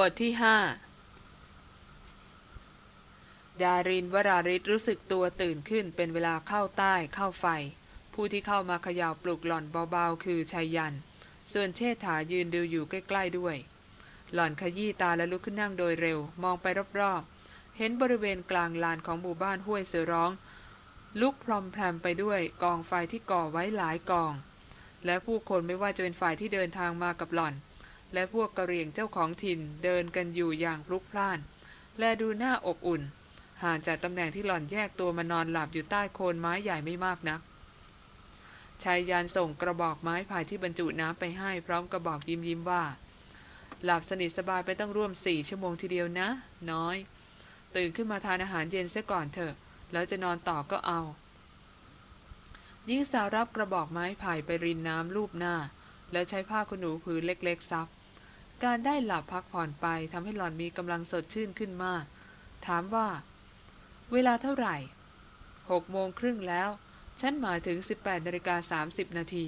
บทที่ห้าดารินวราริศรู้สึกตัวตื่นขึ้นเป็นเวลาเข้าใต้เข้าไฟ ผู้ที่เข้ามาเขย่าปลุกหล่อนเบาๆ คือชายยัน ส่วนเชษฐายืนดูอยู่ใกล้ๆด้วย หล่อนขยี้ตาและลุกขึ้นนั่งโดยเร็ว มองไปรอบๆ เห็นบริเวณกลางลานของหมู่บ้านห้วยเสือร้อง ลุกพรอมแพรมไปด้วยกองไฟที่ก่อไว้หลายกอง และผู้คนไม่ว่าจะเป็นฝ่ายที่เดินทางมากับหล่อน และพวกกระเหรี่ยงเจ้าของถิ่นเดินกันอยู่อย่างพลุกพล่าน และดูน่าอบอุ่น ห่างจากตำแหน่งที่หล่อนแยกตัวมานอนหลับอยู่ใต้โคนไม้ใหญ่ไม่มากนักชายยานส่งกระบอกไม้พายที่บรรจุน้ำไปให้พร้อมกระบอกยิ้มยิ้มว่า หลับสนิทสบายไปต้องร่วมสี่ชั่วโมงทีเดียวนะ น้อย ตื่นขึ้นมาทานอาหารเย็นซะก่อนเถอะ แล้วจะนอนต่อก็เอาหญิงสาวรับกระบอกไม้ไผ่ไปรินน้ำลูบหน้า แล้วใช้ผ้าขนหนูผืนเล็กๆซับ การได้หลับพักผ่อนไปทำให้หล่อนมีกำลังสดชื่นขึ้นมาก ถามว่า เวลาเท่าไหร่หกโมงครึ่งแล้ว ฉันมาถึง 18นาฬิกา30 นาที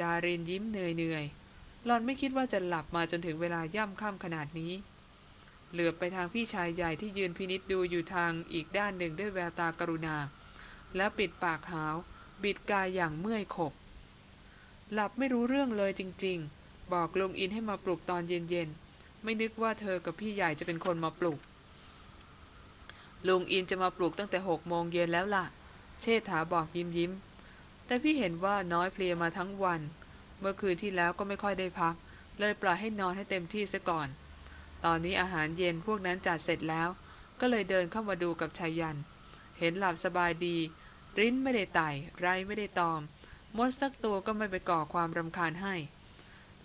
ดารินยิ้มเหนื่อยๆหล่อนไม่คิดว่าจะหลับมาจนถึงเวลาย่ำค่ำขนาดนี้ เหลือบไปทางพี่ชายใหญ่ที่ยืนพินิษดูอยู่ทางอีกด้านหนึ่งด้วยแววตากรุณา แล้วปิดปากหาว บิดกายอย่างเมื่อยขบ หลับไม่รู้เรื่องเลยจริง ๆ บอกลุงอินให้มาปลุกตอนเย็นๆ ไม่นึกว่าเธอกับพี่ใหญ่จะเป็นคนมาปลุก ลุงอินจะมาปลุกตั้งแต่หกโมงเย็นแล้วล่ะ เชษฐาบอกยิ้มยิ้ม แต่พี่เห็นว่าน้อยเพลียมาทั้งวัน เมื่อคืนที่แล้วก็ไม่ค่อยได้พัก เลยปล่อยให้นอนให้เต็มที่ซะก่อน ตอนนี้อาหารเย็นพวกนั้นจัดเสร็จแล้ว ก็เลยเดินเข้ามาดูกับชายัน เห็นหลับสบายดี ริ้นไม่ได้ไต่ ไรไม่ได้ตอม มดสักตัวก็ไม่ไปก่อความรำคาญให้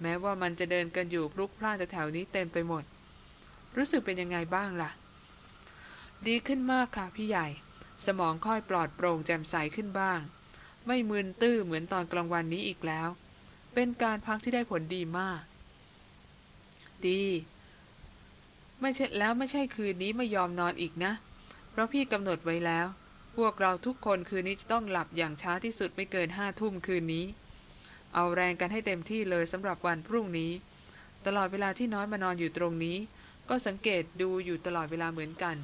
แม้ว่ามันจะเดินกันอยู่พลุกพล่านแถวๆนี้เต็มไปหมด รู้สึกเป็นยังไงบ้างล่ะ ดีขึ้นมากค่ะพี่ใหญ่ สมองค่อยปลอดโปร่งแจ่มใสขึ้นบ้าง ไม่มึนตื้อเหมือนตอนกลางวันนี้อีกแล้ว เป็นการพักที่ได้ผลดีมาก ดี ไม่ใช่แล้วไม่ใช่คืนนี้ไม่ยอมนอนอีกนะ เพราะพี่กำหนดไว้แล้ว พวกเราทุกคนคืนนี้จะต้องหลับอย่างช้าที่สุดไม่เกินห้าทุ่มคืนนี้ เอาแรงกันให้เต็มที่เลยสำหรับวันพรุ่งนี้ ตลอดเวลาที่น้อยมานอนอยู่ตรงนี้ ก็สังเกตดูอยู่ตลอดเวลาเหมือนกัน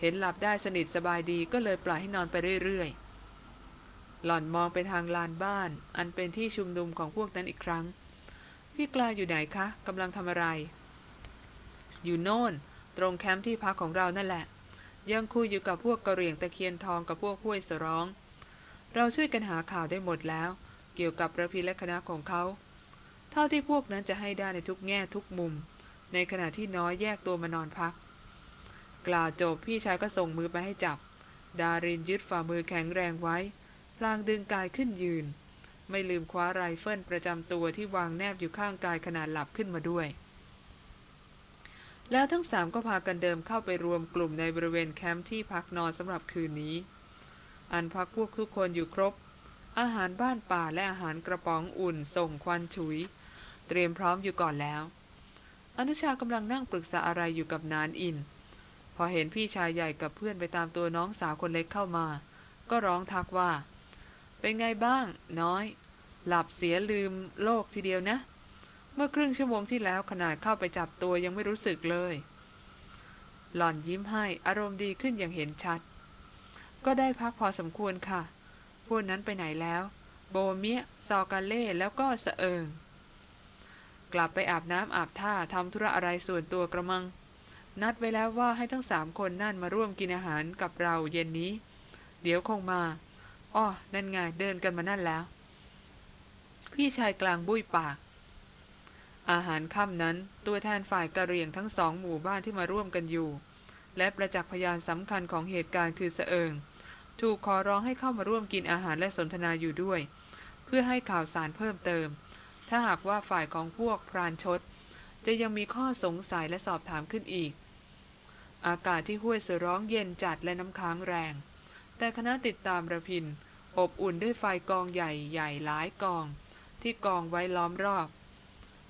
เห็นหลับได้สนิทสบายดีก็เลยปล่อยให้นอนไปเรื่อยๆ หล่อนมองไปทางลานบ้าน อันเป็นที่ชุมนุมของพวกนั้นอีกครั้ง พี่กลาอยู่ไหนคะกำลังทำอะไร อยู่โน่น ตรงแคมป์ที่พักของเรานั่นแหละ ยังคุยอยู่กับพวกกระเหรี่ยงตะเคียนทองกับพวกห้วยสร้อง เราช่วยกันหาข่าวได้หมดแล้ว เกี่ยวกับระพีและคณะของเขา เท่าที่พวกนั้นจะให้ได้ในทุกแง่ทุกมุม ในขณะที่น้อยแยกตัวมานอนพัก กล่าวจบพี่ชายก็ส่งมือไปให้จับ ดารินยึดฝ่ามือแข็งแรงไว้ พลางดึงกายขึ้นยืน ไม่ลืมคว้าไรเฟิลประจำตัวที่วางแนบอยู่ข้างกายขณะหลับขึ้นมาด้วย แล้วทั้งสามก็พากันเดินเข้าไปรวมกลุ่มในบริเวณแคมป์ที่พักนอนสำหรับคืนนี้ อันพรรคพวกทุกคนอยู่ครบ อาหารบ้านป่าและอาหารกระป๋องอุ่นส่งควันฉุย เตรียมพร้อมอยู่ก่อนแล้ว อนุชากำลังนั่งปรึกษาอะไรอยู่กับนานอิน พอเห็นพี่ชายใหญ่กับเพื่อนไปตามตัวน้องสาวคนเล็กเข้ามา ก็ร้องทักว่า เป็นไงบ้าง น้อย หลับเสียลืมโลกทีเดียวนะ เมื่อครึ่งชั่วโมงที่แล้วขนาดเข้าไปจับตัวยังไม่รู้สึกเลย หล่อนยิ้มให้อารมณ์ดีขึ้นอย่างเห็นชัด ก็ได้พักพอสมควรค่ะ พวกนั้นไปไหนแล้ว โบเมียซอกาเล่แล้วก็สะเอิง กลับไปอาบน้ำอาบท่าทำธุระอะไรส่วนตัวกระมัง นัดไว้แล้วว่าให้ทั้งสามคนนั่นมาร่วมกินอาหารกับเราเย็นนี้ เดี๋ยวคงมาอ้อนั่นไงเดินกันมานั่นแล้ว พี่ชายกลางบุ้ยปากอาหารค่ำนั้นตัวแทนฝ่ายกะเหรี่ยงทั้งสองหมู่บ้านที่มาร่วมกันอยู่ และประจักษ์พยานสำคัญของเหตุการณ์คือเสเอิง ถูกขอร้องให้เข้ามาร่วมกินอาหารและสนทนาอยู่ด้วย เพื่อให้ข่าวสารเพิ่มเติม ถ้าหากว่าฝ่ายของพวกพรานชด จะยังมีข้อสงสัยและสอบถามขึ้นอีก อากาศที่ห้วยเสือร้องเย็นจัดและน้ำค้างแรง แต่คณะติดตามระพิน อบอุ่นด้วยไฟกองใหญ่ใหญ่หลายกอง ที่กองไว้ล้อมรอบ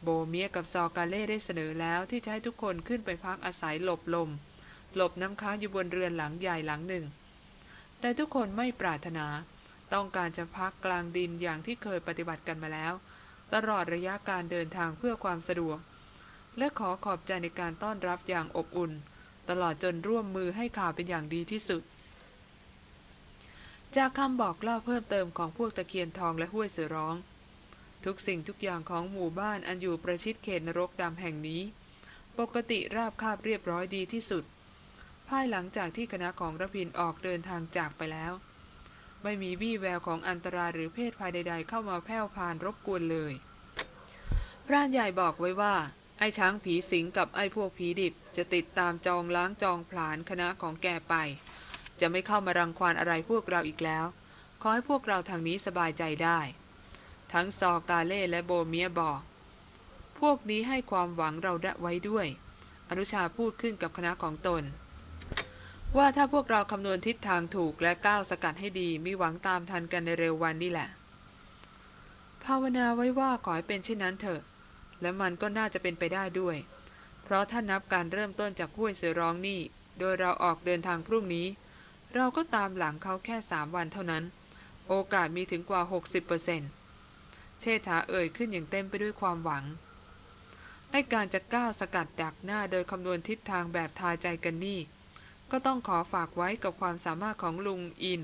โบเมียกับซอกาเล่ได้เสนอแล้วที่จะให้ทุกคนขึ้นไปพักอาศัยหลบลม หลบน้ำค้างอยู่บนเรือนหลังใหญ่หลังหนึ่ง แต่ทุกคนไม่ปรารถนา ต้องการจะพักกลางดินอย่างที่เคยปฏิบัติกันมาแล้ว ตลอดระยะการเดินทางเพื่อความสะดวก และขอขอบใจในการต้อนรับอย่างอบอุ่น ตลอดจนร่วมมือให้ข่าวเป็นอย่างดีที่สุด จากคำบอกเล่าเพิ่มเติมของพวกตะเคียนทองและห้วยเสือร้อง ทุกสิ่งทุกอย่างของหมู่บ้านอันอยู่ประชิดเขตนรกดำแห่งนี้ ปกติราบคาบเรียบร้อยดีที่สุด ภายหลังจากที่คณะของระพินออกเดินทางจากไปแล้ว ไม่มีวี่แววของอันตรายหรือเพศภัยใด ๆ เข้ามาแผ่วพานรบกวนเลยพรานใหญ่บอกไว้ว่า ไอ้ช้างผีสิงกับไอ้พวกผีดิบ จะติดตามจองล้างจองผลาญคณะของแกไป จะไม่เข้ามารังควานอะไรพวกเราอีกแล้ว ขอให้พวกเราทางนี้สบายใจได้ ทั้งซอกาเล่และโบเมียบอก พวกนี้ให้ความหวังเราได้ไว้ด้วย อนุชาพูดขึ้นกับคณะของตน ว่าถ้าพวกเราคำนวณทิศทางถูกและก้าวสกัดให้ดีมีหวังตามทันกันในเร็ววันนี่แหละ ภาวนาไว้ว่าขอให้เป็นเช่นนั้นเถอะ และมันก็น่าจะเป็นไปได้ด้วย เพราะถ้านับการเริ่มต้นจากห้วยเสือร้องนี่ โดยเราออกเดินทางพรุ่งนี้ เราก็ตามหลังเขาแค่สามวันเท่านั้น โอกาสมีถึงกว่า 60%เซเชษฐาเอ่ยขึ้นอย่างเต็มไปด้วยความหวัง ไอการจะก้าวสกัดดักหน้าโดยคำนวณทิศทางแบบทายใจกันนี่ ก็ต้องขอฝากไว้กับความสามารถของลุงอิน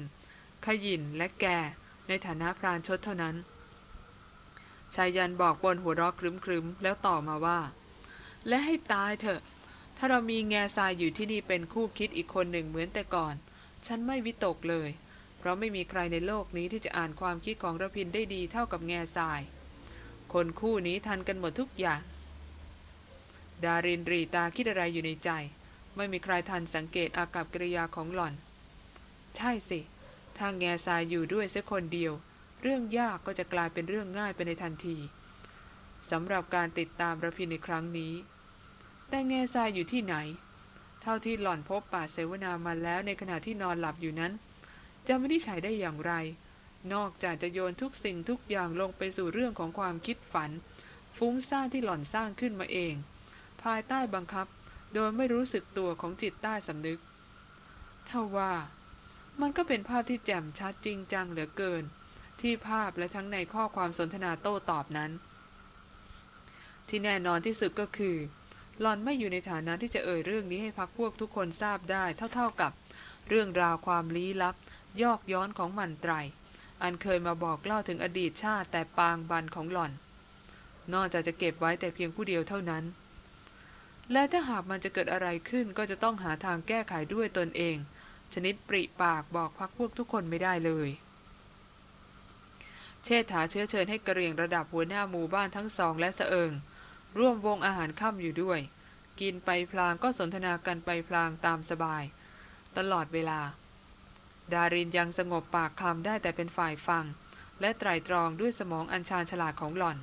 ขยินและแก ในฐานะพรานชดเท่านั้น ชายยันบอกบนหัวเรอกครึ้มๆ แล้วต่อมาว่า และให้ตายเถอะ ถ้าเรามีแง่ทรายอยู่ที่นี่เป็นคู่คิดอีกคนหนึ่งเหมือนแต่ก่อน ฉันไม่วิตกเลย เพราะไม่มีใครในโลกนี้ที่จะอ่านความคิดของระพินได้ดีเท่ากับแง่ทราย คนคู่นี้ทันกันหมดทุกอย่าง ดารินรีตาคิดอะไรอยู่ในใจ ไม่มีใครทันสังเกตอากับกิริยาของหล่อน ใช่สิ ถ้าแง่ทรายอยู่ด้วยสักคนเดียว เรื่องยากก็จะกลายเป็นเรื่องง่ายไปในทันทีสำหรับการติดตามระพินในครั้งนี้ แต่แง่ทรายอยู่ที่ไหน เท่าที่หล่อนพบป่าเสวนามาแล้วในขณะที่นอนหลับอยู่นั้น จะไม่ได้ใช้ได้อย่างไร นอกจากจะโยนทุกสิ่งทุกอย่างลงไปสู่เรื่องของความคิดฝัน ฟุ้งซ่านที่หล่อนสร้างขึ้นมาเอง ภายใต้บังคับ โดยไม่รู้สึกตัวของจิตใต้สำนึกเท่าว่ามันก็เป็นภาพที่แจ่มชัดจริงจังเหลือเกิน ที่ภาพและทั้งในข้อความสนทนาโต้ตอบนั้น ที่แน่นอนที่สุดก็คือหลอนไม่อยู่ในฐานะที่จะเอ่ยเรื่องนี้ให้พักพวกทุกคนทราบได้เท่าๆกับ เรื่องราวความลี้ลับ ยอกย้อนของมันไตร อันเคยมาบอกเล่าถึงอดีตชาติแต่ปางบันของหล่อน นอกจากจะเก็บไว้แต่เพียงผู้เดียวเท่านั้น และถ้าหากมันจะเกิดอะไรขึ้นก็จะต้องหาทางแก้ไขด้วยตนเอง ชนิดปริปากบอกพักพวกทุกคนไม่ได้เลย เชษฐาเชื้อเชิญให้กระเรียงระดับหัวหน้าหมู่บ้านทั้งสองและสะเอิง ร่วมวงอาหารค่ำอยู่ด้วย กินไปพลางก็สนทนากันไปพลางตามสบาย ตลอดเวลา ดารินยังสงบปากคำได้แต่เป็นฝ่ายฟัง และไตรตรองด้วยสมองอันชาญฉลาดของหล่อน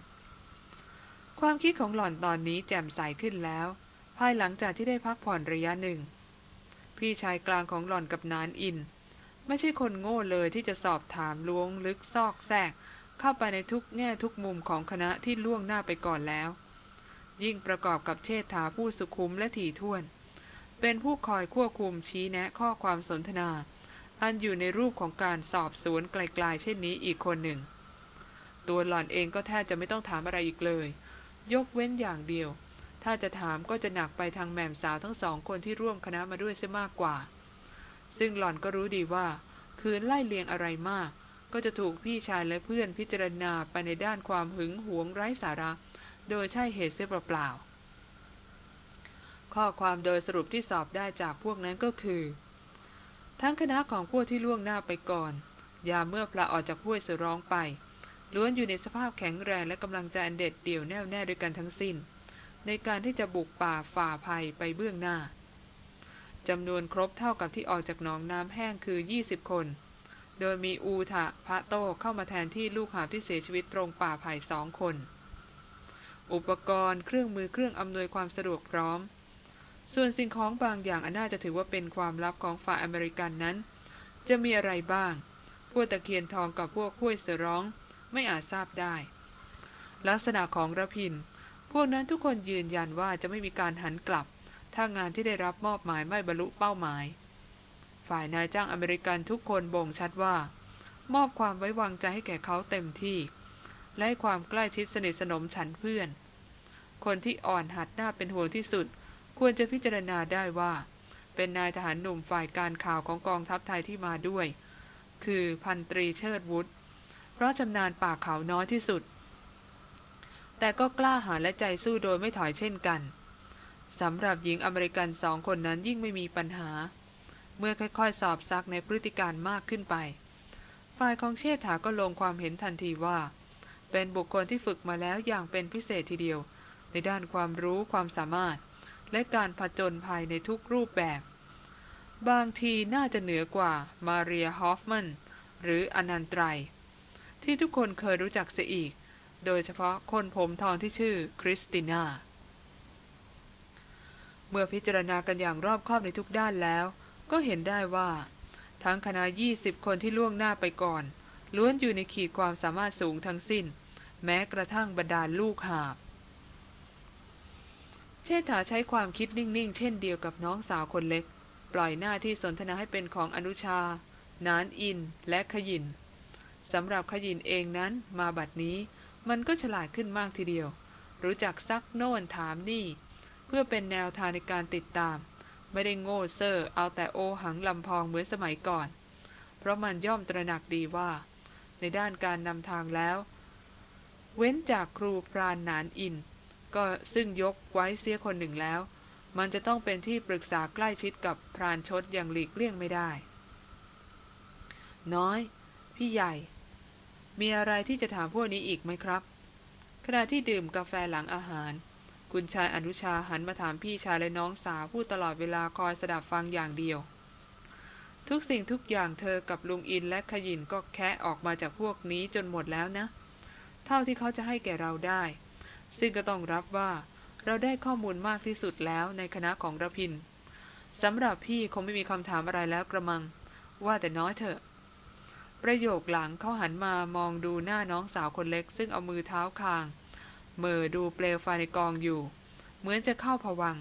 ความคิดของหล่อนตอนนี้แจ่มใสขึ้นแล้ว ภายหลังจากที่ได้พักผ่อนระยะหนึ่ง พี่ชายกลางของหล่อนกับนานอิน ไม่ใช่คนโง่เลยที่จะสอบถามล้วงลึกซอกแซกเข้าไปในทุกแง่ทุกมุมของคณะที่ล่วงหน้าไปก่อนแล้ว ยิ่งประกอบกับเชษฐาผู้สุขุมและถี่ถ้วน เป็นผู้คอยควบคุมชี้แนะข้อความสนทนา อันอยู่ในรูปของการสอบสวนไกลๆเช่นนี้อีกคนหนึ่ง ตัวหล่อนเองก็แทบจะไม่ต้องถามอะไรอีกเลย ยกเว้นอย่างเดียว ถ้าจะถามก็จะหนักไปทางแม่มสาวทั้งสองคนที่ร่วมคณะมาด้วยเสียมากกว่า ซึ่งหล่อนก็รู้ดีว่า คืนไล่เลียงอะไรมาก ก็จะถูกพี่ชายและเพื่อนพิจารณาไปในด้านความหึงหวงไร้สาระ โดยใช่เหตุเสียเปล่าๆข้อความโดยสรุปที่สอบได้จากพวกนั้นก็คือ ทั้งคณะของพวกที่ล่วงหน้าไปก่อน ยามเมื่อพระออกจากห้วยเสือร้องไปล้วนอยู่ในสภาพแข็งแรงและกำลังใจอันเด็ดเดี่ยวแน่วแน่ด้วยกันทั้งสิ้น ในการที่จะบุกป่าฝ่าภัยไปเบื้องหน้าจำนวนครบเท่ากับที่ออกจากหนองน้ำแห้งคือ 20 คน โดยมีอูทะพระโตเข้ามาแทนที่ลูกหาบที่เสียชีวิตตรงป่าไผ่สองคน อุปกรณ์เครื่องมือเครื่องอำนวยความสะดวกพร้อม ส่วนสิ่งของบางอย่างอันน่าจะถือว่าเป็นความลับของฝ่ายอเมริกันนั้น จะมีอะไรบ้าง พวกตะเคียนทองกับพวกห้วยเสือร้องไม่อาจทราบได้ ลักษณะของระพิน วกนั้นทุกคนยืนยันว่าจะไม่มีการหันกลับ ถ้างานที่ได้รับมอบหมายไม่บรรลุเป้าหมาย ฝ่ายนายจ้างอเมริกันทุกคนบ่งชัดว่า มอบความไว้วางใจให้แก่เขาเต็มที่ และให้ความใกล้ชิดสนิทสนมฉันเพื่อน คนที่อ่อนหัดหน้าเป็นห่วงที่สุด ควรจะพิจารณาได้ว่า เป็นนายทหารหนุ่มฝ่ายการข่าวของกองทัพไทยที่มาด้วย คือพันตรีเชิดวุฒิเพราะชำนาญป่าเขาน้อยที่สุด แต่ก็กล้าหาญและใจสู้โดยไม่ถอยเช่นกันสำหรับหญิงอเมริกันสองคนนั้นยิ่งไม่มีปัญหา เมื่อค่อยๆ สอบซักในพฤติการมากขึ้นไป ฝ่ายของเชษฐาก็ลงความเห็นทันทีว่า เป็นบุคคลที่ฝึกมาแล้วอย่างเป็นพิเศษทีเดียว ในด้านความรู้ความสามารถ และการผจญภัยในทุกรูปแบบ บางทีน่าจะเหนือกว่ามาเรียฮอฟมันหรืออนันตรายที่ทุกคนเคยรู้จักเสียอีก โดยเฉพาะคนผมทองที่ชื่อคริสติน่า เมื่อพิจารณากันอย่างรอบคอบในทุกด้านแล้ว ก็เห็นได้ว่า ทั้งคณะ20คนที่ล่วงหน้าไปก่อน ล้วนอยู่ในขีดความสามารถสูงทั้งสิ้น แม้กระทั่งบรรดาลูกหาบ เชษฐาใช้ความคิดนิ่งๆ เช่นเดียวกับน้องสาวคนเล็ก ปล่อยหน้าที่สนทนาให้เป็นของอนุชา นานอินและขยินสำหรับขยินเองนั้นมาบัดนี้ มันก็ฉลาดขึ้นมากทีเดียว รู้จักซักโน่นถามนี่ เพื่อเป็นแนวทางในการติดตาม ไม่ได้โง่เซอร์เอาแต่โอหังลำพองเหมือนสมัยก่อน เพราะมันย่อมตระหนักดีว่า ในด้านการนำทางแล้ว เว้นจากครูพรานนานอิน ก็ซึ่งยกไว้เสียคนหนึ่งแล้ว มันจะต้องเป็นที่ปรึกษาใกล้ชิดกับพรานชดอย่างหลีกเลี่ยงไม่ได้ น้อย พี่ใหญ่ มีอะไรที่จะถามพวกนี้อีกไหมครับ ขณะที่ดื่มกาแฟหลังอาหาร คุณชายอนุชาหันมาถามพี่ชายและน้องสาวพูดตลอดเวลาคอยสดับฟังอย่างเดียว ทุกสิ่งทุกอย่างเธอกับลุงอินและขยินก็แคะออกมาจากพวกนี้จนหมดแล้วนะ เท่าที่เขาจะให้แก่เราได้ ซึ่งก็ต้องรับว่าเราได้ข้อมูลมากที่สุดแล้วในคณะของระพินสำหรับพี่คงไม่มีคำถามอะไรแล้วกระมัง ว่าแต่น้อยเถอะ ประโยคหลังเขาหันมามองดูหน้าน้องสาวคนเล็ก ซึ่งเอามือเท้าคางเมื่อดูเปลวไฟในกองอยู่ เหมือนจะเข้าผวัง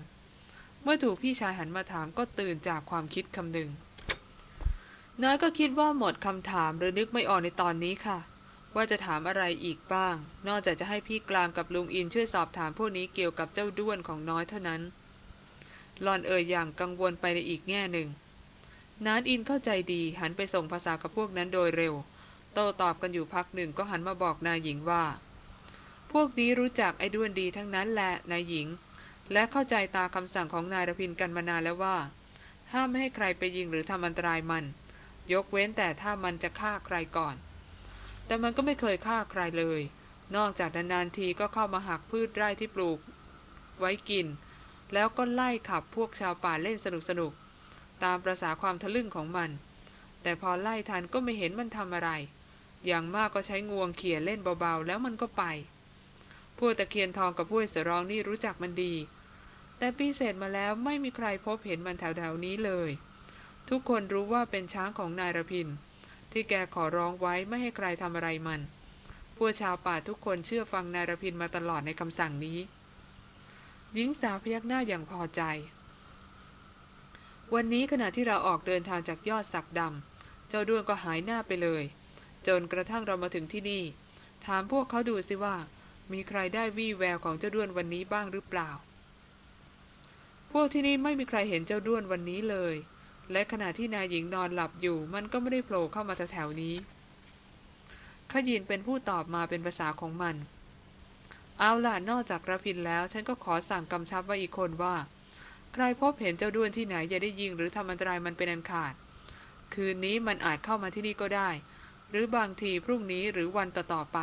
เมื่อถูกพี่ชายหันมาถามก็ตื่นจากความคิดคำหนึ่งน้อยก็คิดว่าหมดคำถามหรือนึกไม่ออกในตอนนี้ค่ะ ว่าจะถามอะไรอีกบ้าง นอกจากจะให้พี่กลางกับลุงอินช่วยสอบถามพวกนี้เกี่ยวกับเจ้าด้วนของน้อยเท่านั้นหลอนเอ่ยอย่างกังวลไปในอีกแง่หนึ่ง นานอินเข้าใจดีหันไปส่งภาษากับพวกนั้นโดยเร็ว โต้ตอบกันอยู่พักหนึ่งก็หันมาบอกนายหญิงว่า พวกนี้รู้จักไอ้ด้วนดีทั้งนั้นแหละนายหญิง และเข้าใจตาคำสั่งของนายรพินกันมานานแล้วว่า ห้ามไม่ให้ใครไปยิงหรือทำอันตรายมัน ยกเว้นแต่ถ้ามันจะฆ่าใครก่อน แต่มันก็ไม่เคยฆ่าใครเลย นอกจากนานๆทีก็เข้ามาหักพืชไร่ที่ปลูก ไว้กิน แล้วก็ไล่ขับพวกชาวป่าเล่นสนุกสนุก ตามประษาความทะลึ่งของมัน แต่พอไล่ทันก็ไม่เห็นมันทำอะไร อย่างมากก็ใช้งวงเขี่ยเล่นเบาๆ แล้วมันก็ไปพวกตะเคียนทองกับพวกเสรองนี่รู้จักมันดี แต่ปีเศษมาแล้วไม่มีใครพบเห็นมันแถวๆนี้เลย ทุกคนรู้ว่าเป็นช้างของนายรพิน ที่แกขอร้องไว้ไม่ให้ใครทำอะไรมันพวกชาวป่าทุกคนเชื่อฟังนายรพินมาตลอดในคำสั่งนี้ หญิงสาวพยักหน้าอย่างพอใจ วันนี้ขณะที่เราออกเดินทางจากยอดสักดำเจ้าด้วนก็หายหน้าไปเลย จนกระทั่งเรามาถึงที่นี่ ถามพวกเขาดูสิว่า มีใครได้วี่แววของเจ้าด้วนวันนี้บ้างหรือเปล่า พวกที่นี่ไม่มีใครเห็นเจ้าด้วนวันนี้เลย และขณะที่นายหญิงนอนหลับอยู่ มันก็ไม่ได้โผล่เข้ามาแถวๆนี้ขยินเป็นผู้ตอบมาเป็นภาษาของมัน เอาล่ะนอกจากระพินแล้ว ฉันก็ขอสั่งกำชับไว้อีกคนว่า ใครพบเห็นเจ้าด้วนที่ไหนอย่าได้ยิงหรือทำอันตรายมันเป็นอันขาด คืนนี้มันอาจเข้ามาที่นี่ก็ได้ หรือบางทีพรุ่งนี้หรือวันต่อๆไป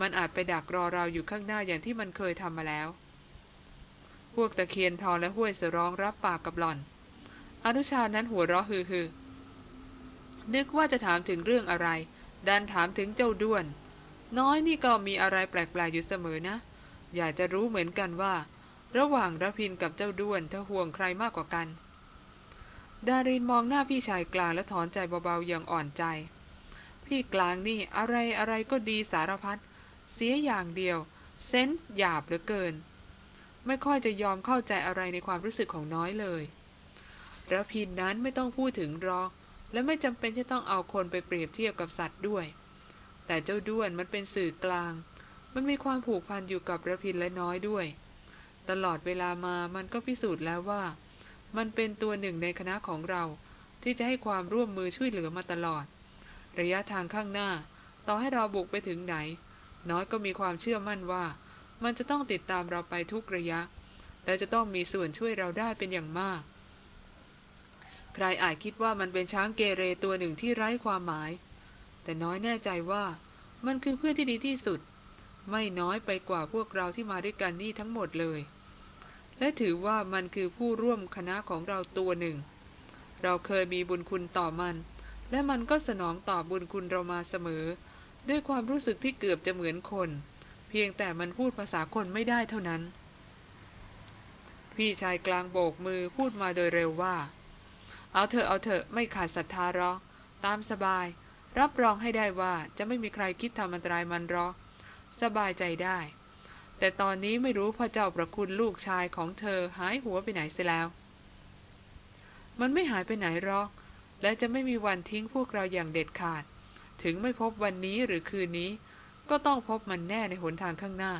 มันอาจไปดักรอเราอยู่ข้างหน้าอย่างที่มันเคยทำมาแล้ว พวกตะเคียนทองและห้วยเสร้องรับปากกับหล่อน อนุชานั้นหัวเราะฮือฮือนึกว่าจะถามถึงเรื่องอะไร ดันถามถึงเจ้าด้วน น้อยนี่ก็มีอะไรแปลกๆอยู่เสมอนะ อยากจะรู้เหมือนกันว่า ระหว่างระพินกับเจ้าด้วนเธอห่วงใครมากกว่ากัน ดารินมองหน้าพี่ชายกลางและถอนใจเบาๆอย่างอ่อนใจ พี่กลางนี่อะไรอะไรก็ดีสารพัดเสียอย่างเดียว เซนหยาบเหลือเกิน ไม่ค่อยจะยอมเข้าใจอะไรในความรู้สึกของน้อยเลยระพินนั้นไม่ต้องพูดถึงรอกและไม่จำเป็นที่ต้องเอาคนไปเปรียบเทียบกับสัตว์ด้วย แต่เจ้าด้วนมันเป็นสื่อกลาง มันมีความผูกพันอยู่กับระพินและน้อยด้วย ตลอดเวลามามันก็พิสูจน์แล้วว่า มันเป็นตัวหนึ่งในคณะของเรา ที่จะให้ความร่วมมือช่วยเหลือมาตลอด ระยะทางข้างหน้า ต่อให้เราบุกไปถึงไหน น้อยก็มีความเชื่อมั่นว่า มันจะต้องติดตามเราไปทุกระยะ และจะต้องมีส่วนช่วยเราได้เป็นอย่างมาก ใครอาจคิดว่ามันเป็นช้างเกเรตัวหนึ่งที่ไร้ความหมาย แต่น้อยแน่ใจว่า มันคือเพื่อนที่ดีที่สุด ไม่น้อยไปกว่าพวกเราที่มาด้วยกันนี่ทั้งหมดเลย และถือว่ามันคือผู้ร่วมคณะของเราตัวหนึ่ง เราเคยมีบุญคุณต่อมัน และมันก็สนองตอบบุญคุณเรามาเสมอ ด้วยความรู้สึกที่เกือบจะเหมือนคน เพียงแต่มันพูดภาษาคนไม่ได้เท่านั้น พี่ชายกลางโบกมือพูดมาโดยเร็วว่า เอาเถอะเอาเถอะไม่ขาดศรัทธาหรอกตามสบาย รับรองให้ได้ว่าจะไม่มีใครคิดทำอันตรายมันหรอกสบายใจได้ แต่ตอนนี้ไม่รู้พระเจ้าประคุณลูกชายของเธอหายหัวไปไหนเสียแล้ว มันไม่หายไปไหนหรอก และจะไม่มีวันทิ้งพวกเราอย่างเด็ดขาด ถึงไม่พบวันนี้หรือคืนนี้ ก็ต้องพบมันแน่ในหนทางข้างหน้า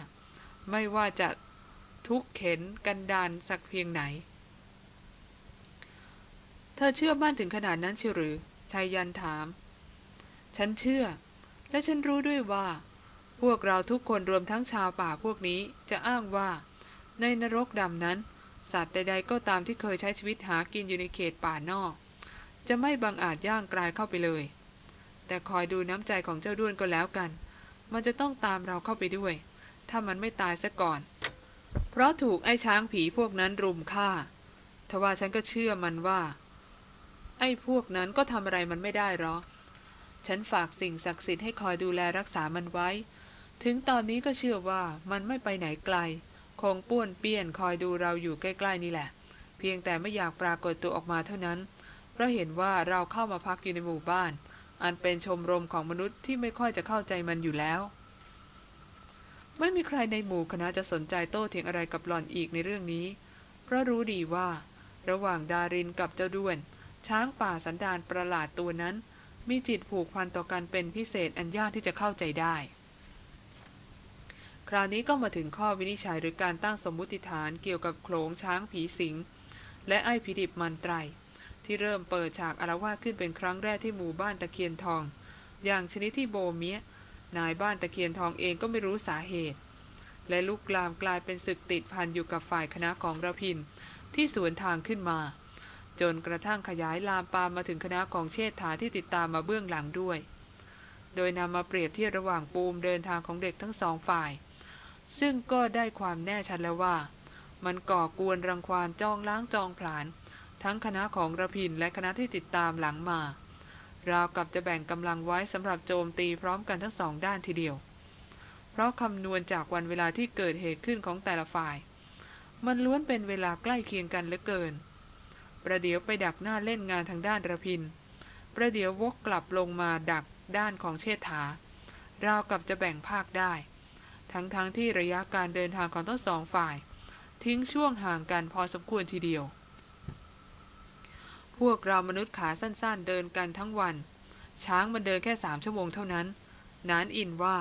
ไม่ว่าจะทุกเข็นกันดานสักเพียงไหน เธอเชื่อมั่นถึงขนาดนั้นเชียวหรือชายยันถาม ฉันเชื่อ และฉันรู้ด้วยว่า พวกเราทุกคนรวมทั้งชาวป่าพวกนี้จะอ้างว่า ในนรกดำนั้น สัตว์ใด ๆ ก็ตามที่เคยใช้ชีวิตหากินอยู่ในเขตป่านอก จะไม่บังอาจย่างกลายเข้าไปเลย แต่คอยดูน้ำใจของเจ้าด้วนก็แล้วกัน มันจะต้องตามเราเข้าไปด้วย ถ้ามันไม่ตายซะก่อน เพราะถูกไอ้ช้างผีพวกนั้นรุมฆ่าทว่าฉันก็เชื่อมันว่า ไอ้พวกนั้นก็ทำอะไรมันไม่ได้หรอกฉันฝากสิ่งศักดิ์สิทธิ์ให้คอยดูแลรักษามันไว้ ถึงตอนนี้ก็เชื่อว่ามันไม่ไปไหนไกล คงป้วนเปี้ยนคอยดูเราอยู่ใกล้ ๆ นี่แหละ เพียงแต่ไม่อยากปรากฏตัวออกมาเท่านั้น เพราะเห็นว่าเราเข้ามาพักอยู่ในหมู่บ้าน อันเป็นชมรมของมนุษย์ที่ไม่ค่อยจะเข้าใจมันอยู่แล้ว ไม่มีใครในหมู่คณะจะสนใจโต้เถียงอะไรกับหล่อนอีกในเรื่องนี้ เพราะรู้ดีว่า ระหว่างดารินกับเจ้าด้วน ช้างป่าสันดานประหลาดตัวนั้น มีจิตผูกพันต่อกันเป็นพิเศษอันยากที่จะเข้าใจได้ คราวนี้ก็มาถึงข้อวินิจฉัยหรือการตั้งสมมุติฐานเกี่ยวกับโขลงช้างผีสิง และไอ้ผีดิบมันไตร ที่เริ่มเปิดฉากอารวาสขึ้นเป็นครั้งแรกที่หมู่บ้านตะเคียนทอง อย่างชนิดที่โบเมียนายบ้านตะเคียนทองเองก็ไม่รู้สาเหตุ และลุกลามกลายเป็นศึกติดพันอยู่กับฝ่ายคณะของระพิน ที่สวนทางขึ้นมา จนกระทั่งขยายลามปามมาถึงคณะของเชษฐาที่ติดตามมาเบื้องหลังด้วย โดยนำมาเปรียบเทียบระหว่างปูมเดินทางของเด็กทั้งสองฝ่าย ซึ่งก็ได้ความแน่ชัดแล้วว่า มันก่อกวนรังควานจองล้างจองผลาญทั้งคณะของระพินและคณะที่ติดตามหลังมา ราวกับจะแบ่งกำลังไว้สำหรับโจมตีพร้อมกันทั้งสองด้านทีเดียว เพราะคำนวณจากวันเวลาที่เกิดเหตุขึ้นของแต่ละฝ่าย มันล้วนเป็นเวลาใกล้เคียงกันเหลือเกิน ประเดี๋ยวไปดักหน้าเล่นงานทางด้านระพิน ประเดี๋ยววกกลับลงมาดักด้านของเชษฐาราวกับจะแบ่งภาคได้ ทั้งๆทที่ระยะการเดินทางของทั้งสองฝ่าย ทิ้งช่วงห่างกันพอสมควรทีเดียว พวกเรามนุษย์ขาสั้นๆ เดินกันทั้งวัน ช้างมันเดินแค่สามชั่วโมงเท่านั้น นานอินว่า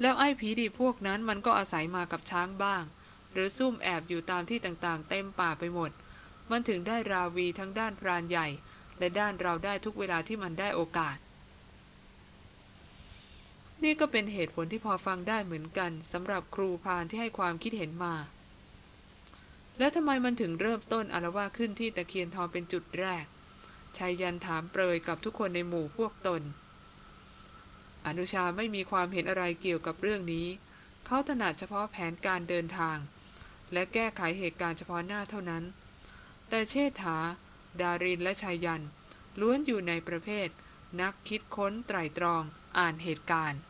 แล้วไอ้ผีดีพวกนั้นมันก็อาศัยมากับช้างบ้าง หรือซุ่มแอบอยู่ตามที่ต่างๆ เต็มป่าไปหมด มันถึงได้ราวีทั้งด้านพรานใหญ่ และด้านเราได้ทุกเวลาที่มันได้โอกาส นี่ก็เป็นเหตุผลที่พอฟังได้เหมือนกันสำหรับครูพานที่ให้ความคิดเห็นมา แล้วทำไมมันถึงเริ่มต้นอารวาขึ้นที่ตะเคียนทองเป็นจุดแรกชายยันถามเปรยกับทุกคนในหมู่พวกตน อนุชาไม่มีความเห็นอะไรเกี่ยวกับเรื่องนี้ เขาถนัดเฉพาะแผนการเดินทาง และแก้ไขเหตุการณ์เฉพาะหน้าเท่านั้น แต่เชษฐา ดารินและชายยัน ล้วนอยู่ในประเภท นักคิดค้นไตรตรอง อ่านเหตุการณ์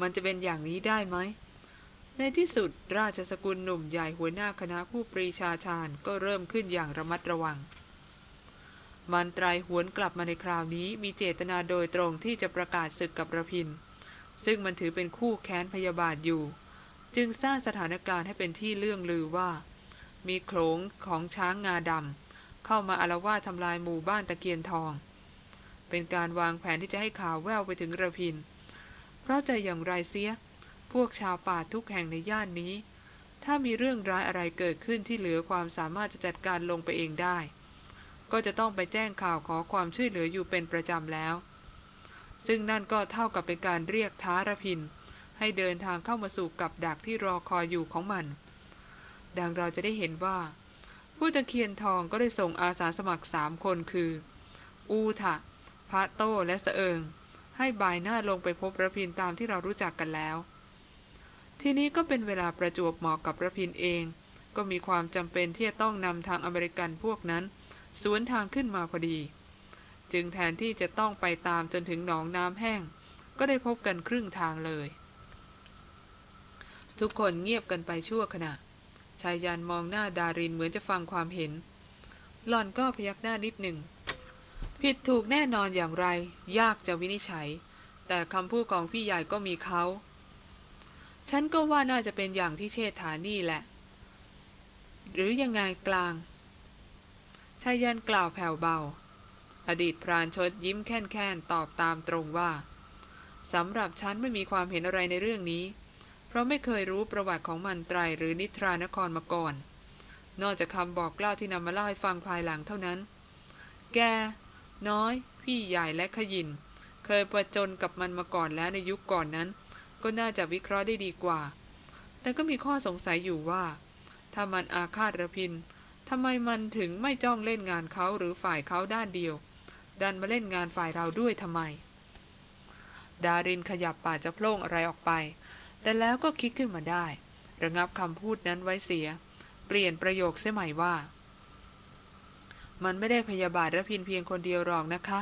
มันจะเป็นอย่างนี้ได้ไหม ในที่สุดราชสกุลหนุ่มใหญ่หัวหน้าคณะผู้ปรีชาชาญก็เริ่มขึ้นอย่างระมัดระวัง มันไตรหวนกลับมาในคราวนี้มีเจตนาโดยตรงที่จะประกาศศึกกับระพิน ซึ่งมันถือเป็นคู่แค้นพยาบาทอยู่ จึงสร้างสถานการณ์ให้เป็นที่เลื่องลือว่า มีโขลงของช้างงาดำเข้ามาอารวาสทำลายหมู่บ้านตะเกียนทอง เป็นการวางแผนที่จะให้ข่าวแววไปถึงระพินเพราะจะอย่างไรเสีย พวกชาวป่าทุกแห่งในย่านนี้ ถ้ามีเรื่องร้ายอะไรเกิดขึ้นที่เหลือความสามารถจะจัดการลงไปเองได้ ก็จะต้องไปแจ้งข่าวขอความช่วยเหลืออยู่เป็นประจำแล้ว ซึ่งนั่นก็เท่ากับเป็นการเรียกท้าระพิน ให้เดินทางเข้ามาสู่กับดักที่รอคอยอยู่ของมัน ดังเราจะได้เห็นว่า ผู้ตะเคียนทองก็ได้ส่งอาสาสมัครสามคนคือ อูทะพระโต้และเสเอิง ให้บายหน้าลงไปพบระพินตามที่เรารู้จักกันแล้ว ทีนี้ก็เป็นเวลาประจวบเหมาะกับระพินเอง ก็มีความจำเป็นที่จะต้องนำทางอเมริกันพวกนั้น สวนทางขึ้นมาพอดี จึงแทนที่จะต้องไปตามจนถึงหนองน้ำแห้ง ก็ได้พบกันครึ่งทางเลย ทุกคนเงียบกันไปชั่วขณะชายยันมองหน้าดารินเหมือนจะฟังความเห็นหล่อนก็พยักหน้านิดหนึ่ง ผิดถูกแน่นอนอย่างไร ยากจะวินิจฉัย แต่คำพูดของพี่ใหญ่ก็มีเขา ฉันก็ว่าน่าจะเป็นอย่างที่เชษฐานี่แหละ หรือยังไงกลางชายยันกล่าวแผ่วเบา อดีตพรานชดยิ้มแค่นๆตอบตามตรงว่าสำหรับฉันไม่มีความเห็นอะไรในเรื่องนี้ เพราะไม่เคยรู้ประวัติของมันไตรหรือนิทรานครมาก่อน นอกจากคำบอกเล่าที่นำมาเล่าให้ฟังภายหลังเท่านั้น แก น้อย พี่ใหญ่และขยิน เคยประจนกับมันมาก่อนแล้วในยุคก่อนนั้น ก็น่าจะวิเคราะห์ได้ดีกว่า แต่ก็มีข้อสงสัยอยู่ว่า ถ้ามันอาฆาตระพินทำไมมันถึงไม่จ้องเล่นงานเขาหรือฝ่ายเขาด้านเดียว ดันมาเล่นงานฝ่ายเราด้วยทำไม ดารินขยับปากจะโพล่งอะไรออกไป แต่แล้วก็คิดขึ้นมาได้ ระงับคำพูดนั้นไว้เสีย เปลี่ยนประโยคเสียใหม่ว่า มันไม่ได้พยาบาทระพินเพียงคนเดียวหรอกนะคะ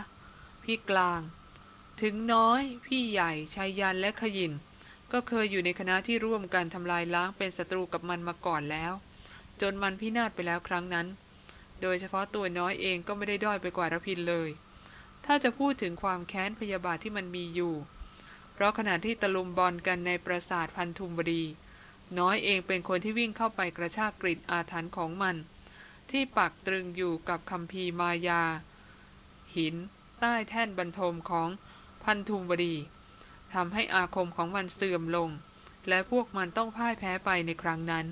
พี่กลาง ถึงน้อย พี่ใหญ่ชายยันและขยิน ก็เคยอยู่ในคณะที่ร่วมกันทำลายล้างเป็นศัตรูกับมันมาก่อนแล้ว จนมันพินาศไปแล้วครั้งนั้น โดยเฉพาะตัวน้อยเองก็ไม่ได้ด้อยไปกว่าระพินเลย ถ้าจะพูดถึงความแค้นพยาบาทที่มันมีอยู่ เพราะขณะที่ตะลุมบอลกันในปราสาทพันธุมบดี น้อยเองเป็นคนที่วิ่งเข้าไปกระชากกริดอาถรรพ์ของมัน ที่ปักตรึงอยู่กับคำพีมายา หิน ใต้แท่นบรรทมของพันธุมบดีทำให้อาคมของมันเสื่อมลง และพวกมันต้องพ่ายแพ้ไปในครั้งนั้น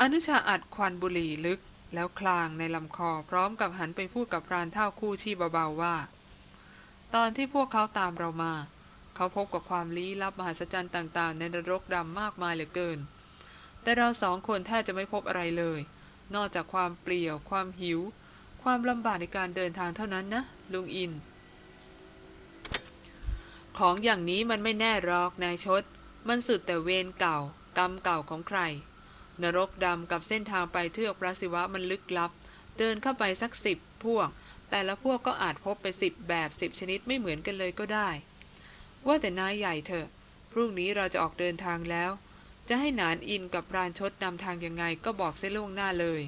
อนุชาอัดควันบุหรี่ลึกแล้วคลางในลำคอพร้อมกับหันไปพูดกับพรานเท่าคู่ชีเบาๆว่า ตอนที่พวกเขาตามเรามา เขาพบกับความลี้ลับมหัศจรรย์ต่างๆ ในนรกดำมากมายเหลือเกิน แต่เราสองคนแทบจะไม่พบอะไรเลย นอกจากความเปลี่ยว ความหิว ความลำบากในการเดินทางเท่านั้นนะ ลุงอิน ของอย่างนี้มันไม่แน่หรอกนายชด มันสุดแต่เวรเก่ากรรมเก่าของใคร นรกดำกับเส้นทางไปเทือกพระศิวะมันลึกลับ เดินเข้าไปสักสิบพวก แต่ละพวกก็อาจพบไปสิบแบบสิบชนิดไม่เหมือนกันเลยก็ได้ ว่าแต่นายใหญ่เถอะพรุ่งนี้เราจะออกเดินทางแล้ว จะให้หนานอินกับพรานชดนำทางยังไงก็บอกเส้ล่วงหน้าเลย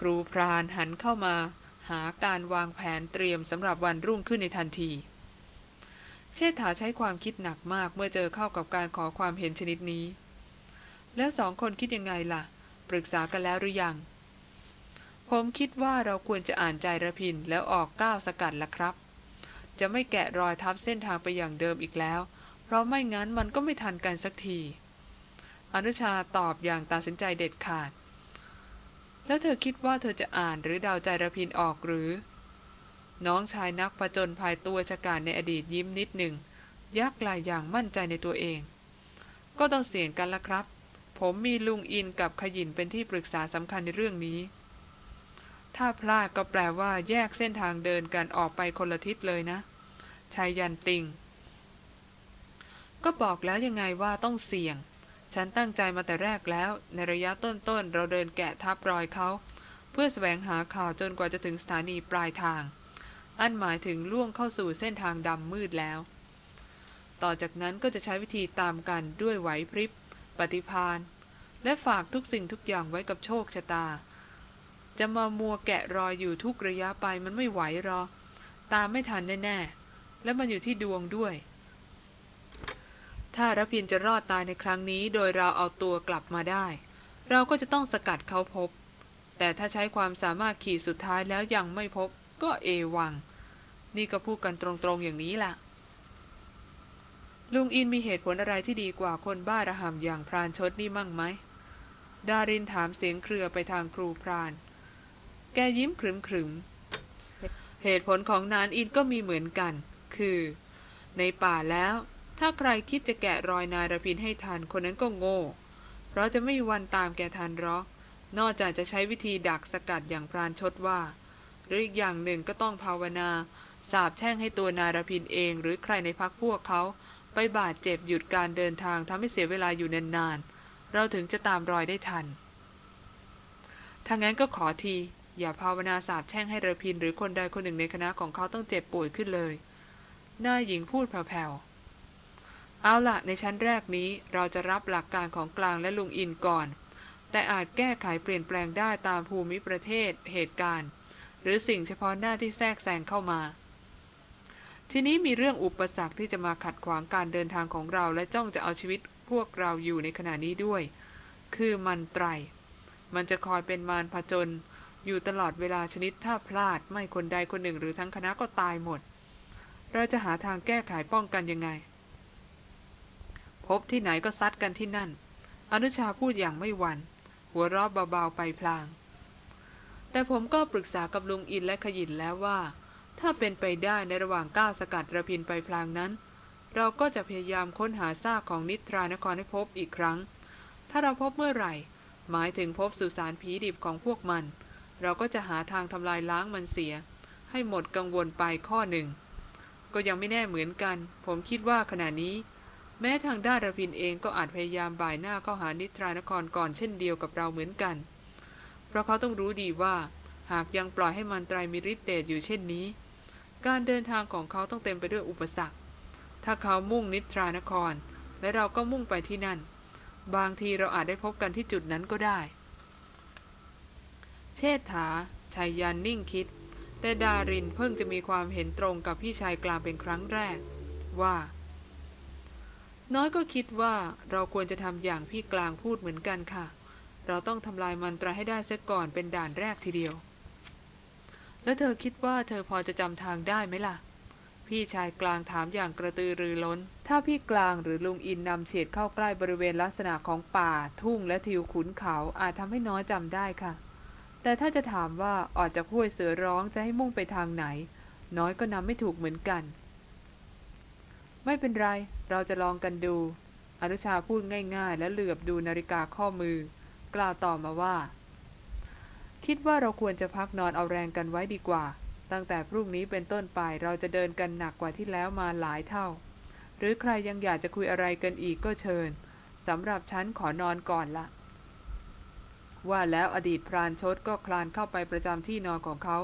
ครูพรานหันเข้ามาหาการวางแผนเตรียมสำหรับวันรุ่งขึ้นในทันที เชษฐาใช้ความคิดหนักมากเมื่อเจอเข้ากับการขอความเห็นชนิดนี้ แล้วสองคนคิดยังไงล่ะ ปรึกษากันแล้วหรือยัง ผมคิดว่าเราควรจะอ่านใจระพินแล้วออกก้าวสกัดละครับ จะไม่แกะรอยทับเส้นทางไปอย่างเดิมอีกแล้ว เพราะไม่งั้นมันก็ไม่ทันกันสักที อนุชาตอบอย่างตัดสินใจเด็ดขาด แล้วเธอคิดว่าเธอจะอ่านหรือเดาใจระพินออกหรือ น้องชายนักผจญภัยตัวชะการในอดีตยิ้มนิดหนึ่ง ยักไหลายอย่างมั่นใจในตัวเอง ก็ต้องเสี่ยงกันละครับ ผมมีลุงอินกับขยินเป็นที่ปรึกษาสำคัญในเรื่องนี้ ถ้าพลาดก็แปลว่าแยกเส้นทางเดินกันออกไปคนละทิศเลยนะชายยันติงก็บอกแล้วยังไงว่าต้องเสี่ยง ฉันตั้งใจมาแต่แรกแล้ว ในระยะต้นๆ เราเดินแกะทับรอยเขา เพื่อแสวงหาข่าวจนกว่าจะถึงสถานีปลายทาง อันหมายถึงล่วงเข้าสู่เส้นทางดำมืดแล้ว ต่อจากนั้นก็จะใช้วิธีตามกันด้วยไหวพริบ ปฏิพานและฝากทุกสิ่งทุกอย่างไว้กับโชคชะตา จะมามัวแกะรอยอยู่ทุกระยะไปมันไม่ไหวหรอกตามไม่ทันแน่ๆ และมันอยู่ที่ดวงด้วย ถ้ารพินจะรอดตายในครั้งนี้ โดยเราเอาตัวกลับมาได้ เราก็จะต้องสกัดเขาพบ แต่ถ้าใช้ความสามารถขีดสุดท้ายแล้วยังไม่พบ ก็เอวัง นี่ก็พูดกันตรงๆอย่างนี้ล่ะ ลุงอินมีเหตุผลอะไรที่ดีกว่าคนบ้าระห่ำอย่างพรานชดนี่มั่งไหม ดารินถามเสียงเครือไปทางครูพราน แกยิ้มขรึมขรึมเหตุผลของนานอินก็มีเหมือนกัน คือ ในป่าแล้ว ถ้าใครคิดจะแกะรอยนายรพินให้ทันคนนั้นก็โง่ เพราะจะไม่มีวันตามแกทันหรอก นอกจากจะใช้วิธีดักสกัดอย่างพรานชดว่า หรืออีกอย่างหนึ่งก็ต้องภาวนา สาบแช่งให้ตัวนายรพินเองหรือใครในพักพวกเขาไปบาดเจ็บหยุดการเดินทางทำให้เสียเวลาอยู่นานๆ เราถึงจะตามรอยได้ทันถ้างั้นก็ขอที อย่าภาวนาสาบแช่งให้ระพินหรือคนใดคนหนึ่งในคณะของเขาต้องเจ็บป่วยขึ้นเลยนายหญิงพูดแผ่วๆ เอาละในชั้นแรกนี้เราจะรับหลักการของกลางและลุงอินก่อน แต่อาจแก้ไขเปลี่ยนแปลงได้ตามภูมิประเทศเหตุการณ์ หรือสิ่งเฉพาะหน้าที่แทรกแซงเข้ามา ทีนี้มีเรื่องอุปสรรคที่จะมาขัดขวางการเดินทางของเราและจ้องจะเอาชีวิตพวกเราอยู่ในขณะนี้ด้วย คือมันไตร มันจะคอยเป็นมารผจญอยู่ตลอดเวลาชนิดถ้าพลาดไม่คนใดคนหนึ่งหรือทั้งคณะก็ตายหมด เราจะหาทางแก้ไขป้องกันยังไง พบที่ไหนก็ซัดกันที่นั่น อนุชาพูดอย่างไม่หวัน่นหัวเราะเบาๆไปพลาง แต่ผมก็ปรึกษากับลุงอินและขยินแล้วว่า ถ้าเป็นไปได้ในระหว่างก้าวสกัดระพินไปพลางนั้น เราก็จะพยายามค้นหาซากของนิทรานครให้พบอีกครั้ง ถ้าเราพบเมื่อไหร่ หมายถึงพบสุสานผีดิบของพวกมัน เราก็จะหาทางทำลายล้างมันเสีย ให้หมดกังวลไปข้อหนึ่ง ก็ยังไม่แน่เหมือนกัน ผมคิดว่าขณะนี้ แม้ทางด้านระพินเองก็อาจพยายามบ่ายหน้าเข้าหานิทรานครก่อนเช่นเดียวกับเราเหมือนกัน เพราะเขาต้องรู้ดีว่า หากยังปล่อยให้มันตรายมีฤทธิ์เดชอยู่เช่นนี้ การเดินทางของเขาต้องเต็มไปด้วยอุปสรรค ถ้าเขามุ่งนิทรานคร และเราก็มุ่งไปที่นั่น บางทีเราอาจได้พบกันที่จุดนั้นก็ได้ เชษฐาชายยันนิ่งคิด แต่ดารินเพิ่งจะมีความเห็นตรงกับพี่ชายกลางเป็นครั้งแรก ว่า น้อยก็คิดว่าเราควรจะทำอย่างพี่กลางพูดเหมือนกันค่ะ เราต้องทำลายมันตราให้ได้เสียก่อนเป็นด่านแรกทีเดียว แล้วเธอคิดว่าเธอพอจะจำทางได้ไหมล่ะ พี่ชายกลางถามอย่างกระตือรือร้น ถ้าพี่กลางหรือลุงอินนำเฉียดเข้าใกล้บริเวณลักษณะของป่า ทุ่งและทิวขุนเขาอาจทำให้น้อยจำได้ค่ะ แต่ถ้าจะถามว่าออกจากห้วยเสือร้องจะให้มุ่งไปทางไหน น้อยก็นำไม่ถูกเหมือนกัน ไม่เป็นไร เราจะลองกันดู อนุชาพูดง่ายๆ และเหลือบดูนาฬิกาข้อมือ กล่าวต่อมาว่า คิดว่าเราควรจะพักนอนเอาแรงกันไว้ดีกว่า ตั้งแต่พรุ่งนี้เป็นต้นไปเราจะเดินกันหนักกว่าที่แล้วมาหลายเท่า หรือใครยังอยากจะคุยอะไรกันอีกก็เชิญสำหรับฉันขอนอนก่อนละว่าแล้วอดีตพรานชดก็คลานเข้าไปประจำที่นอนของเขา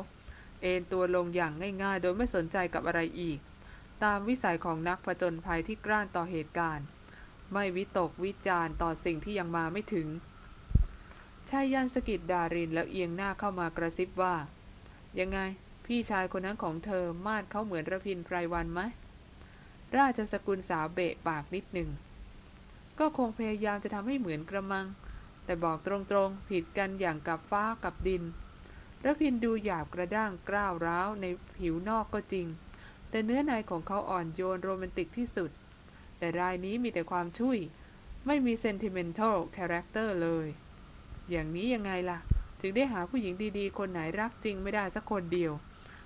เอนตัวลงอย่างง่ายๆ โดยไม่สนใจกับอะไรอีก ตามวิสัยของนักผจญภัยที่กล้านต่อเหตุการณ์ ไม่วิตกวิจารณ์ต่อสิ่งที่ยังมาไม่ถึงชายยันสกิดดารินแล้วเอียงหน้าเข้ามากระซิบว่า ยังไงพี่ชายคนนั้นของเธอมาดเขาเหมือนระพินไพรวันไหมราชสกุลสาวเบะปากนิดหนึ่ง ก็คงพยายามจะทำให้เหมือนกระมัง แต่บอกตรงๆ ผิดกันอย่างกับฟ้ากับดินระพินดูหยาบกระด้างกร้าวร้าวในผิวนอกก็จริง แต่เนื้อในของเขาอ่อนโยนโรแมนติกที่สุด แต่รายนี้มีแต่ความช่วยไม่มี sentimental character เลย อย่างนี้ยังไงล่ะ ถึงได้หาผู้หญิงดีๆ คนไหนรักจริงไม่ได้สักคนเดียว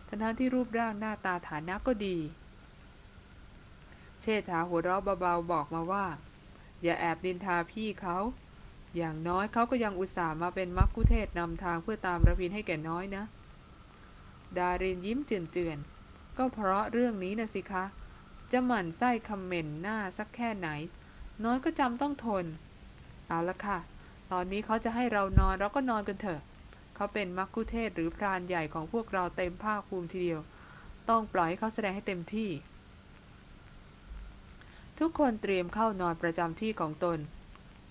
ทั้งที่รูปร่างหน้าตาฐานะก็ดี เชษฐาหัวเราะเบาๆบอกมาว่า อย่าแอบดินทาพี่เขา อย่างน้อยเขาก็ยังอุตส่าห์มาเป็นมักคุเทศนำทางเพื่อตามระพินให้แก่น้อยนะ ดารินยิ้มเจือนๆ ก็เพราะเรื่องนี้นะสิคะ จะหมั่นไส้คำเมนหน้าสักแค่ไหน น้อยก็จำต้องทน เอาละค่ะ ตอนนี้เขาจะให้เรานอนเราก็นอนกันเถอะ เขาเป็นมักคุเทศหรือพรานใหญ่ของพวกเราเต็มภาคภูมิทีเดียว ต้องปล่อยให้เขาแสดงให้เต็มที่ ทุกคนเตรียมเข้านอนประจำที่ของตน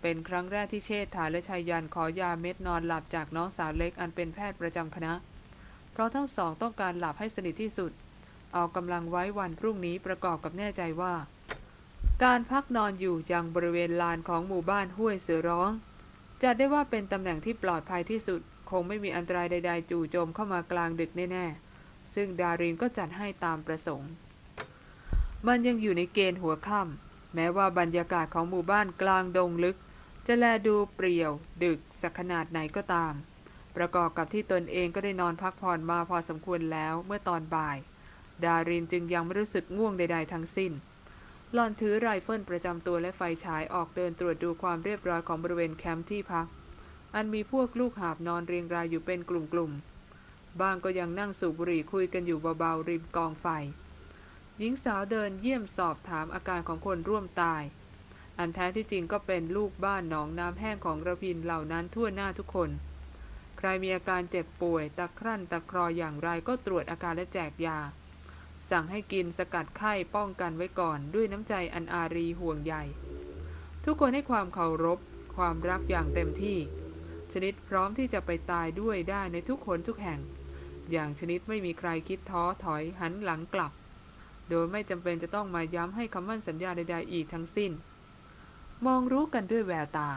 เป็นครั้งแรกที่เชษฐาและชายยันขอยาเม็ดนอนหลับจากน้องสาวเล็กอันเป็นแพทย์ประจำคณะ เพราะทั้งสองต้องการหลับให้สนิทที่สุด เอากำลังไว้วันพรุ่งนี้ประกอบกับแน่ใจว่า การพักนอนอยู่ยังบริเวณลานของหมู่บ้านห้วยเสือร้องจัดได้ว่าเป็นตำแหน่งที่ปลอดภัยที่สุด คงไม่มีอันตรายใด ๆ จู่โจมเข้ามากลางดึกแน่ๆซึ่งดารินก็จัดให้ตามประสงค์ มันยังอยู่ในเกณฑ์หัวค่ำแม้ว่าบรรยากาศของหมู่บ้านกลางดงลึก จะแลดูเปรี่ยว ดึกสักขนาดไหนก็ตามประกอบกับที่ตนเองก็ได้นอนพักผ่อนมาพอสมควรแล้วเมื่อตอนบ่าย ดารินจึงยังไม่รู้สึกง่วงใดๆทั้งสิ้นหล่อนถือไรเฟิลประจำตัวและไฟฉายออกเดินตรวจดูความเรียบร้อยของบริเวณแคมป์ที่พัก อันมีพวกลูกหาบนอนเรียงรายอยู่เป็นกลุ่มๆ บ้างก็ยังนั่งสูบบุหรี่คุยกันอยู่เบาๆ ริมกองไฟ หญิงสาวเดินเยี่ยมสอบถามอาการของคนร่วมตาย อันแท้ที่จริงก็เป็นลูกบ้านหนองน้ำแห้งของระพินเหล่านั้นทั่วหน้าทุกคน ใครมีอาการเจ็บป่วย ตะครั่นตะครออย่างไรก็ตรวจอาการและแจกยา สั่งให้กินสกัดไข้ป้องกันไว้ก่อนด้วยน้ำใจอันอารีห่วงใยทุกคนให้ความเคารพ ความรักอย่างเต็มที่ ชนิดพร้อมที่จะไปตายด้วยได้ในทุกคนทุกแห่ง อย่างชนิดไม่มีใครคิดท้อถอยหันหลังกลับ โดยไม่จำเป็นจะต้องมาย้ำให้คำมั่นสัญญาใดๆอีกทั้งสิ้น มองรู้กันด้วยแววตา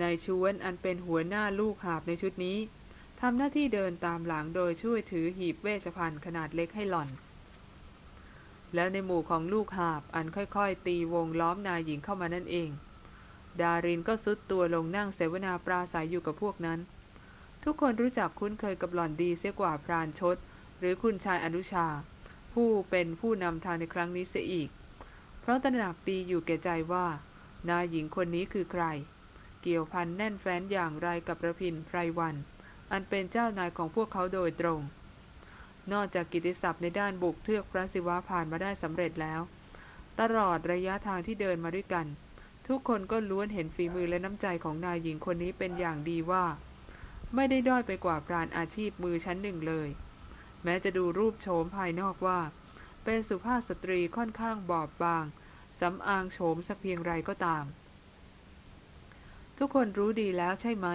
นายชวนอันเป็นหัวหน้าลูกหาบในชุดนี้ ทำหน้าที่เดินตามหลังโดยช่วยถือหีบเวชภัณฑ์ขนาดเล็กให้หล่อน แล้วในหมู่ของลูกหาบอันค่อยๆ ตีวงล้อมนายหญิงเข้ามานั่นเอง ดารินก็ซุดตัวลงนั่งเสวนาปราศัยอยู่กับพวกนั้น ทุกคนรู้จักคุ้นเคยกับหล่อนดีเสียกว่าพรานชด หรือคุณชายอนุชา ผู้เป็นผู้นำทางในครั้งนี้เสียอีก เพราะตระหนักดีอยู่แก่ใจว่า นายหญิงคนนี้คือใคร เกี่ยวพันแน่นแฟ้นอย่างไรกับระพินไพรวัน อันเป็นเจ้านายของพวกเขาโดยตรง นอกจากกิติศัพท์ในด้านบุกเทือกพระศิวะผ่านมาได้สำเร็จแล้ว ตลอดระยะทางที่เดินมาด้วยกัน ทุกคนก็ล้วนเห็นฝีมือและน้ำใจของนายหญิงคนนี้เป็นอย่างดีว่า ไม่ได้ด้อยไปกว่าพรานอาชีพมือชั้นหนึ่งเลย แม้จะดูรูปโฉมภายนอกว่า เป็นสุภาพสตรีค่อนข้างบอบบางสำอางโฉมสักเพียงไรก็ตาม ทุกคนรู้ดีแล้วใช่ไหม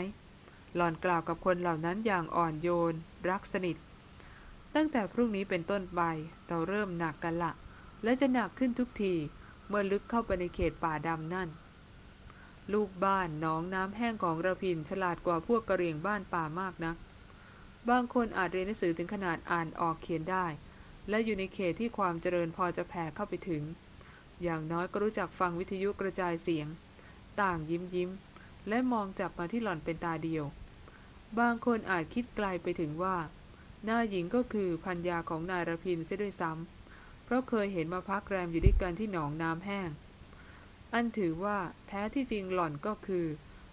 หล่อนกล่าวกับคนเหล่านั้นอย่างอ่อนโยน รักสนิท ตั้งแต่พรุ่งนี้เป็นต้นไปเราเริ่มหนักกันละ และจะหนักขึ้นทุกทีเมื่อลึกเข้าไปในเขตป่าดำนั่น ลูกบ้านน้องน้ำแห้งของระพินฉลาดกว่าพวกกระเรียงบ้านป่ามากนะัก บางคนอาจเรียนหนังสือถึงขนาดอ่านออกเขียนได้ และอยู่ในเขตที่ความเจริญพอจะแผ่เข้าไปถึง อย่างน้อยก็รู้จักฟังวิทยุกระจายเสียง ต่างยิ้มยิ้มและมองจับมาที่หล่อนเป็นตาเดียว บางคนอาจคิดไกลไปถึงว่า หน้าหญิงก็คือพัญญาของนายระพินเสียด้วยซ้ำเพราะเคยเห็นมาพักแรมอยู่ด้วยกันที่หนองน้ำแห้ง อันถือว่าแท้ที่จริงหล่อนก็คือ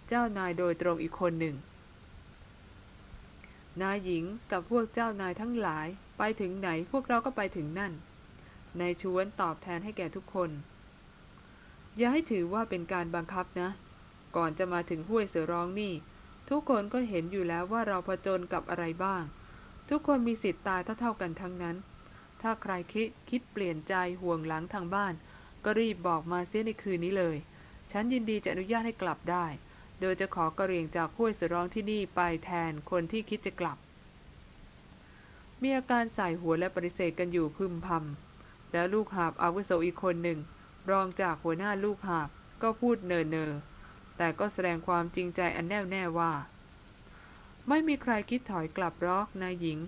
เจ้านายโดยตรงอีกคนหนึ่ง นายหญิงกับพวกเจ้านายทั้งหลายไปถึงไหนพวกเราก็ไปถึงนั่นนายชวนตอบแทนให้แก่ทุกคน อย่าให้ถือว่าเป็นการบังคับนะ ก่อนจะมาถึงห้วยเสือร้องนี่ ทุกคนก็เห็นอยู่แล้วว่าเราผจญกับอะไรบ้าง ทุกคนมีสิทธิ์ตายเท่าๆกันทั้งนั้น ถ้าใครคิดคิดเปลี่ยนใจห่วงหลังทางบ้าน ก็รีบบอกมาเสียในคืนนี้เลย ฉันยินดีจะอนุญาตให้กลับได้ โดยจะขอกระเรียงจากห้วยสร้องที่นี่ไปแทนคนที่คิดจะกลับ มีอาการใส่หัวและปฏิเสธกันอยู่พึมพำแล้วลูกหาบอาวุโสอีกคนหนึ่ง รองจากหัวหน้าลูกหาบก็พูดเนอเนอ แต่ก็แสดงความจริงใจอันแน่วแน่ว่า ไม่มีใครคิดถอยกลับรอกนายหญิง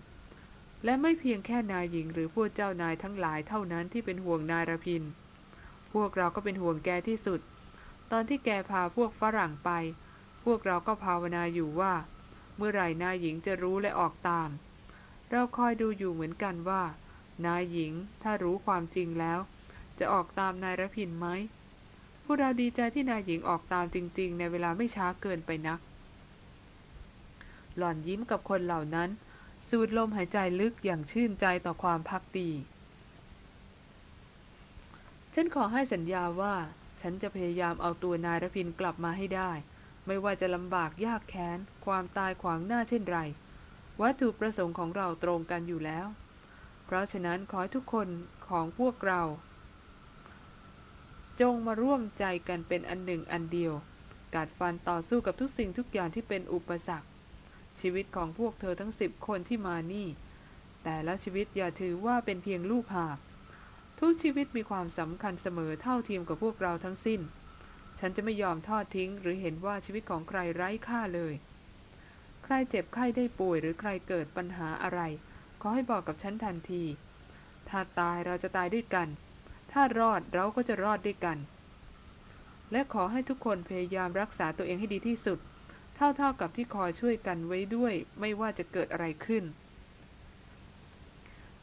และไม่เพียงแค่นายหญิง หรือพวกเจ้านายทั้งหลายเท่านั้นที่เป็นห่วงนายระพิน พวกเราก็เป็นห่วงแกที่สุด ตอนที่แกพาพวกฝรั่งไป พวกเราก็ภาวนาอยู่ว่า เมื่อไหร่นายหญิงจะรู้และออกตาม เราคอยดูอยู่เหมือนกันว่า นายหญิงถ้ารู้ความจริงแล้ว จะออกตามนายระพินไหม พวกเราดีใจที่นายหญิงออกตามจริง ๆ ในเวลาไม่ช้าเกินไปนัก หล่อนยิ้มกับคนเหล่านั้น สูดลมหายใจลึกอย่างชื่นใจต่อความพักดีฉันขอให้สัญญาว่า ฉันจะพยายามเอาตัวนายรพินกลับมาให้ได้ ไม่ว่าจะลำบากยากแค้น ความตายขวางหน้าเช่นไร วัตถุประสงค์ของเราตรงกันอยู่แล้ว เพราะฉะนั้นขอให้ทุกคนของพวกเรา จงมาร่วมใจกันเป็นอันหนึ่งอันเดียว กัดฟันต่อสู้กับทุกสิ่งทุกอย่างที่เป็นอุปสรรค ชีวิตของพวกเธอทั้งสิบคนที่มานี่ แต่ละชีวิตอย่าถือว่าเป็นเพียงลูกหาบทุกชีวิตมีความสำคัญเสมอเท่าเทียมกับพวกเราทั้งสิ้น ฉันจะไม่ยอมทอดทิ้ง หรือเห็นว่าชีวิตของใครไร้ค่าเลย ใครเจ็บไข้ได้ป่วยหรือใครเกิดปัญหาอะไร ขอให้บอกกับฉันทันที ถ้าตายเราจะตายด้วยกัน ถ้ารอดเราก็จะรอดด้วยกัน และขอให้ทุกคนพยายามรักษาตัวเองให้ดีที่สุด เท่าๆกับที่คอยช่วยกันไว้ด้วย ไม่ว่าจะเกิดอะไรขึ้น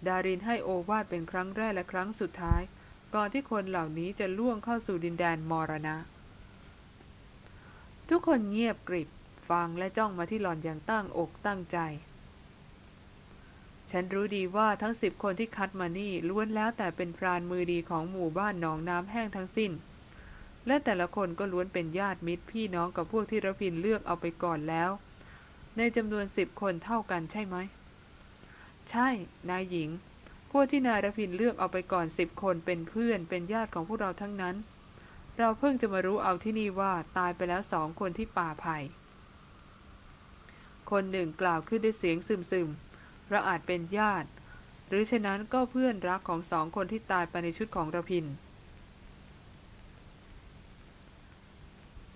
ดารินให้โอวาดเป็นครั้งแรกและครั้งสุดท้าย ก่อนที่คนเหล่านี้จะล่วงเข้าสู่ดินแดนมรณะ ทุกคนเงียบกริบฟังและจ้องมาที่หลอนอย่างตั้งอกตั้งใจ ฉันรู้ดีว่าทั้งสิบคนที่คัดมานี่ล้วนแล้วแต่เป็นพรานมือดีของหมู่บ้านหนองน้ำแห้งทั้งสิ้น และแต่ละคนก็ล้วนเป็นญาติมิตรพี่น้องกับพวกที่ระพินเลือกเอาไปก่อนแล้ว ในจำนวนสิบคนเท่ากันใช่ไหม ใช่ นายหญิง พวกที่นายระพินเลือกเอาไปก่อนสิบคนเป็นเพื่อนเป็นญาติของพวกเราทั้งนั้น เราเพิ่งจะมารู้เอาที่นี่ว่าตายไปแล้วสองคนที่ป่าไผ่คนหนึ่งกล่าวขึ้นด้วยเสียงซึมๆ เราอาจเป็นญาติ หรือฉะนั้นก็เพื่อนรักของสองคนที่ตายไปในชุดของระพิน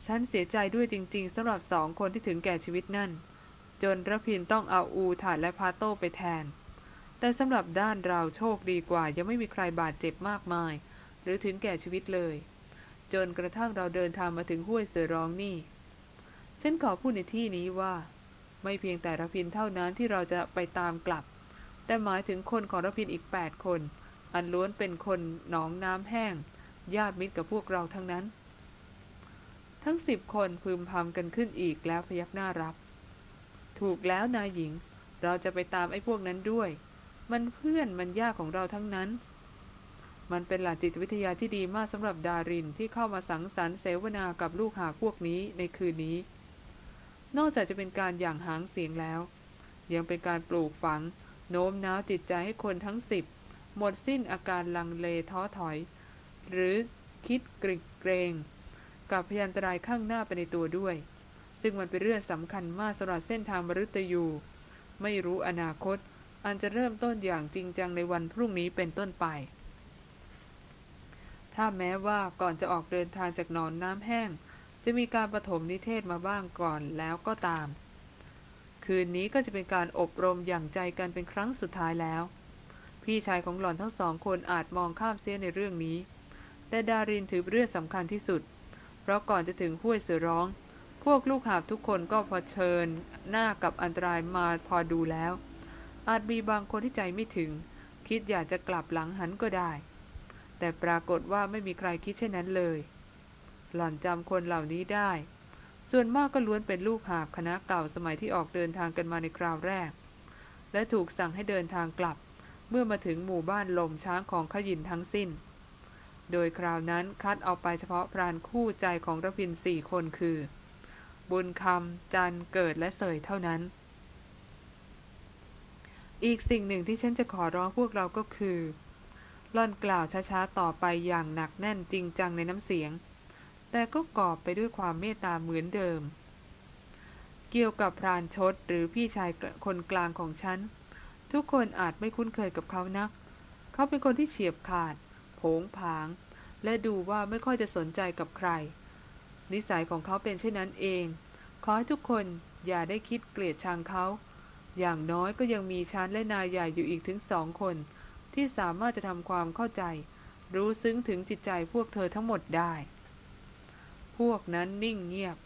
ฉันเสียใจด้วยจริง ๆสำหรับสองคนที่ถึงแก่ชีวิตนั่น จนระพินต้องเอาอูถาดและพาโต้ไปแทน แต่สำหรับด้านเราโชคดีกว่า ยังไม่มีใครบาดเจ็บมากมาย หรือถึงแก่ชีวิตเลย จนกระทั่งเราเดินทางมาถึงห้วยเสือร้องนี่ฉันขอพูดในที่นี้ว่า ไม่เพียงแต่ระพินเท่านั้นที่เราจะไปตามกลับ แต่หมายถึงคนของระพินอีกแปดคน อันล้วนเป็นคนหนองน้ำแห้ง ญาติมิตรกับพวกเราทั้งนั้น ทั้งสิบคนพึมพำกันขึ้นอีกแล้วพยักหน้ารับ ถูกแล้วนายหญิง เราจะไปตามไอ้พวกนั้นด้วย มันเพื่อนมันญาติของเราทั้งนั้นมันเป็นหลักจิตวิทยาที่ดีมากสำหรับดารินที่เข้ามาสังสรรค์เสวนากับลูกหาพวกนี้ในคืนนี้ นอกจากจะเป็นการอย่างหางเสียงแล้ว ยังเป็นการปลูกฝัง โน้มน้าวจิตใจให้คนทั้งสิบหมดสิ้นอาการลังเลท้อถอย หรือคิดกริกเกรง กับพยันตรายข้างหน้าไปในตัวด้วย ซึ่งมันเป็นเรื่องสำคัญมากสำหรับเส้นทางมฤตยู ไม่รู้อนาคต อันจะเริ่มต้นอย่างจริงจังในวันพรุ่งนี้เป็นต้นไป ถ้าแม้ว่าก่อนจะออกเดินทางจากนอนน้ำแห้ง จะมีการประถมนิเทศมาบ้างก่อนแล้วก็ตาม คืนนี้ก็จะเป็นการอบรมอย่างใจกันเป็นครั้งสุดท้ายแล้ว พี่ชายของหล่อนทั้งสองคนอาจมองข้ามเสียในเรื่องนี้ แต่ดารินถือเรื่องสำคัญที่สุด เพราะก่อนจะถึงห้วยเสือร้อง พวกลูกหาบทุกคนก็เผชิญหน้ากับอันตรายมาพอดูแล้ว อาจมีบางคนที่ใจไม่ถึง คิดอยากจะกลับหลังหันก็ได้ แต่ปรากฏว่าไม่มีใครคิดเช่นนั้นเลย หล่อนจำคนเหล่านี้ได้ ส่วนมากก็ล้วนเป็นลูกหาบคณะเก่าสมัยที่ออกเดินทางกันมาในคราวแรก และถูกสั่งให้เดินทางกลับ เมื่อมาถึงหมู่บ้านลมช้างของขยินทั้งสิ้น โดยคราวนั้นคัดเอาไปเฉพาะพรานคู่ใจของระพินสี่คนคือ บุญคำจันเกิดและเสยเท่านั้น อีกสิ่งหนึ่งที่ฉันจะขอร้องพวกเราก็คือล่อนกล่าวช้าๆ ต่อไปอย่างหนักแน่นจริงจังในน้ำเสียง แต่ก็กอบไปด้วยความเมตตาเหมือนเดิม เกี่ยวกับพรานชดหรือพี่ชายคนกลางของฉัน ทุกคนอาจไม่คุ้นเคยกับเขานัก เขาเป็นคนที่เฉียบขาด โผงผาง และดูว่าไม่ค่อยจะสนใจกับใคร นิสัยของเขาเป็นเช่นนั้นเอง ขอให้ทุกคนอย่าได้คิดเกลียดชังเขา อย่างน้อยก็ยังมีชั้นและนายใหญ่อยู่อีกถึงสองคน ที่สามารถจะทำความเข้าใจ รู้ซึ้งถึงจิตใจพวกเธอทั้งหมดได้ พวกนั้นนิ่งเงียบ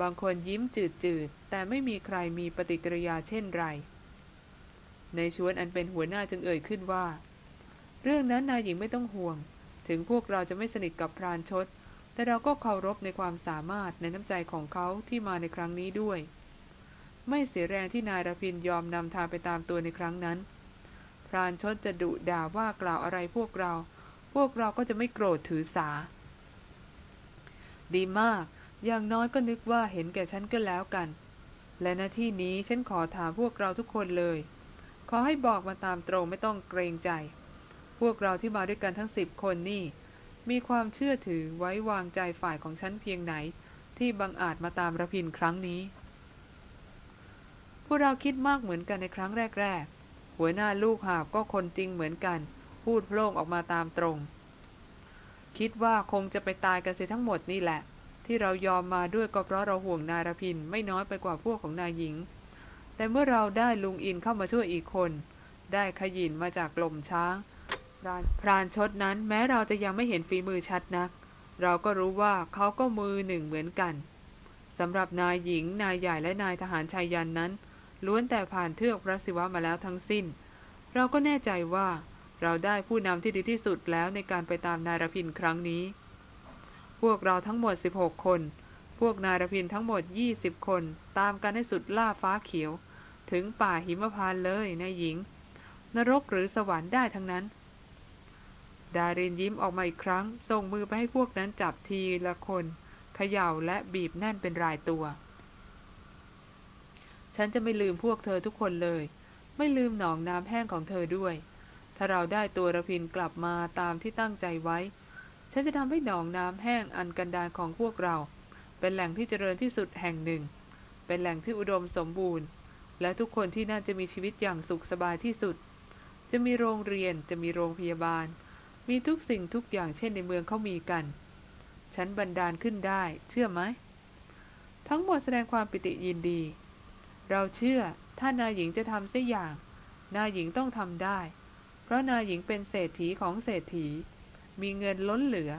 บางคนยิ้มจืดๆ แต่ไม่มีใครมีปฏิกิริยาเช่นไร ในชวนอันเป็นหัวหน้าจึงเอ่ยขึ้นว่า เรื่องนั้นนายหญิงไม่ต้องห่วง ถึงพวกเราจะไม่สนิทกับพรานชด แต่เราก็เคารพในความสามารถในน้ำใจของเขาที่มาในครั้งนี้ด้วย ไม่เสียแรงที่นายรพินยอมนำทางไปตามตัวในครั้งนั้น พรานชดจะดุด่าว่ากล่าวอะไรพวกเรา พวกเราก็จะไม่โกรธถือสา ดีมาก อย่างน้อยก็นึกว่าเห็นแก่ฉันก็แล้วกัน และหน้าที่นี้ฉันขอถามพวกเราทุกคนเลย ขอให้บอกมาตามตรงไม่ต้องเกรงใจ พวกเราที่มาด้วยกันทั้งสิบคนนี่ มีความเชื่อถือไว้วางใจฝ่ายของฉันเพียงไหน ที่บังอาจมาตามระพินครั้งนี้ พวกเราคิดมากเหมือนกันในครั้งแรก ๆ หัวหน้าลูกหาบก็คนจริงเหมือนกัน พูดโล่งออกมาตามตรง คิดว่าคงจะไปตายกันเสียทั้งหมดนี่แหละ ที่เรายอมมาด้วยก็เพราะเราห่วงนายรพินไม่น้อยไปกว่าพวกของนายหญิง แต่เมื่อเราได้ลุงอินเข้ามาช่วยอีกคน ได้ขยินมาจากกลมช้างพรานชดนั้นแม้เราจะยังไม่เห็นฝีมือชัดนัก เราก็รู้ว่าเขาก็มือหนึ่งเหมือนกันสำหรับนายหญิงนายใหญ่และนายทหารชายยันนั้น ล้วนแต่ผ่านเทือกพระศิวะมาแล้วทั้งสิ้น เราก็แน่ใจว่า เราได้ผู้นำที่ดีที่สุดแล้วในการไปตามนายรพินครั้งนี้ พวกเราทั้งหมด 16 คน พวกนายรพินทั้งหมด 20 คน ตามกันให้สุดล่าฟ้าเขียว ถึงป่าหิมพานเลยนายหญิง นรกหรือสวรรค์ได้ทั้งนั้น ดารินยิ้มออกมาอีกครั้ง ส่งมือไปให้พวกนั้นจับทีละคนเขย่าและบีบแน่นเป็นรายตัว ฉันจะไม่ลืมพวกเธอทุกคนเลย ไม่ลืมหนองน้ำแห้งของเธอด้วย ถ้าเราได้ตัวระพินกลับมาตามที่ตั้งใจไว้ ฉันจะทำให้หนองน้ำแห้งอันกันดารของพวกเรา เป็นแหล่งที่เจริญที่สุดแห่งหนึ่ง เป็นแหล่งที่อุดมสมบูรณ์ และทุกคนที่น่าจะมีชีวิตอย่างสุขสบายที่สุด จะมีโรงเรียนจะมีโรงพยาบาล มีทุกสิ่งทุกอย่างเช่นในเมืองเขามีกัน ฉันบันดาลขึ้นได้ เชื่อไหมทั้งหมดแสดงความปิติยินดี เราเชื่อถ้านายหญิงจะทำสักอย่าง นายหญิงต้องทำได้ เพราะนายหญิงเป็นเศรษฐีของเศรษฐี มีเงินล้นเหลือ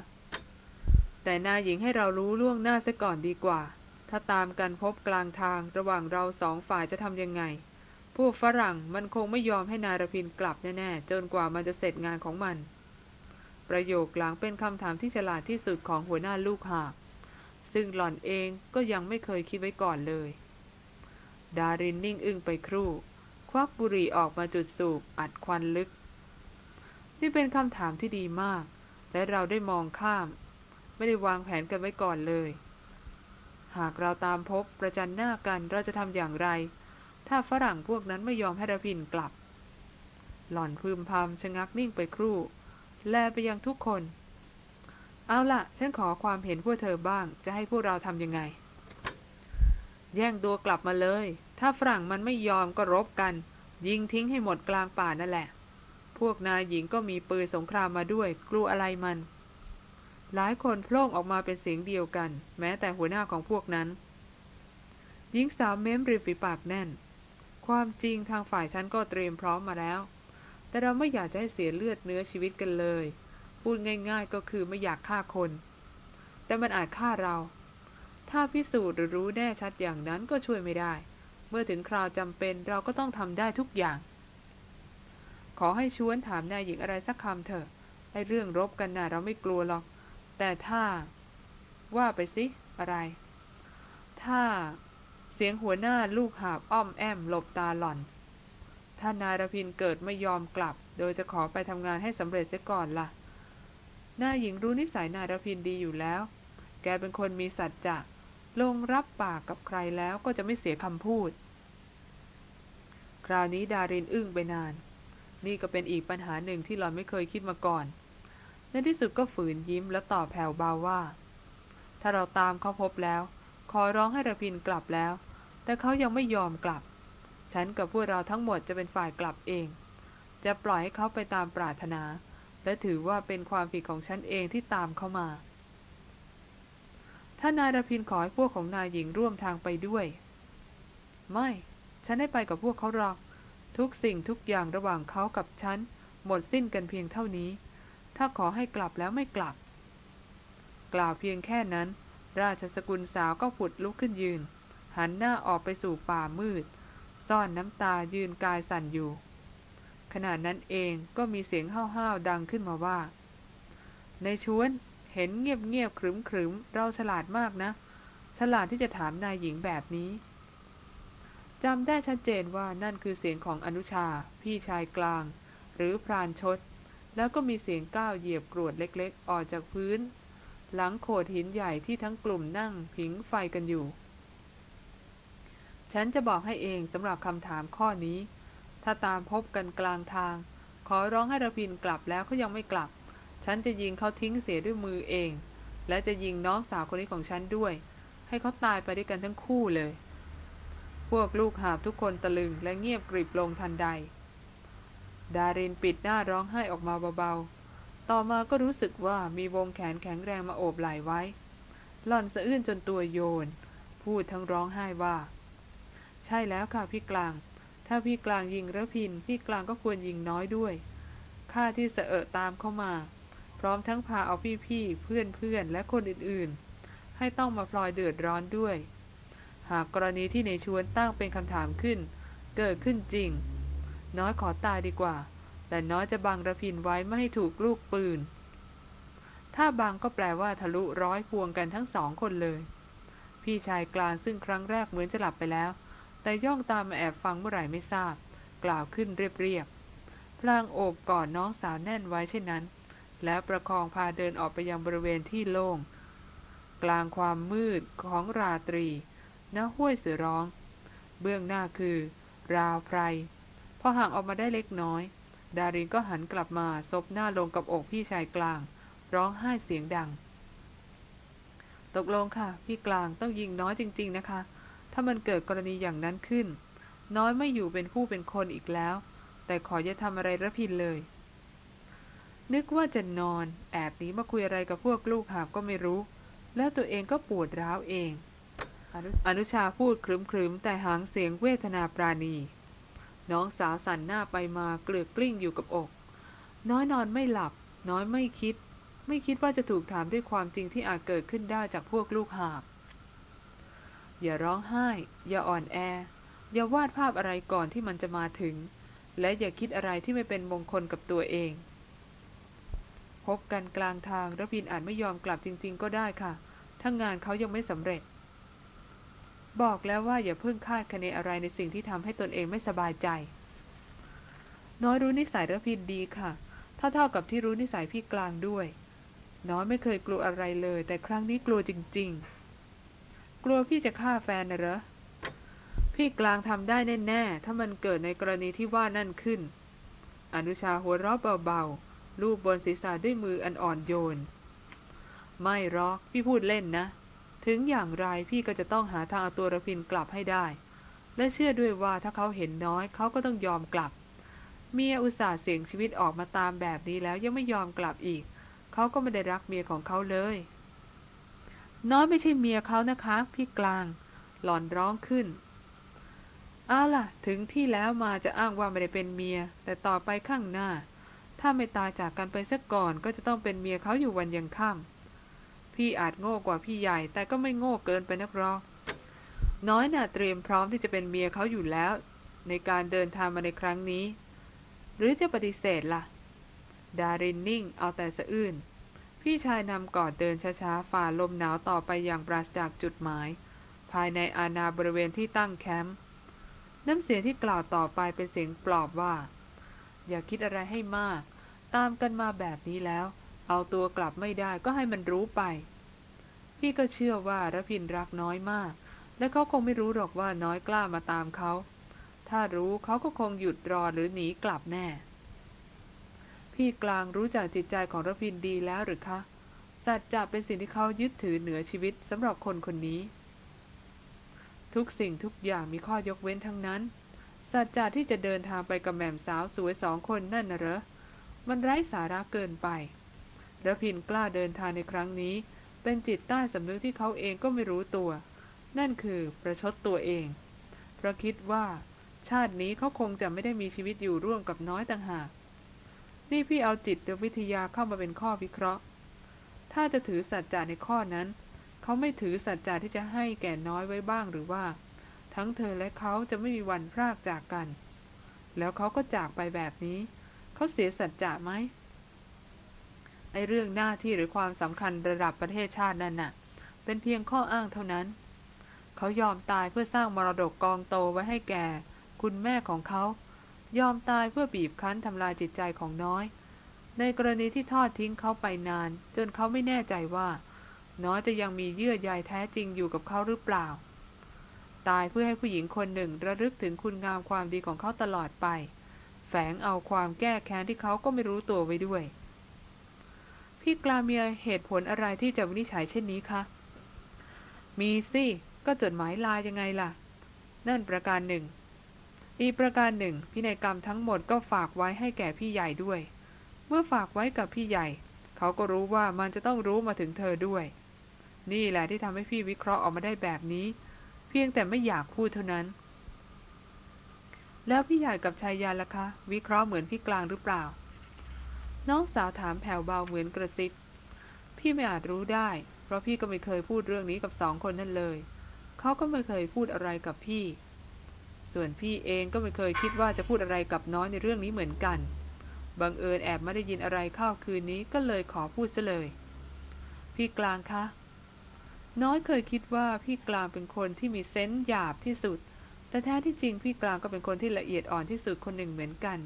แต่นายหญิงให้เรารู้ล่วงหน้าซะก่อนดีกว่า ถ้าตามกันพบกลางทางระหว่างเราสองฝ่ายจะทำยังไง พวกฝรั่งมันคงไม่ยอมให้นายรพินกลับแน่ๆจนกว่ามันจะเสร็จงานของมัน ประโยคหลังเป็นคำถามที่ฉลาดที่สุดของหัวหน้าลูกหาบซึ่งหล่อนเองก็ยังไม่เคยคิดไว้ก่อนเลย ดารินนิ่งอึ้งไปครู่ ควักบุหรี่ออกมาจุดสูบอัดควันลึก นี่เป็นคำถามที่ดีมาก และเราได้มองข้าม ไม่ได้วางแผนกันไว้ก่อนเลย หากเราตามพบประจันหน้ากันเราจะทำอย่างไร ถ้าฝรั่งพวกนั้นไม่ยอมให้ระพินกลับ หล่อนพึมพำชะงักนิ่งไปครู่ แลไปยังทุกคน เอาละฉันขอความเห็นพวกเธอบ้าง จะให้พวกเราทำยังไง แย่งตัวกลับมาเลย ถ้าฝรั่งมันไม่ยอมก็รบกัน ยิงทิ้งให้หมดกลางป่านั่นแหละ พวกนายหญิงก็มีปืนสงครามมาด้วย กลัวอะไรมัน หลายคนโพล่งออกมาเป็นเสียงเดียวกัน แม้แต่หัวหน้าของพวกนั้น หญิงสาวเม้มริมฝีปากแน่น ความจริงทางฝ่ายฉันก็เตรียมพร้อมมาแล้ว แต่เราไม่อยากจะให้เสียเลือดเนื้อชีวิตกันเลย พูดง่าย ๆ ก็คือไม่อยากฆ่าคน แต่มันอาจฆ่าเรา ถ้าพิสูจน์หรือรู้แน่ชัดอย่างนั้นก็ช่วยไม่ได้ เมื่อถึงคราวจำเป็นเราก็ต้องทำได้ทุกอย่าง ขอให้ชวนถามนายหญิงอะไรสักคำเถอะให้เรื่องรบกันนะ่ะเราไม่กลัวหรอก แต่ถ้า ว่าไปสิ อะไร ถ้าเสียงหัวหน้าลูกหาบอ้อมแอมหลบตาหล่อน ถ้านายรพินเกิดไม่ยอมกลับ โดยจะขอไปทำงานให้สำเร็จเสียก่อนละ่ะนายหญิงรู้นิสัยนายรพินดีอยู่แล้ว แกเป็นคนมีสัจจะลงรับปากกับใครแล้วก็จะไม่เสียคำพูด คราวนี้ดารินอึ้งไปนาน นี่ก็เป็นอีกปัญหาหนึ่งที่หล่อนไม่เคยคิดมาก่อน ในที่สุดก็ฝืนยิ้มและตอบแผ่วเบาว่า ถ้าเราตามเขาพบแล้ว ขอร้องให้ระพินกลับแล้ว แต่เขายังไม่ยอมกลับ ฉันกับพวกเราทั้งหมดจะเป็นฝ่ายกลับเอง จะปล่อยให้เขาไปตามปรารถนา และถือว่าเป็นความผิดของฉันเองที่ตามเขามา ถ้านายระพินขอให้พวกของนายหญิงร่วมทางไปด้วย ไม่ ฉันได้ไปกับพวกเขาหรอก ทุกสิ่งทุกอย่างระหว่างเขากับฉัน หมดสิ้นกันเพียงเท่านี้ ถ้าขอให้กลับแล้วไม่กลับ กล่าวเพียงแค่นั้น ราชสกุลสาวก็ผุดลุกขึ้นยืน หันหน้าออกไปสู่ป่ามืด ซ่อนน้ำตายืนกายสั่นอยู่ ขณะนั้นเองก็มีเสียงห้าวๆดังขึ้นมาว่า ในชวนเห็นเงียบๆขรึมๆเราฉลาดมากนะ ฉลาดที่จะถามนายหญิงแบบนี้ จำได้ชัดเจนว่านั่นคือเสียงของอนุชา พี่ชายกลาง หรือพรานชด แล้วก็มีเสียงก้าวเหยียบกรวดเล็กๆ ออกจากพื้น หลังโขดหินใหญ่ที่ทั้งกลุ่มนั่งผิงไฟกันอยู่ ฉันจะบอกให้เองสำหรับคำถามข้อนี้ ถ้าตามพบกันกลางทาง ขอร้องให้ระพินกลับแล้วเขายังไม่กลับ ฉันจะยิงเขาทิ้งเสียด้วยมือเอง และจะยิงน้องสาวคนนี้ของฉันด้วย ให้เขาตายไปด้วยกันทั้งคู่เลย พวกลูกหาบทุกคนตะลึงและเงียบกริบลงทันใด ดารินปิดหน้าร้องไห้ออกมาเบาๆ ต่อมาก็รู้สึกว่ามีวงแขนแข็งแรงมาโอบไหล่ไว้ หล่อนสะอื้นจนตัวโยน พูดทั้งร้องไห้ว่า ใช่แล้วค่ะพี่กลาง ถ้าพี่กลางยิงระพิน พี่กลางก็ควรยิงน้อยด้วย ข้าที่เสอะตามเข้ามา พร้อมทั้งพาเอาพี่ๆเพื่อนๆและคนอื่นๆ ให้ต้องมาพลอยเดือดร้อนด้วย หากกรณีที่ในชวนตั้งเป็นคำถามขึ้น เกิดขึ้นจริง น้อยขอตายดีกว่า แต่น้อยจะบังระพินไว้ไม่ให้ถูกลูกปืน ถ้าบังก็แปลว่าทะลุร้อยพวงกันทั้งสองคนเลย พี่ชายกลางซึ่งครั้งแรกเหมือนจะหลับไปแล้ว แต่ย่องตามมาแอบฟังเมื่อไหร่ไม่ทราบ กล่าวขึ้นเรียบๆพลางโอบกอดน้องสาวแน่นไว้เช่นนั้น แล้วประคองพาเดินออกไปยังบริเวณที่โล่งกลางความมืดของราตรี ณห้วยเสือร้อง เบื้องหน้าคือ ราวไพรพอห่างออกมาได้เล็กน้อย ดารินก็หันกลับมาซบหน้าลงกับอกพี่ชายกลาง ร้องไห้เสียงดัง ตกลงค่ะ พี่กลางต้องยิงน้อยจริง ๆนะคะ ถ้ามันเกิดกรณีอย่างนั้นขึ้น น้อยไม่อยู่เป็นผู้เป็นคนอีกแล้ว แต่ขออย่าทำอะไรระพินเลย นึกว่าจะนอน แอบหนีมาคุยอะไรกับพวกลูกหาบก็ไม่รู้ แล้วตัวเองก็ปวดร้าวเอง อนุชาพูดครึมๆแต่หางเสียงเวทนาปราณี น้องสาวสั่นหน้าไปมาเกลือกกลิ้งอยู่กับอก น้อยนอนไม่หลับ น้อยไม่คิด ไม่คิดว่าจะถูกถามด้วยความจริงที่อาจเกิดขึ้นได้จากพวกลูกหาบ อย่าร้องไห้ อย่าอ่อนแอ อย่าวาดภาพอะไรก่อนที่มันจะมาถึง และอย่าคิดอะไรที่ไม่เป็นมงคลกับตัวเอง พบกันกลางทางระพินอาจไม่ยอมกลับจริง ๆ ก็ได้ค่ะ ถ้างานเขายังไม่สำเร็จ บอกแล้วว่าอย่าเพิ่งคาดคะเนอะไรในสิ่งที่ทำให้ตนเองไม่สบายใจ น้อยรู้นิสัยระพินดีค่ะ เท่าๆกับที่รู้นิสัยพี่กลางด้วย น้อยไม่เคยกลัวอะไรเลย แต่ครั้งนี้กลัวจริง ๆ กลัวพี่จะฆ่าแฟนนะเหรอ พี่กลางทำได้แน่ๆ ถ้ามันเกิดในกรณีที่ว่านั่นขึ้น อนุชาหัวเราะเบาๆลูบบนศีรษะด้วยมืออันอ่อนโยน ไม่หรอกพี่พูดเล่นนะ ถึงอย่างไรพี่ก็จะต้องหาทางเอาตัวระพินกลับให้ได้ และเชื่อด้วยว่าถ้าเขาเห็นน้อยเขาก็ต้องยอมกลับ เมียอุตส่าห์เสี่ยงชีวิตออกมาตามแบบนี้แล้วยังไม่ยอมกลับอีก เขาก็ไม่ได้รักเมียของเขาเลย น้อยไม่ใช่เมียเขานะคะ พี่กลาง หล่อนร้องขึ้นเอาล่ะ ถึงที่แล้วมาจะอ้างว่าไม่ได้เป็นเมีย แต่ต่อไปข้างหน้า ถ้าไม่ตายจากกันไปสักก่อนก็จะต้องเป็นเมียเขาอยู่วันยังค่ำ พี่อาจโง่กว่าพี่ใหญ่ แต่ก็ไม่โง่เกินไปนักหรอกน้อยน่ะเตรียมพร้อมที่จะเป็นเมียเขาอยู่แล้ว ในการเดินทางมาในครั้งนี้ หรือจะปฏิเสธละ่ะ ดารินนิ่งเอาแต่สะอื้นพี่ชายนำก่อนเดินช้าๆฝ่าลมหนาวต่อไปอย่างปราศจากจุดหมาย ภายในอาณาบริเวณที่ตั้งแคมป์น้ำเสียงที่กล่าวต่อไปเป็นเสียงปลอบว่า อย่าคิดอะไรให้มาก ตามกันมาแบบนี้แล้ว เอาตัวกลับไม่ได้ก็ให้มันรู้ไป พี่ก็เชื่อว่าระพินรักน้อยมาก และเขาคงไม่รู้หรอกว่าน้อยกล้ามาตามเขา ถ้ารู้เขาก็คงหยุดรอหรือหนีกลับแน่ พี่กลางรู้จักจิตใจของระพินดีแล้วหรือคะ สัจจะเป็นสิ่งที่เขายึดถือเหนือชีวิตสำหรับคนคนนี้ ทุกสิ่งทุกอย่างมีข้อยกเว้นทั้งนั้น สัจจะที่จะเดินทางไปกับแม่มสาวสวยสองคนนั่นนะเหรอ มันไร้สาระเกินไป ระพินกล้าเดินทางในครั้งนี้ เป็นจิตใต้สำนึกที่เขาเองก็ไม่รู้ตัว นั่นคือประชดตัวเอง เพราะคิดว่า ชาตินี้เขาคงจะไม่ได้มีชีวิตอยู่ร่วมกับน้อยต่างหาก นี่พี่เอาจิตวิทยาเข้ามาเป็นข้อวิเคราะห์ ถ้าจะถือสัจจะในข้อนั้น เขาไม่ถือสัจจะที่จะให้แก่น้อยไว้บ้างหรือว่า ทั้งเธอและเขาจะไม่มีวันพรากจากกัน แล้วเขาก็จากไปแบบนี้ เขาเสียสัจจะไหม ไอเรื่องหน้าที่หรือความสำคัญระดับประเทศชาตินั่นน่ะ เป็นเพียงข้ออ้างเท่านั้น เขายอมตายเพื่อสร้างมรดกกองโตไว้ให้แก่ คุณแม่ของเขา ยอมตายเพื่อบีบคั้นทำลายจิตใจของน้อย ในกรณีที่ทอดทิ้งเขาไปนาน จนเขาไม่แน่ใจว่า น้อยจะยังมีเยื่อใยแท้จริงอยู่กับเขาหรือเปล่า ตายเพื่อให้ผู้หญิงคนหนึ่งระลึกถึงคุณงามความดีของเขาตลอดไป แฝงเอาความแก้แค้นที่เขาก็ไม่รู้ตัวไว้ด้วย พี่กลาเมียเหตุผลอะไรที่จะวินิจฉัยเช่นนี้คะ มีสิก็จดหมายลายังไงล่ะ นั่นประการหนึ่ง อีกประการหนึ่ง พินัยกรรมทั้งหมดก็ฝากไว้ให้แก่พี่ใหญ่ด้วย เมื่อฝากไว้กับพี่ใหญ่ เขาก็รู้ว่ามันจะต้องรู้มาถึงเธอด้วย นี่แหละที่ทำให้พี่วิเคราะห์ออกมาได้แบบนี้ เพียงแต่ไม่อยากพูดเท่านั้น แล้วพี่ใหญ่กับชายยาล่ะคะ วิเคราะห์เหมือนพี่กลางหรือเปล่า น้องสาวถามแผ่วเบาเหมือนกระซิบ พี่ไม่อาจรู้ได้ เพราะพี่ก็ไม่เคยพูดเรื่องนี้กับสองคนนั่นเลย เขาก็ไม่เคยพูดอะไรกับพี่ ส่วนพี่เองก็ไม่เคยคิดว่าจะพูดอะไรกับน้อยในเรื่องนี้เหมือนกัน บังเอิญแอบไม่ได้ยินอะไรเข้าคืนนี้ก็เลยขอพูดซะเลย พี่กลางคะ น้อยเคยคิดว่าพี่กลางเป็นคนที่มีเซนส์หยาบที่สุด แต่แท้ที่จริงพี่กลางก็เป็นคนที่ละเอียดอ่อนที่สุดคนหนึ่งเหมือนกัน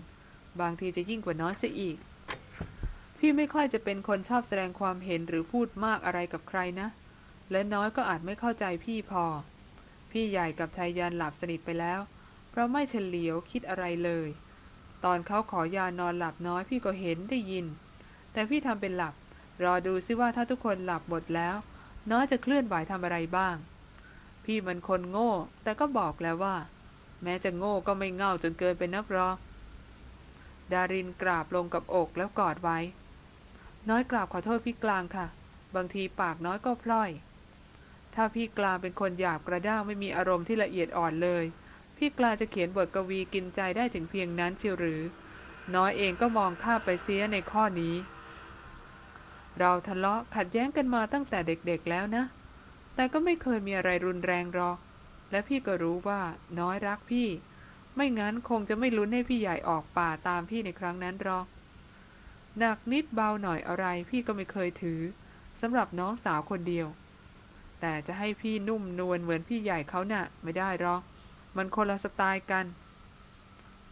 บางทีจะยิ่งกว่าน้อยเสียอีก พี่ไม่ค่อยจะเป็นคนชอบแสดงความเห็นหรือพูดมากอะไรกับใครนะ และน้อยก็อาจไม่เข้าใจพี่พอ พี่ใหญ่กับชายยันหลับสนิทไปแล้ว เพราะไม่เฉลียวคิดอะไรเลย ตอนเขาขอยานอนหลับน้อยพี่ก็เห็นได้ยิน แต่พี่ทำเป็นหลับ รอดูซิว่าถ้าทุกคนหลับหมดแล้ว น้อยจะเคลื่อนไหวทำอะไรบ้าง พี่มันคนโง่ แต่ก็บอกแล้วว่า แม้จะโง่ก็ไม่เง่าจนเกินเป็นนักรองดารินกราบลงกับอกแล้วกอดไว้ น้อยกราบขอโทษพี่กลางค่ะ บางทีปากน้อยก็พล่อย ถ้าพี่กลางเป็นคนหยาบกระด้างไม่มีอารมณ์ที่ละเอียดอ่อนเลย พี่กลางจะเขียนบทกวีกินใจได้ถึงเพียงนั้นเชียวหรือ น้อยเองก็มองข้าไปเสียในข้อนี้ เราทะเลาะขัดแย้งกันมาตั้งแต่เด็กๆแล้วนะ แต่ก็ไม่เคยมีอะไรรุนแรงหรอก และพี่ก็รู้ว่าน้อยรักพี่ ไม่งั้นคงจะไม่ลุ้นให้พี่ใหญ่ออกป่าตามพี่ในครั้งนั้นหรอก หนักนิดเบาหน่อยอะไรพี่ก็ไม่เคยถือสำหรับน้องสาวคนเดียว แต่จะให้พี่นุ่มนวลเหมือนพี่ใหญ่เขานะ่ะ ไม่ได้หรอก มันคนละสไตล์กัน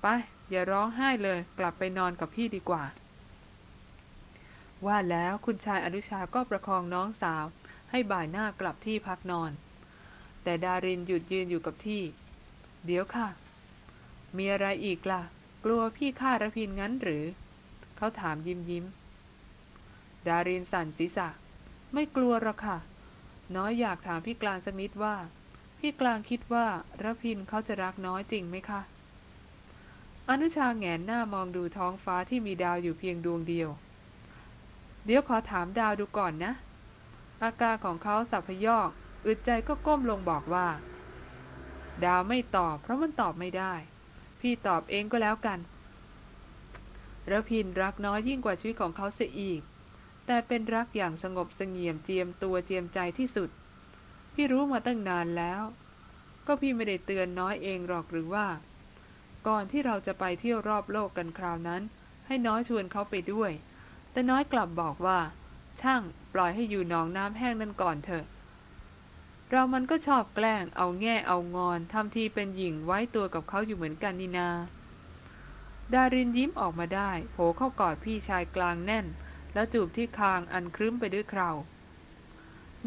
ไป อย่าร้องไห้เลย กลับไปนอนกับพี่ดีกว่า ว่าแล้วคุณชายอนุชาก็ประคองน้องสาว ให้บ่ายหน้ากลับที่พักนอน แต่ดารินหยุดยืนอยู่กับที่ เดี๋ยวค่ะ มีอะไรอีกล่ะ กลัวพี่ฆ่าระพินงั้นหรือ เขาถามยิ้มยิ้ม ดารินสั่นศีรษะ ไม่กลัวหรอกค่ะ น้อยอยากถามพี่กลางสักนิดว่า พี่กลางคิดว่าระพินเขาจะรักน้อยจริงไหมคะ อนุชาแงนหน้ามองดูท้องฟ้าที่มีดาวอยู่เพียงดวงเดียว เดี๋ยวขอถามดาวดูก่อนนะ อาการของเขาสับพยอกอึดใจก็ก้มลงบอกว่า ดาวไม่ตอบเพราะมันตอบไม่ได้ พี่ตอบเองก็แล้วกัน ระพินรักน้อยยิ่งกว่าชีวิตของเขาเสียอีก แต่เป็นรักอย่างสงบเสงี่ยมเจียมตัวเจียมใจที่สุด พี่รู้มาตั้งนานแล้ว ก็พี่ไม่ได้เตือนน้อยเองหรอกหรือว่า ก่อนที่เราจะไปเที่ยวรอบโลกกันคราวนั้น ให้น้อยชวนเขาไปด้วย แต่น้อยกลับบอกว่า ช่างปล่อยให้อยู่หนองน้ำแห้งนั่นก่อนเถอะ เรามันก็ชอบแกล้งเอาแง่เอางอนทำทีเป็นหญิงไว้ตัวกับเขาอยู่เหมือนกันนี่นา ดารินยิ้มออกมาได้ โผเข้ากอดพี่ชายกลางแน่น แล้วจูบที่คางอันครึ้มไปด้วยคราว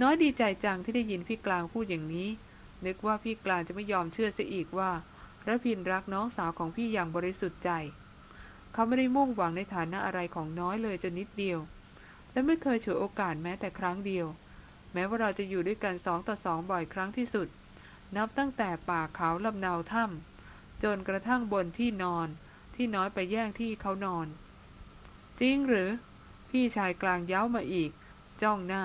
น้อยดีใจจังที่ได้ยินพี่กลางพูดอย่างนี้ นึกว่าพี่กลางจะไม่ยอมเชื่อเสียอีกว่าระพินรักน้องสาวของพี่อย่างบริสุทธิ์ใจ เขาไม่ได้มุ่งหวังในฐานะอะไรของน้อยเลยจนนิดเดียว และไม่เคยฉวยโอกาสแม้แต่ครั้งเดียว แม้ว่าเราจะอยู่ด้วยกันสองต่อสองบ่อยครั้งที่สุด นับตั้งแต่ป่าเขาลำนาวถ้ำจนกระทั่งบนที่นอน ที่น้อยไปแย่งที่เขานอน จริงหรือ พี่ชายกลางเย้ามาอีก จ้องหน้า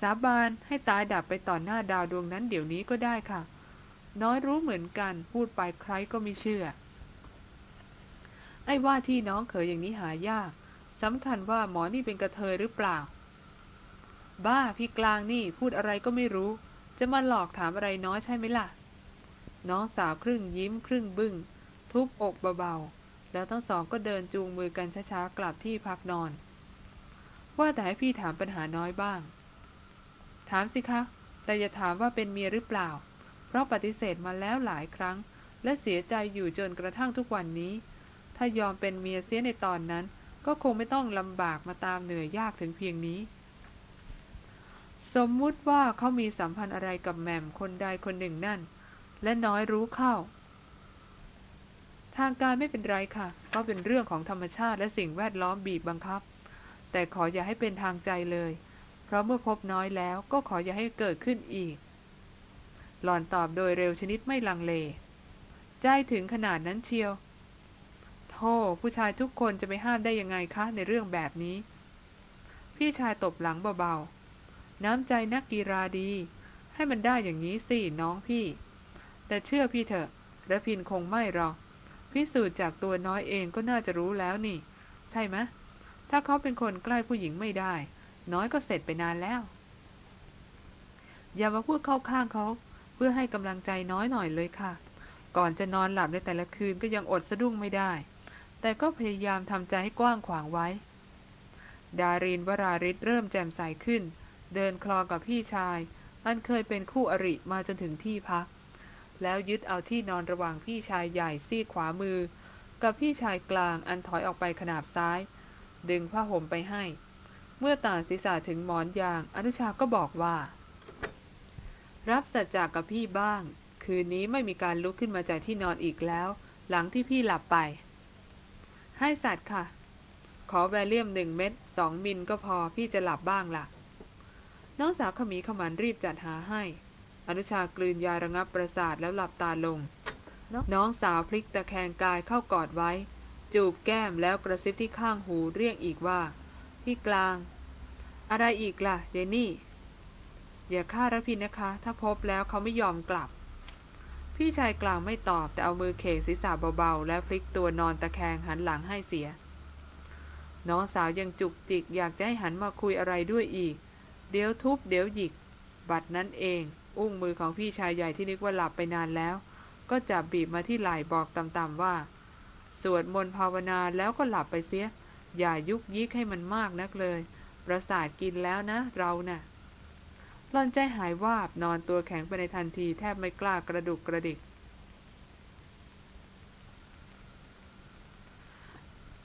สาบานให้ตายดับไปต่อหน้าดาวดวงนั้นเดี๋ยวนี้ก็ได้ค่ะ น้อยรู้เหมือนกันพูดไปใครก็ไม่เชื่อ ไอ้ว่าที่น้องเขยอย่างนี้หายากสำคัญว่าหมอนี่เป็นกระเทยหรือเปล่า บ้าพี่กลางนี่พูดอะไรก็ไม่รู้ จะมาหลอกถามอะไรน้อยใช่ไหมล่ะ น้องสาวครึ่งยิ้มครึ่งบึง้ง ทุบอกเบาๆ แล้วทั้งสองก็เดินจูงมือกันช้าๆ กลับที่พักนอน ว่าแต่ให้พี่ถามปัญหาน้อยบ้าง ถามสิคะ แต่อย่าถามว่าเป็นเมียหรือเปล่า เพราะปฏิเสธมาแล้วหลายครั้ง และเสียใจอยู่จนกระทั่งทุกวันนี้ ถ้ายอมเป็นเมียเสียในตอนนั้น ก็คงไม่ต้องลำบากมาตามเหนื่อยยากถึงเพียงนี้ สมมุติว่าเขามีสัมพันธ์อะไรกับแหม่มคนใดคนหนึ่งนั่น และน้อยรู้เข้า ทางการไม่เป็นไรค่ะ ก็เป็นเรื่องของธรรมชาติและสิ่งแวดล้อมบีบบังคับ แต่ขออย่าให้เป็นทางใจเลย เพราะเมื่อพบน้อยแล้วก็ขออย่าให้เกิดขึ้นอีก หล่อนตอบโดยเร็วชนิดไม่ลังเล ใจถึงขนาดนั้นเชียว โธ่ผู้ชายทุกคนจะไปห้ามได้ยังไงคะในเรื่องแบบนี้ พี่ชายตบหลังเบาๆ น้ำใจนักกีฬาดี ให้มันได้อย่างนี้สิน้องพี่ แต่เชื่อพี่เถอะระพินคงไม่หรอก พิสูจน์จากตัวน้อยเองก็น่าจะรู้แล้วนี่ ใช่ไหมถ้าเขาเป็นคนใกล้ผู้หญิงไม่ได้ น้อยก็เสร็จไปนานแล้ว อย่ามาพูดเข้าข้างเขา เพื่อให้กำลังใจน้อยหน่อยเลยค่ะ ก่อนจะนอนหลับในแต่ละคืนก็ยังอดสะดุ้งไม่ได้ แต่ก็พยายามทำใจให้กว้างขวางไว้ ดารินวราริศเริ่มแจ่มใสขึ้น เดินคลอกับพี่ชาย อันเคยเป็นคู่อริมาจนถึงที่พัก แล้วยึดเอาที่นอนระหว่างพี่ชายใหญ่ซีกขวามือ กับพี่ชายกลางอันถอยออกไปขนาบซ้าย ดึงผ้าห่มไปให้ เมื่อต่างศีรษะถึงหมอนยาง อนุชาก็บอกว่า รับสัจจากกับพี่บ้าง คืนนี้ไม่มีการลุกขึ้นมาจากที่นอนอีกแล้ว หลังที่พี่หลับไป ให้สัตว์ค่ะ ขอแวเลียมหนึ่งเม็ดสองมิลก็พอพี่จะหลับบ้างละ่ะ น้องสาวขมีขมันรีบจัดหาให้ อนุชากลืนยาระงับประสาทแล้วหลับตาลง น้องสาวพลิกตะแคงกายเข้ากอดไว้ จูบแก้มแล้วกระซิบที่ข้างหูเรียกอีกว่า พี่กลาง อะไรอีกล่ะเยนี่ อย่าฆ่าระพินนะคะ ถ้าพบแล้วเขาไม่ยอมกลับ พี่ชายกลางไม่ตอบแต่เอามือเขกศีรษะเบาๆ และพลิกตัวนอนตะแคงหันหลังให้เสีย น้องสาวยังจุกจิกอยากจะให้หันมาคุยอะไรด้วยอีก เดี๋ยวทุบเดี๋ยวหยิก บัดนั้นเอง อุ้งมือของพี่ชายใหญ่ที่นึกว่าหลับไปนานแล้ว ก็จับบีบมาที่ไหล่บอกต่ำๆว่า สวดมนต์ภาวนาแล้วก็หลับไปเสีย อย่ายุกยิกให้มันมากนักเลย ประสาทกินแล้วนะ เรานะ่ะหลอนใจหายวาบนอนตัวแข็งไปในทันทีแทบไม่กล้ากระดุกกระดิก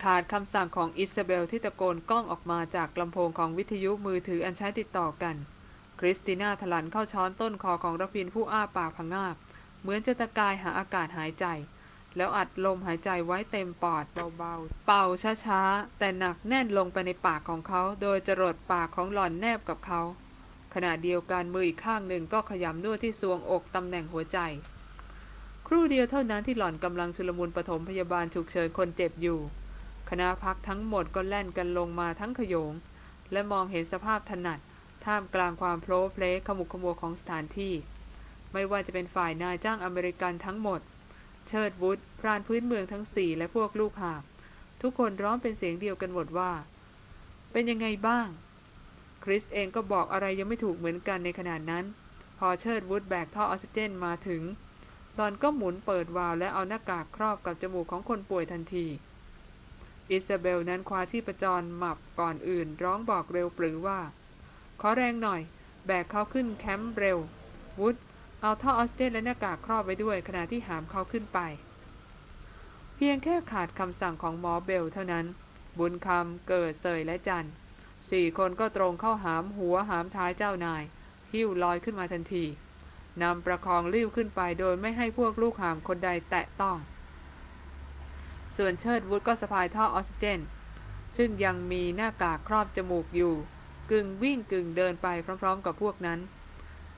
ขาดคำสั่งของอิซาเบลที่ตะโกนก้องออกมาจากลำโพงของวิทยุมือถืออันใช้ติดต่อกัน คริสติน่าถลันเข้าช้อนต้นคอของรพินผู้อ้าปากพงาบ เหมือนจะตะกายหาอากาศหายใจ แล้วอัดลมหายใจไว้เต็มปอดเบาๆ เป่าช้าๆ แต่หนักแน่นลงไปในปากของเขา โดยจรดปากของหล่อนแนบกับเขา ขณะเดียวกันมืออีกข้างหนึ่งก็ขยำนวดที่ซวงอกตำแหน่งหัวใจ ครู่เดียวเท่านั้นที่หล่อนกำลังชุลมุนปฐมพยาบาลฉุกเฉินคนเจ็บอยู่ คณะพักทั้งหมดก็แล่นกันลงมาทั้งขโยง และมองเห็นสภาพถนัด ท่ามกลางความโผล่เพลขมุกขมัวของสถานที่ ไม่ว่าจะเป็นฝ่ายนายจ้างอเมริกันทั้งหมด เชิดวุฒพรานพื้นเมืองทั้งสี่และพวกลูกหาบทุกคนร้องเป็นเสียงเดียวกันหมดว่า เป็นยังไงบ้าง คริสเองก็บอกอะไรยังไม่ถูกเหมือนกันในขณะนั้น พอเชิดวุฒแบกท่อออกซิเจนมาถึงหลอนก็หมุนเปิดวาล์วและเอาหน้ากากครอบกับจมูกของคนป่วยทันที อิซาเบลนั้นคว้าที่ประจรหมับก่อนอื่น ร้องบอกเร็วปรือว่า ขอแรงหน่อย แบกเขาขึ้นแคมป์เร็ว วุฒเอาท่อออกซิเจนและหน้ากากครอบไว้ด้วยขณะที่หามเขาขึ้นไป เพียงแค่ขาดคำสั่งของหมอเบลเท่านั้น บุญคำเกิดเสยและจันสี่คนก็ตรงเข้าหามหัวหามท้ายเจ้านาย หิ้วลอยขึ้นมาทันทีนำประคองลิ้วขึ้นไปโดยไม่ให้พวกลูกหามคนใดแตะต้อง ส่วนเชิดวุฒก็สะพายท่อออกซิเจน ซึ่งยังมีหน้ากากครอบจมูกอยู่ กึ่งวิ่งกึ่งเดินไปพร้อมๆ กับพวกนั้น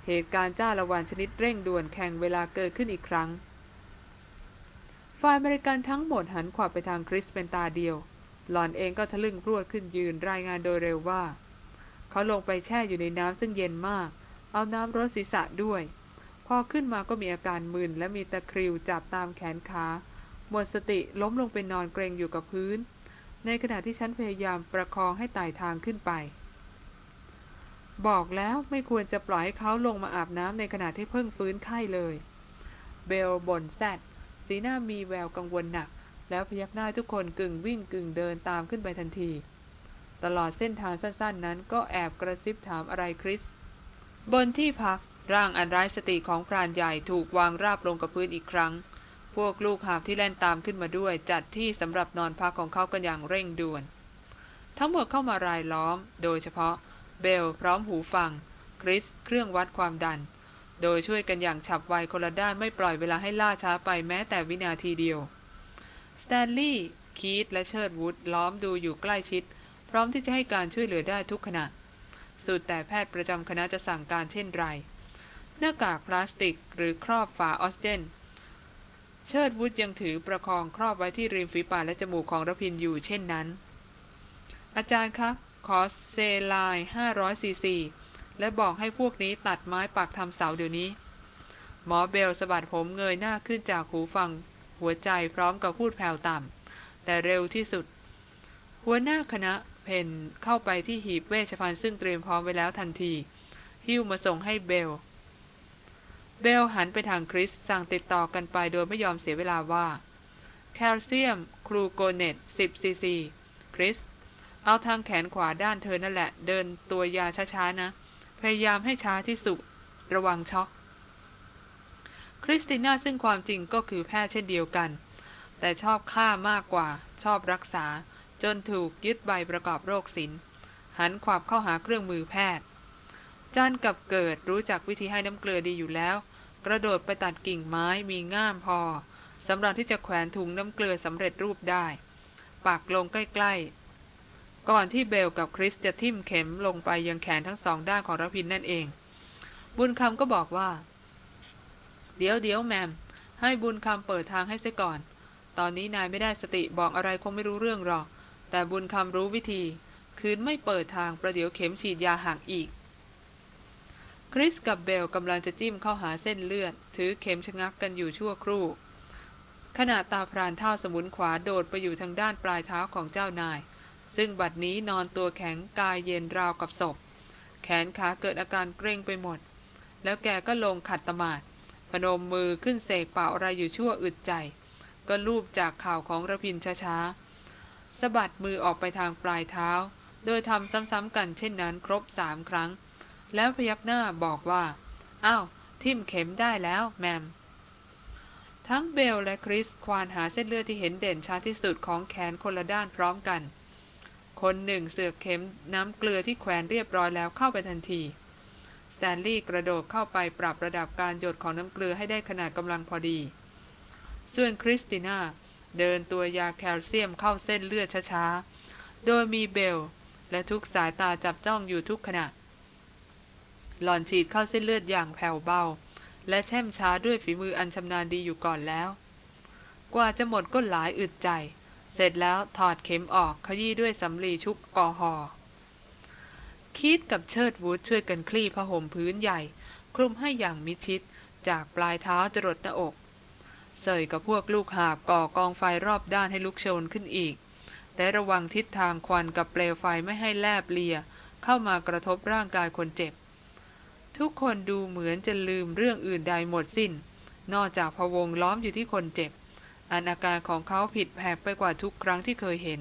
เหตุการณ์จ้าละวันชนิดเร่งด่วนแข่งเวลาเกิดขึ้นอีกครั้ง ฝ่ายอเมริกันทั้งหมดหันขวับไปทางคริสเป็นตาเดียว หลอนเองก็ทะลึ่งพรวดขึ้นยืนรายงานโดยเร็วว่า เขาลงไปแช่อยู่ในน้ำซึ่งเย็นมาก เอาน้ำรดศีรษะด้วย พอขึ้นมาก็มีอาการมึนและมีตะคริวจับตามแขนขาหมดสติล้มลงไปนอนเกรงอยู่กับพื้น ในขณะที่ฉันพยายามประคองให้ไต่ทางขึ้นไป บอกแล้วไม่ควรจะปล่อยให้เขาลงมาอาบน้ำในขณะที่เพิ่งฟื้นไข้เลย เบลบ่นแซดสีหน้ามีแววกังวลหนัก แล้วพยักหน้าทุกคนกึ่งวิ่งกึ่งเดินตามขึ้นไปทันที ตลอดเส้นทางสั้นๆ นั้นก็แอบกระซิบถามอะไรคริส บนที่พักร่างอันไร้สติของพรานใหญ่ถูกวางราบลงกับพื้นอีกครั้ง พวกลูกหาบที่แล่นตามขึ้นมาด้วย จัดที่สำหรับนอนพักของเขากันอย่างเร่งด่วน ทั้งหมดเข้ามารายล้อม โดยเฉพาะ เบลพร้อมหูฟัง คริส เครื่องวัดความดัน โดยช่วยกันอย่างฉับไวคนละด้านไม่ปล่อยเวลาให้ล่าช้าไปแม้แต่วินาทีเดียวสแตนลีย์คีตและเชิร์ดวูดล้อมดูอยู่ใกล้ชิด พร้อมที่จะให้การช่วยเหลือได้ทุกขณะ สุดแต่แพทย์ประจำคณะจะสั่งการเช่นไร หน้ากากพลาสติกหรือครอบฝาออกซิเจนเชิดวุฒยังถือประคองครอบไว้ที่ริมฝีปากและจมูกของรพินอยู่เช่นนั้น อาจารย์คะ ขอ saline 500ซีซีและบอกให้พวกนี้ตัดไม้ปักทำเสาเดี๋ยวนี้ หมอเบลสะบัดผมเงยหน้าขึ้นจากหูฟัง หัวใจพร้อมกับพูดแผ่วต่ำแต่เร็วที่สุดหัวหน้าคณะเผ่นเข้าไปที่หีบเวชภัณฑ์ซึ่งเตรียมพร้อมไว้แล้วทันที หิ้วมาส่งให้เบล เบลหันไปทางคริสสั่งติดต่อกันไปโดยไม่ยอมเสียเวลาว่า calcium gluconate 10ซีซี คริส เอาทางแขนขวาด้านเธอนั่นแหละ เดินตัวยาช้าๆนะ พยายามให้ช้าที่สุด ระวังช็อกคริสติน่าซึ่งความจริงก็คือแพทย์เช่นเดียวกัน แต่ชอบฆ่ามากกว่า ชอบรักษา จนถูกยึดใบประกอบโรคศิลป์หันขวับเข้าหาเครื่องมือแพทย์จันกับเกิดรู้จักวิธีให้น้ำเกลือดีอยู่แล้ว กระโดดไปตัดกิ่งไม้มีง่ามพอสำหรับที่จะแขวนถุงน้ำเกลือสำเร็จรูปได้ปักลงใกล้ๆ ก่อนที่เบลกับคริสจะทิ่มเข็มลงไปยังแขนทั้งสองด้านของรพินนั่นเอง บุญคำก็บอกว่า เดี๋ยวเดี๋ยวแมม ให้บุญคำเปิดทางให้เสียก่อน ตอนนี้นายไม่ได้สติบอกอะไรคงไม่รู้เรื่องหรอก แต่บุญคำรู้วิธี คืนไม่เปิดทางประเดี๋ยวเข็มฉีดยาห่างอีก คริสกับเบลกำลังจะจิ้มเข้าหาเส้นเลือด ถือเข็มชะงักกันอยู่ชั่วครู่ขณะตาพรานเท่าสมุนขวาโดดไปอยู่ทางด้านปลายเท้าของเจ้านาย ซึ่งบัดนี้นอนตัวแข็งกายเย็นราวกับศพ แขนขาเกิดอาการเกร็งไปหมด แล้วแกก็ลงขัดตมาดพนมมือขึ้นเสกเป่าอะไรอยู่ชั่วอึดใจ ก็ลูบจากข่าวของระพินช้าๆสะบัดมือออกไปทางปลายเท้า โดยทำซ้ำๆกันเช่นนั้นครบสามครั้ง แล้วพยักหน้าบอกว่า อ้าว ทิ่มเข็มได้แล้วแมม ทั้งเบลและคริสควานหาเส้นเลือดที่เห็นเด่นชัดที่สุดของแขนคนละด้านพร้อมกัน คนหนึ่งเสือกเข็มน้ำเกลือที่แขวนเรียบร้อยแล้วเข้าไปทันที สแตนลีย์กระโดดเข้าไปปรับระดับการหยดของน้ำเกลือให้ได้ขนาดกำลังพอดี ส่วนคริสติน่าเดินตัวยาแคลเซียมเข้าเส้นเลือดช้าๆ โดยมีเบล และทุกสายตาจับจ้องอยู่ทุกขณะ หล่อนฉีดเข้าเส้นเลือดอย่างแผ่วเบา และแช่มช้าด้วยฝีมืออันชำนาญดีอยู่ก่อนแล้ว กว่าจะหมดก็หลายอึดใจ เสร็จแล้วถอดเข็มออกขยี้ด้วยสำลีชุบกอหอคีตกับเชิดวูดช่วยกันคลี่ผ้าห่มพื้นใหญ่ คลุมให้อย่างมิชิดจากปลายเท้าจรดหน้าอกเสยกับพวกลูกหาบก่อกองไฟรอบด้านให้ลุกโชนขึ้นอีกแต่ระวังทิศทางควันกับเปลวไฟไม่ให้แลบเลีย เข้ามากระทบร่างกายคนเจ็บ ทุกคนดูเหมือนจะลืมเรื่องอื่นใดหมดสิน้น นอกจากพวงล้อมอยู่ที่คนเจ็บ อันอาการของเขาผิดแผกไปกว่าทุกครั้งที่เคยเห็น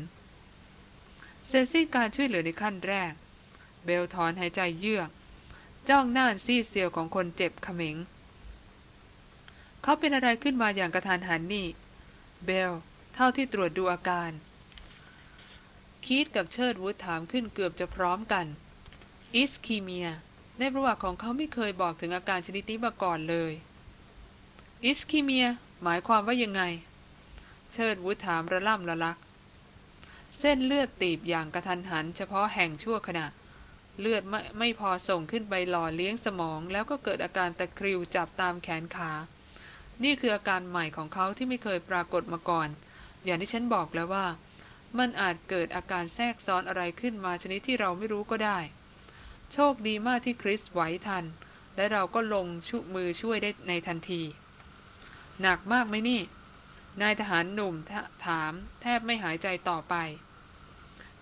เสร็จสิ้นการช่วยเหลือในขั้นแรก เบลถอนหายใจเยือก จ้องหน้าซีเซียวของคนเจ็บขมิง เขาเป็นอะไรขึ้นมาอย่างกระทันหันนี่ เบล เท่าที่ตรวจดูอาการ คีตกับเชิดวุฒถามขึ้นเกือบจะพร้อมกันอิสคีเมีย ในประวัติของเขาไม่เคยบอกถึงอาการชนิดนี้มาก่อนเลย อิสคีเมีย หมายความว่ายังไง เชิดวุฒถามระล่ำละลัก เส้นเลือดตีบอย่างกระทันหัน เฉพาะแห่งชั่วขณะ เลือดไม่ไม่พอส่งขึ้นไปหล่อเลี้ยงสมอง แล้วก็เกิดอาการตะคริวจับตามแขนขา นี่คืออาการใหม่ของเขาที่ไม่เคยปรากฏมาก่อน อย่างที่ฉันบอกแล้วว่า มันอาจเกิดอาการแทรกซ้อนอะไรขึ้นมาชนิดที่เราไม่รู้ก็ได้ โชคดีมากที่คริสไหวทัน และเราก็ลงชุมือช่วยได้ในทันที หนักมากไหมนี่ นายทหารหนุ่มถาม แทบไม่หายใจต่อไป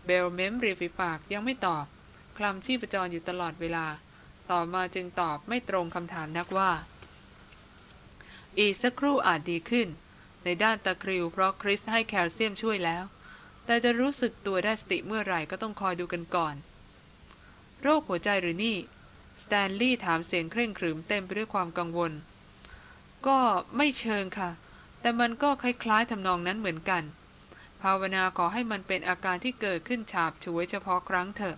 เบลเม้มริฟิปากยังไม่ตอบ คลำชีพจรอยู่ตลอดเวลา ต่อมาจึงตอบไม่ตรงคำถามนักว่า อีกสักครู่อาจดีขึ้น ในด้านตะคริวเพราะคริสให้แคลเซียมช่วยแล้ว แต่จะรู้สึกตัวได้สติเมื่อไหร่ก็ต้องคอยดูกันก่อน โรคหัวใจหรือนี่สแตนลีย์ถามเสียงเคร่งครึมเต็มไปด้วยความกังวล ก็ไม่เชิงค่ะ แต่มันก็คล้ายๆทำนองนั้นเหมือนกัน ภาวนาขอให้มันเป็นอาการที่เกิดขึ้นฉาบฉวยเฉพาะครั้งเถอะ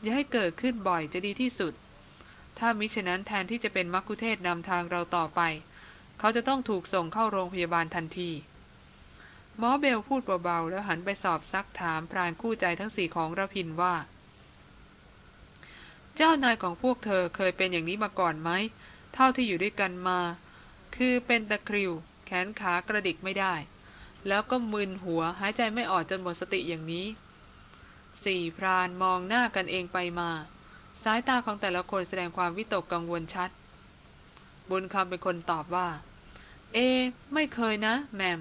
อย่าให้เกิดขึ้นบ่อยจะดีที่สุด ถ้ามิฉะนั้นแทนที่จะเป็นมักคุเทศนำทางเราต่อไป เขาจะต้องถูกส่งเข้าโรงพยาบาลทันที หมอเบลพูดเบาๆ แล้วหันไปสอบซักถามพรานคู่ใจทั้งสี่ของระพินว่า เจ้านายของพวกเธอเคยเป็นอย่างนี้มาก่อนไหม เท่าที่อยู่ด้วยกันมา คือเป็นตะคริว แขนขากระดิกไม่ได้ แล้วก็มึนหัวหายใจไม่ออกจนหมดสติอย่างนี้ สี่พรานมองหน้ากันเองไปมา สายตาของแต่ละคนแสดงความวิตกกังวลชัด บุญคำเป็นคนตอบว่า เอ ไม่เคยนะ แมม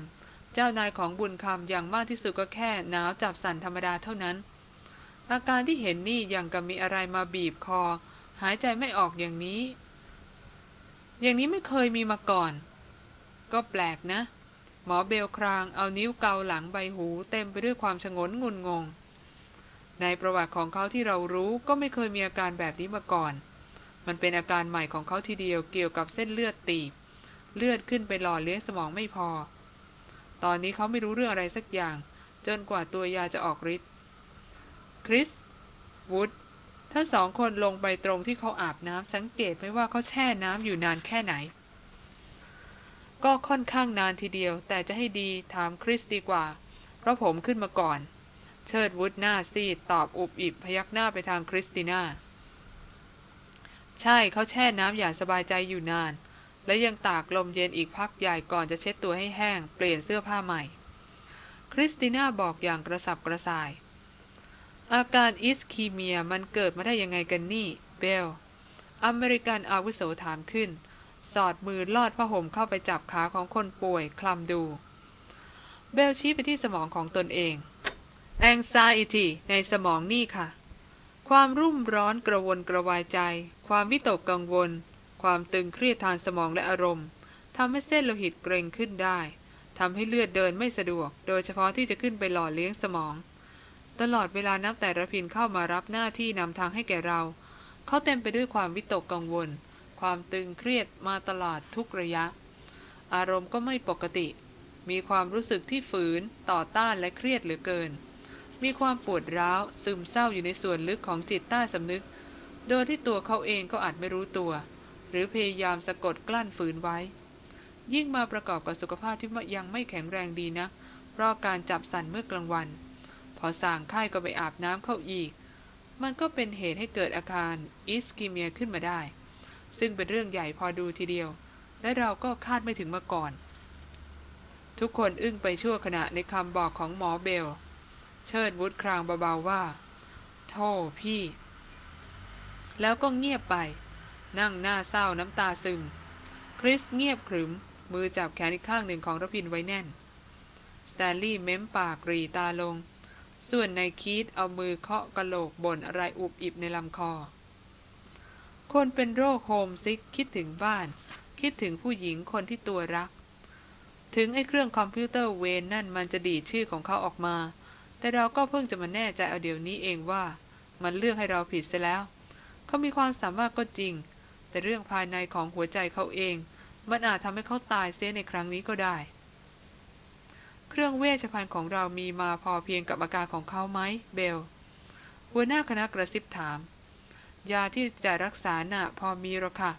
เจ้านายของบุญคำอย่างมากที่สุดก็แค่หนาวจับสั่นธรรมดาเท่านั้น อาการที่เห็นนี่ย่างกับมีอะไรมาบีบคอ หายใจไม่ออกอย่างนี้ อย่างนี้ไม่เคยมีมาก่อน ก็แปลกนะ หมอเบลครางเอานิ้วเกาหลังใบหูเต็มไปด้วยความชงนงุนงง ในประวัติของเขาที่เรารู้ก็ไม่เคยมีอาการแบบนี้มาก่อน มันเป็นอาการใหม่ของเขาทีเดียวเกี่ยวกับเส้นเลือดตีบ เลือดขึ้นไปหล่อเลี้ยงสมองไม่พอ ตอนนี้เขาไม่รู้เรื่องอะไรสักอย่าง จนกว่าตัวยาจะออกฤทธิ์ คริส วูดทั้งสองคนลงไปตรงที่เขาอาบน้ำสังเกตไหมว่าเขาแช่น้ำอยู่นานแค่ไหน ก็ค่อนข้างนานทีเดียว แต่จะให้ดีถามคริสดีกว่า เพราะผมขึ้นมาก่อน เชิดวุฒหน้าซีดตอบอุบอิบพยักหน้าไปทางคริสติน่า ใช่เขาแช่น้ำอย่างสบายใจอยู่นาน และยังตากลมเย็นอีกพักใหญ่ก่อนจะเช็ดตัวให้แห้ง เปลี่ยนเสื้อผ้าใหม่ คริสติน่าบอกอย่างกระสับกระส่าย อาการ ischemia มันเกิดมาได้ยังไงกันนี่ เบล อเมริกันอาวุโสถามขึ้น สอดมือลอดผ้าห่มเข้าไปจับขาของคนป่วยคลำดู เบลชี้ไปที่สมองของตนเอง anxiety ในสมองนี่ค่ะ ความรุ่มร้อนกระวนกระวายใจ ความวิตกกังวล ความตึงเครียดทางสมองและอารมณ์ทำให้เส้นโลหิตเกร็งขึ้นได้ทำให้เลือดเดินไม่สะดวก โดยเฉพาะที่จะขึ้นไปหล่อเลี้ยงสมอง ตลอดเวลานับแต่ระพินเข้ามารับหน้าที่นำทางให้แก่เรา เขาเต็มไปด้วยความวิตกกังวล ความตึงเครียดมาตลอดทุกระยะ อารมณ์ก็ไม่ปกติ มีความรู้สึกที่ฝืนต่อต้านและเครียดเหลือเกิน มีความปวดร้าวซึมเศร้าอยู่ในส่วนลึกของจิตใต้สำนึก โดยที่ตัวเขาเองก็อาจไม่รู้ตัว หรือพยายามสะกดกลั้นฝืนไว้ ยิ่งมาประกอบกับสุขภาพที่ยังไม่แข็งแรงดีนะ เพราะการจับสั่นเมื่อกลางวัน พอสร่างไข้ก็ไปอาบน้ำเข้าอีกมันก็เป็นเหตุให้เกิดอาการ ischemia ขึ้นมาได้ ซึ่งเป็นเรื่องใหญ่พอดูทีเดียว และเราก็คาดไม่ถึงมาก่อน ทุกคนอึ้งไปชั่วขณะในคำบอกของหมอเบล เชิดวุฒครางเบาๆว่าโธ่พี่ แล้วก็เงียบไป นั่งหน้าเศร้าน้ำตาซึม คริสเงียบขรึม มือจับแขนอีกข้างหนึ่งของรพินไว้แน่น สแตนลีย์เม้มปากหรี่ตาลง ส่วนนายคีธเอามือเคาะกระโหลกบ่นอะไรอุบอิบในลำคอ คนเป็นโรค homesick คิดถึงบ้าน คิดถึงผู้หญิงคนที่ตัวรัก ถึงไอ้เครื่องคอมพิวเตอร์เวนนั่นมันจะดีชื่อของเขาออกมา แต่เราก็เพิ่งจะมาแน่ใจเอาเดี๋ยวนี้เองว่า มันเลือกให้เราผิดซะแล้ว เขามีความสามารถก็จริง แต่เรื่องภายในของหัวใจเขาเอง มันอาจทำให้เขาตายเสียในครั้งนี้ก็ได้ เครื่องเวชภัณฑ์ของเรามีมาพอเพียงกับอาการของเขาไหมเบลหัวหน้าคณะกระซิบถาม ยาที่จะรักษาน่ะพอมีหรอกค่ะ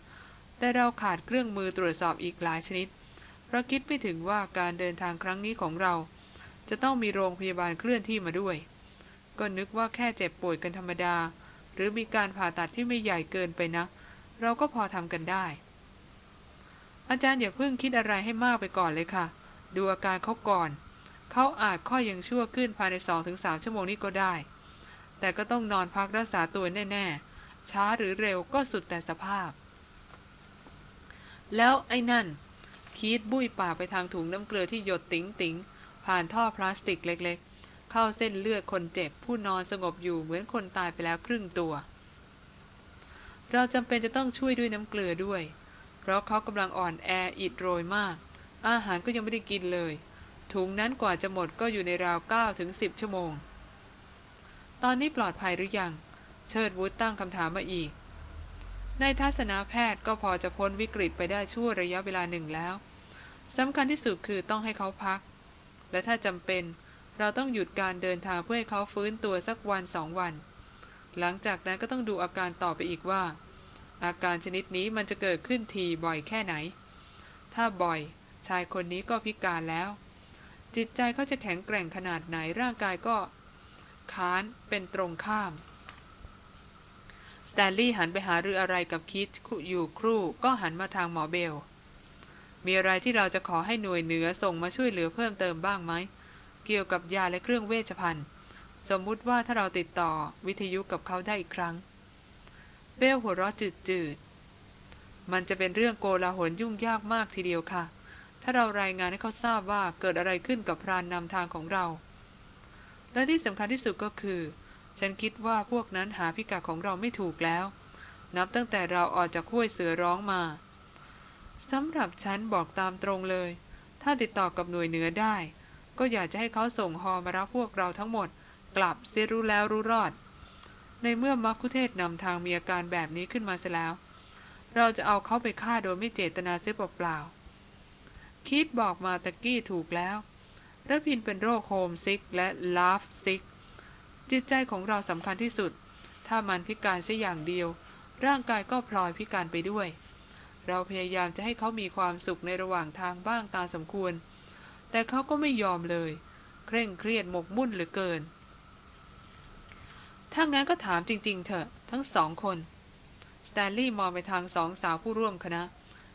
แต่เราขาดเครื่องมือตรวจสอบอีกหลายชนิด เพราะคิดไม่ถึงว่าการเดินทางครั้งนี้ของเรา จะต้องมีโรงพยาบาลเคลื่อนที่มาด้วย ก็นึกว่าแค่เจ็บป่วยกันธรรมดา หรือมีการผ่าตัดที่ไม่ใหญ่เกินไปนะ เราก็พอทำกันได้ อาจารย์อย่าเพิ่งคิดอะไรให้มากไปก่อนเลยค่ะ ดูอาการเขาก่อน เขาอาจข้อยังชั่วขึ้นภายในสองถึงสามชั่วโมงนี้ก็ได้ แต่ก็ต้องนอนพักรักษาตัวแน่ ๆ ช้าหรือเร็วก็สุดแต่สภาพ แล้วไอ้นั่น คีดบุ้ยป่าไปทางถุงน้ำเกลือที่หยดติ๋งติ๋งผ่านท่อพลาสติกเล็ก ๆ เข้าเส้นเลือดคนเจ็บ ผู้นอนสงบอยู่เหมือนคนตายไปแล้วครึ่งตัว เราจำเป็นจะต้องช่วยด้วยน้ำเกลือด้วย เพราะเขากำลังอ่อนแออิดโรยมาก อาหารก็ยังไม่ได้กินเลย ถุงนั้นกว่าจะหมดก็อยู่ในราวเก้าถึงสิบชั่วโมง ตอนนี้ปลอดภัยหรือยัง เชิดวุฒตั้งคำถามมาอีก ในทัศนาแพทย์ก็พอจะพ้นวิกฤตไปได้ชั่วระยะเวลาหนึ่งแล้วสำคัญที่สุดคือต้องให้เขาพัก และถ้าจำเป็นเราต้องหยุดการเดินทางเพื่อให้เขาฟื้นตัวสักวันสองวัน หลังจากนั้นก็ต้องดูอาการต่อไปอีกว่า อาการชนิดนี้มันจะเกิดขึ้นทีบ่อยแค่ไหน ถ้าบ่อยชายคนนี้ก็พิการแล้ว จิตใจเขาจะแข็งแกร่งขนาดไหนร่างกายก็ ค้านเป็นตรงข้าม ตนลีย์หันไปหารืออะไรกับคิดอยู่ครู่ก็หันมาทางหมอเบล มีอะไรที่เราจะขอให้หน่วยเหนือส่งมาช่วยเหลือเพิ่มเติมบ้างไหม เกี่ยวกับยาและเครื่องเวชภัณฑ์ สมมุติว่าถ้าเราติดต่อวิทยุกับเขาได้อีกครั้ง เบลหัวเราะจืดๆ มันจะเป็นเรื่องโกลาหลยุ่งยากมากทีเดียวค่ะ ถ้าเรารายงานให้เขาทราบว่าเกิดอะไรขึ้นกับพรานนำทางของเรา และที่สำคัญที่สุดก็คือ ฉันคิดว่าพวกนั้นหาพิกัดของเราไม่ถูกแล้ว นับตั้งแต่เราออกจากห้วยเสือร้องมาสำหรับฉันบอกตามตรงเลย ถ้าติดต่อกับหน่วยเหนือได้ ก็อยากจะให้เขาส่งฮอมารับพวกเราทั้งหมด กลับเสียรู้แล้วรู้รอด ในเมื่อมักคุเทศนำทางมีอาการแบบนี้ขึ้นมาเสียแล้ว เราจะเอาเขาไปฆ่าโดยไม่เจตนาเสียเปล่าๆคีธบอกมาตะกี้ถูกแล้วระพินเป็นโรค homesick และ lovesick จิตใจของเราสำคัญที่สุด ถ้ามันพิการเสียอย่างเดียว ร่างกายก็พลอยพิการไปด้วย เราพยายามจะให้เขามีความสุขในระหว่างทางบ้างตามสมควร แต่เขาก็ไม่ยอมเลย เคร่งเครียดหมกมุ่นเหลือเกิน ถ้างั้นก็ถามจริง ๆ เถอะ ทั้งสองคนสแตนลีย์มองไปทางสองสาวผู้ร่วมคณะ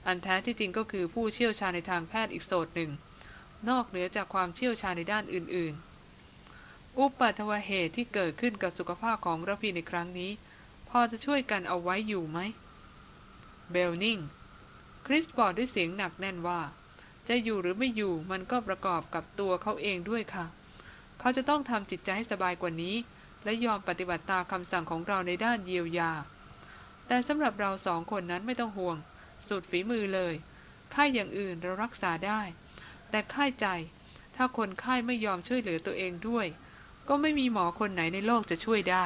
อันแท้ที่จริงก็คือผู้เชี่ยวชาญในทางแพทย์อีกโสดหนึ่ง นอกเหนือจากความเชี่ยวชาญในด้านอื่น ๆ อุปัตวเหตุที่เกิดขึ้นกับสุขภาพของระพีในครั้งนี้ พอจะช่วยกันเอาไว้อยู่ไหม เบลนิงคริสบอกด้วยเสียงหนักแน่นว่า จะอยู่หรือไม่อยู่มันก็ประกอบกับตัวเขาเองด้วยค่ะ เขาจะต้องทำจิตใจให้สบายกว่านี้ และยอมปฏิบัติตามคำสั่งของเราในด้านเยียวยา แต่สำหรับเราสองคนนั้นไม่ต้องห่วง สุดฝีมือเลยไข้อย่างอื่นเรารักษาได้ แต่ไข้ใจ ถ้าคนไข้ไม่ยอมช่วยเหลือตัวเองด้วย ก็ไม่มีหมอคนไหนในโลกจะช่วยได้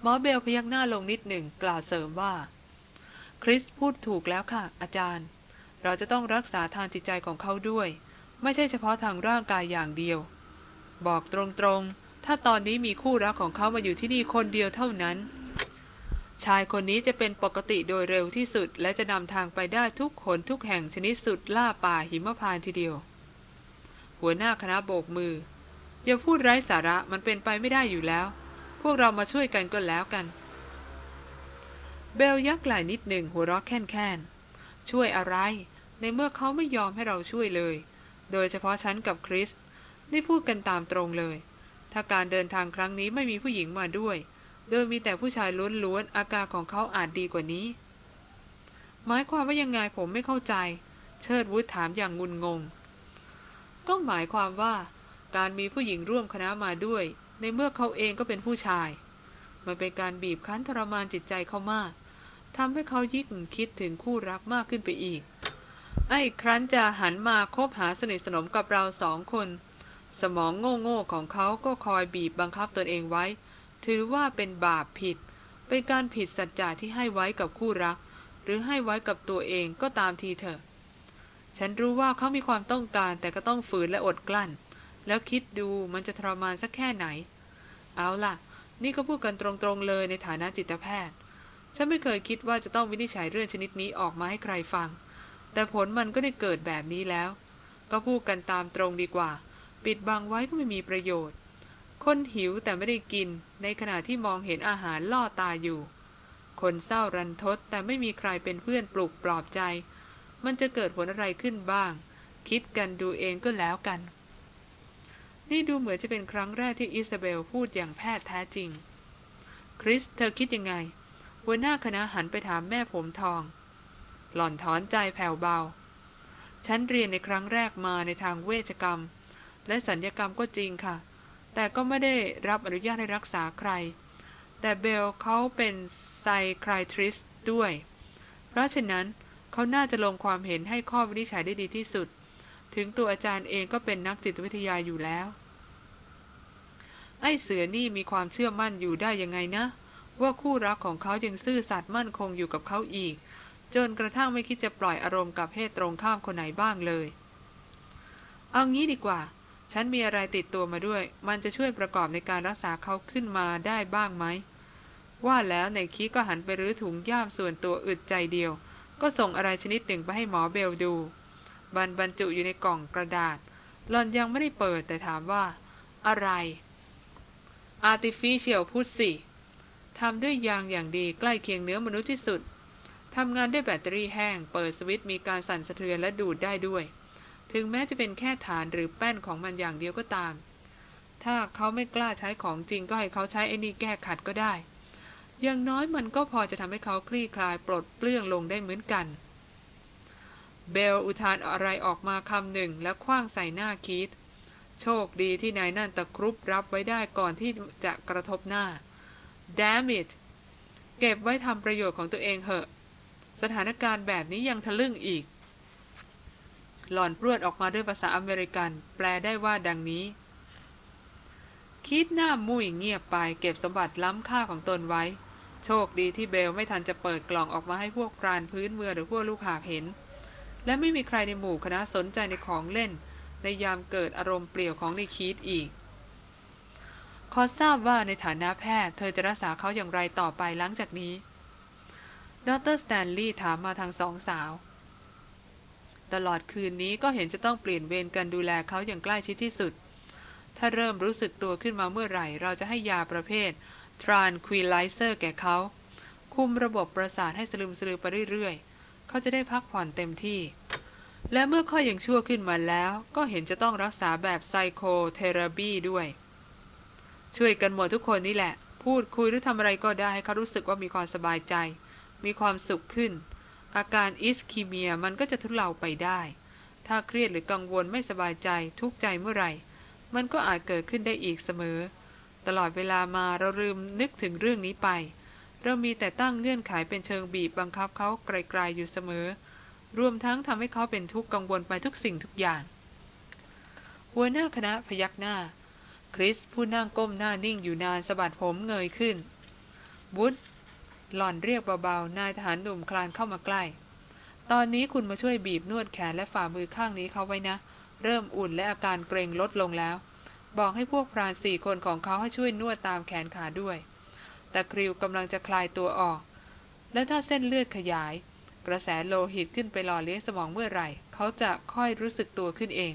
หมอเบลพยักหน้าลงนิดหนึ่งกล่าวเสริมว่า คริสพูดถูกแล้วค่ะ อาจารย์ เราจะต้องรักษาทางจิตใจของเขาด้วย ไม่ใช่เฉพาะทางร่างกายอย่างเดียว บอกตรงๆ ถ้าตอนนี้มีคู่รักของเขามาอยู่ที่นี่คนเดียวเท่านั้น ชายคนนี้จะเป็นปกติโดยเร็วที่สุด และจะนำทางไปได้ทุกขนทุกแห่งชนิดสุดล่าป่าหิมพานทีเดียว หัวหน้าคณะโบกมือ อย่าพูดไร้สาระมันเป็นไปไม่ได้อยู่แล้ว พวกเรามาช่วยกันก็แล้วกัน เบลยักไหล่นิดหนึ่งหัวเราะแค่นๆช่วยอะไร ในเมื่อเขาไม่ยอมให้เราช่วยเลย โดยเฉพาะฉันกับคริสนี่พูดกันตามตรงเลย ถ้าการเดินทางครั้งนี้ไม่มีผู้หญิงมาด้วย โดยมีแต่ผู้ชายล้วนๆอาการของเขาอาจดีกว่านี้ หมายความว่ายังไงผมไม่เข้าใจ เชิดวุฒถามอย่างงุนงง ก็หมายความว่า การมีผู้หญิงร่วมคณะมาด้วย ในเมื่อเขาเองก็เป็นผู้ชาย มันเป็นการบีบคั้นทรมานจิตใจเขามากทำให้เขายิ่งคิดถึงคู่รักมากขึ้นไปอีก ไอ้ครั้นจะหันมาคบหาสนิทสนมกับเราสองคน สมองโง่ๆของเขาก็คอยบีบบังคับตนเองไว้ ถือว่าเป็นบาปผิด เป็นการผิดสัจจะที่ให้ไว้กับคู่รัก หรือให้ไว้กับตัวเองก็ตามทีเถอะ ฉันรู้ว่าเขามีความต้องการแต่ก็ต้องฝืนและอดกลั้น แล้วคิดดูมันจะทรมานสักแค่ไหน เอาล่ะ นี่ก็พูดกันตรงๆเลยในฐานะจิตแพทย์ ฉันไม่เคยคิดว่าจะต้องวินิจฉัยเรื่องชนิดนี้ออกมาให้ใครฟัง แต่ผลมันก็ได้เกิดแบบนี้แล้ว ก็พูดกันตามตรงดีกว่า ปิดบังไว้ก็ไม่มีประโยชน์ คนหิวแต่ไม่ได้กิน ในขณะที่มองเห็นอาหารล่อตาอยู่ คนเศร้ารันทดแต่ไม่มีใครเป็นเพื่อนปลุกปลอบใจ มันจะเกิดผลอะไรขึ้นบ้าง คิดกันดูเองก็แล้วกัน นี่ดูเหมือนจะเป็นครั้งแรกที่อิซาเบลพูดอย่างแพทย์แท้จริง คริสเธอคิดยังไงหัวหน้าคณะหันไปถามแม่ผมทอง หล่อนถอนใจแผ่วเบา ฉันเรียนในครั้งแรกมาในทางเวชกรรม และสัญญกรรมก็จริงค่ะ แต่ก็ไม่ได้รับอนุญาตให้รักษาใคร แต่เบลเขาเป็นไซคลทริสด้วย เพราะฉะนั้นเขาน่าจะลงความเห็นให้ข้อวินิจฉัยได้ดีที่สุด ถึงตัวอาจารย์เองก็เป็นนักจิตวิทยาอยู่แล้ว ไอ้เสือนี่มีความเชื่อมั่นอยู่ได้ยังไงนะ ว่าคู่รักของเขายังซื่อสัตย์มั่นคงอยู่กับเขาอีก จนกระทั่งไม่คิดจะปล่อยอารมณ์กับเพศตรงข้ามคนไหนบ้างเลย เอางี้ดีกว่า ฉันมีอะไรติดตัวมาด้วย มันจะช่วยประกอบในการรักษาเขาขึ้นมาได้บ้างไหมว่าแล้วในคีก็หันไปรื้อถุงย่ามส่วนตัวอึดใจเดียว ก็ส่งอะไรชนิดหนึ่งไปให้หมอเบลดู บันบรรจุอยู่ในกล่องกระดาษหลอนยังไม่ได้เปิดแต่ถามว่า อะไร artificial พูดสิทำด้วยยางอย่างดีใกล้เคียงเนื้อมนุษย์ที่สุดทำงานด้วยแบตเตอรี่แห้ง เปิดสวิตช์มีการสั่นสะเทือนและดูดได้ด้วย ถึงแม้จะเป็นแค่ฐานหรือแป้นของมันอย่างเดียวก็ตาม ถ้าเขาไม่กล้าใช้ของจริงก็ให้เขาใช้ไอ้นี่แก้ขัดก็ได้ อย่างน้อยมันก็พอจะทำให้เขาคลี่คลายปลดเปลื้องลงได้เหมือนกัน เบลอุทานอะไรออกมาคำหนึ่งแล้วคว้างใส่หน้าคีตโชคดีที่นายนั่นตะครุบรับไว้ได้ก่อนที่จะกระทบหน้า damn it เก็บไว้ทำประโยชน์ของตัวเองเหอะ สถานการณ์แบบนี้ยังทะลึ่งอีก หล่อนพรวดออกมาด้วยภาษาอเมริกัน แปลได้ว่าดังนี้ คิดหน้ามุ้ยเงียบไป เก็บสมบัติล้ำค่าของตนไว้ โชคดีที่เบลไม่ทันจะเปิดกล่องออกมาให้พวกพรานพื้นเมืองหรือพวกลูกหาเห็น และไม่มีใครในหมู่คณะสนใจในของเล่น ในยามเกิดอารมณ์เปลี่ยวของในคิดอีก ขอทราบว่าในฐานะแพทย์ เธอจะรักษาเขาอย่างไรต่อไปหลังจากนี้ ดรสแตนลีย์ถามมาทางสองสาว ตลอดคืนนี้ก็เห็นจะต้องเปลี่ยนเวรกันดูแลเขาอย่างใกล้ชิดที่สุด ถ้าเริ่มรู้สึกตัวขึ้นมาเมื่อไหร่ เราจะให้ยาประเภท tranquilizer แก่เขา คุมระบบประสาทให้สลืมสลือไปเรื่อยๆ เขาจะได้พักผ่อนเต็มที่ และเมื่อค่อยยังชั่วขึ้นมาแล้ว ก็เห็นจะต้องรักษาแบบ psychotherapy ด้วย ช่วยกันหมดทุกคนนี่แหละ พูดคุยหรือทำอะไรก็ได้ให้เขารู้สึกว่ามีความสบายใจ มีความสุขขึ้น อาการอิสคีเมียมันก็จะทุเลาไปได้ ถ้าเครียดหรือกังวลไม่สบายใจทุกใจเมื่อไหร่ มันก็อาจเกิดขึ้นได้อีกเสมอ ตลอดเวลามาเราลืมนึกถึงเรื่องนี้ไป เรามีแต่ตั้งเงื่อนไขเป็นเชิงบีบบังคับเขาไกลๆอยู่เสมอ รวมทั้งทำให้เขาเป็นทุกข์กังวลไปทุกสิ่งทุกอย่าง หัวหน้าคณะพยักหน้า คริสผู้นั่งก้มหน้านิ่งอยู่นานสะบัดผมเงยขึ้นวุฒหล่อนเรียกเบาๆ นายทหารหนุ่มคลานเข้ามาใกล้ ตอนนี้คุณมาช่วยบีบนวดแขนและฝ่ามือข้างนี้เขาไว้นะ เริ่มอุ่นและอาการเกรงลดลงแล้ว บอกให้พวกพรานสี่คนของเขาให้ช่วยนวดตามแขนขาด้วย แต่คริวกำลังจะคลายตัวออก และถ้าเส้นเลือดขยาย กระแสโลหิตขึ้นไปหล่อเลี้ยงสมองเมื่อไหร่ เขาจะค่อยรู้สึกตัวขึ้นเอง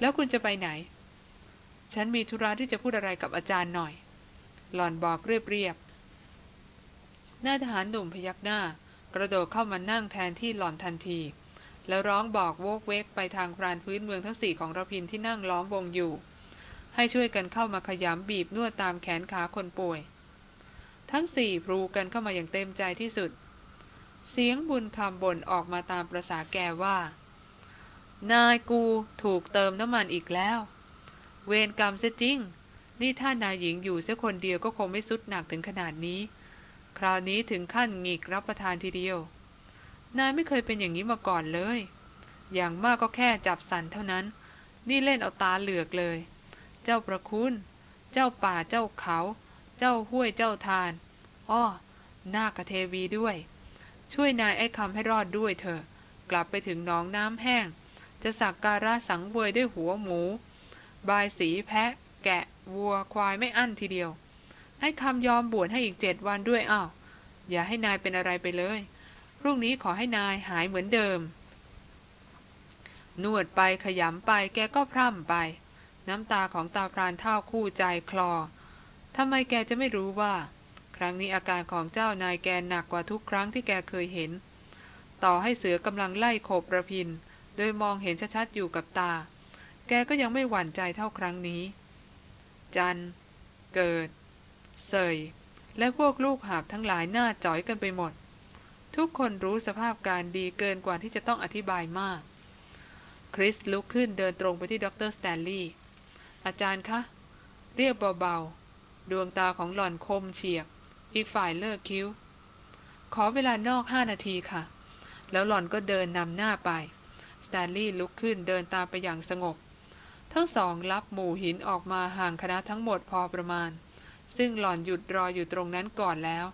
แล้วคุณจะไปไหน ฉันมีธุระที่จะพูดอะไรกับอาจารย์หน่อย หล่อนบอกเรียบๆน้าทหารหนุ่มพยักหน้า กระโดดเข้ามานั่งแทนที่หล่อนทันที แล้วร้องบอกโวกเวกไปทางพรานพื้นเมืองทั้งสี่ของระพินที่นั่งล้อมวงอยู่ให้ช่วยกันเข้ามาขยำบีบนวดตามแขนขาคนป่วย ทั้งสี่พลูกันเข้ามาอย่างเต็มใจที่สุด เสียงบุญคำบ่นออกมาตามประษาแกว่า นายกูถูกเติมน้ำมันอีกแล้ว เวรกรรมเสียจริง นี่ถ้านายหญิงอยู่เสียคนเดียวก็คงไม่สุดหนักถึงขนาดนี้ คราวนี้ถึงขั้นหงิกรับประทานทีเดียว นายไม่เคยเป็นอย่างนี้มาก่อนเลย อย่างมากก็แค่จับสันเท่านั้น นี่เล่นเอาตาเหลือกเลย เจ้าประคุณ เจ้าป่าเจ้าเขา เจ้าห้วยเจ้าทานอ้อนาคเทวีด้วย ช่วยนายไอ้คำให้รอดด้วยเถอะ กลับไปถึงหนองน้ำแห้ง จะสักการะสังเวยด้วยหัวหมู บายสีแพะ แกะวัวควายไม่อั้นทีเดียวให้คำยอมบวชให้อีกเจ็ดวันด้วยอ้าวอย่าให้นายเป็นอะไรไปเลยพรุ่งนี้ขอให้นายหายเหมือนเดิม นวดไปขยำไปแกก็พร่ำไป น้ำตาของตาพรานเท่าคู่ใจคลอ ทำไมแกจะไม่รู้ว่า ครั้งนี้อาการของเจ้านายแกหนักกว่าทุกครั้งที่แกเคยเห็น ต่อให้เสือกำลังไล่โขบระพิน โดยมองเห็นชัดๆอยู่กับตา แกก็ยังไม่หวั่นใจเท่าครั้งนี้ จัน เกิด เสย และพวกลูกหาบทั้งหลายหน้าจ่อยกันไปหมด ทุกคนรู้สภาพการดีเกินกว่าที่จะต้องอธิบายมาก คริสลุกขึ้นเดินตรงไปที่ดรสแตนลีย์อาจารย์คะ เรียกเบาๆ ดวงตาของหล่อนคมเฉียบ อีกฝ่ายเลิกคิ้ว ขอเวลานอกห้านาทีค่ะ แล้วหล่อนก็เดินนำหน้าไป สแตนลีย์ลุกขึ้นเดินตามไปอย่างสงบ ทั้งสองลับหมู่หินออกมาห่างคณะทั้งหมดพอประมาณ ซึ่งหล่อนหยุดรออยู่ตรงนั้นก่อนแล้ว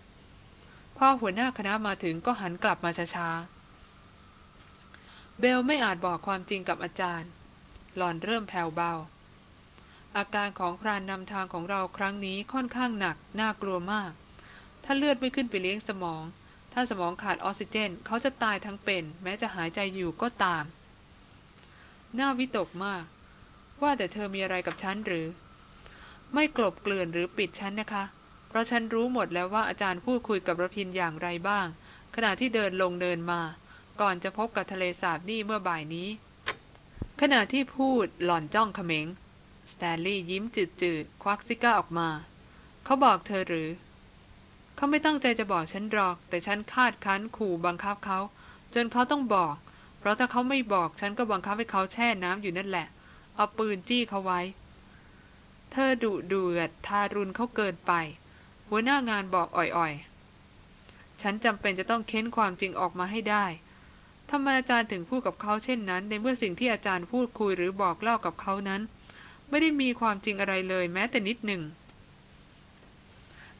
พอหัวหน้าคณะมาถึงก็หันกลับมาช้าๆ เบลไม่อาจบอกความจริงกับอาจารย์ หล่อนเริ่มแผ่วเบา อาการของพรานนำทางของเราครั้งนี้ค่อนข้างหนัก น่ากลัวมาก ถ้าเลือดไม่ขึ้นไปเลี้ยงสมอง ถ้าสมองขาดออกซิเจน เขาจะตายทั้งเป็น แม้จะหายใจอยู่ก็ตาม น่าวิตกมาก ว่าแต่เธอมีอะไรกับฉันหรือ ไม่กลบเกลื่อนหรือปิดฉันนะคะ เพราะฉันรู้หมดแล้วว่าอาจารย์พูดคุยกับระพินอย่างไรบ้าง ขณะที่เดินลงเดินมา ก่อนจะพบกับทะเลสาบนี่เมื่อบ่ายนี้ ขณะที่พูดหล่อนจ้องเขม็ง สแตนลีย์ยิ้มจืดๆ ควักซิก้าออกมา เขาบอกเธอหรือ เขาไม่ตั้งใจจะบอกฉันหรอก แต่ฉันคาดคั้นขู่บังคับเขา จนเขาต้องบอก เพราะถ้าเขาไม่บอกฉันก็บังคับให้เขาแช่น้ำอยู่นั่นแหละ เอาปืนจี้เขาไว้ เธอดุเดือดทารุณเขาเกินไป หัวหน้างานบอกอ่อยๆ ฉันจำเป็นจะต้องเค้นความจริงออกมาให้ได้ทำไมอาจารย์ถึงพูดกับเขาเช่นนั้น ในเมื่อสิ่งที่อาจารย์พูดคุยหรือบอกเล่ากับเขานั้น ไม่ได้มีความจริงอะไรเลยแม้แต่นิดหนึ่ง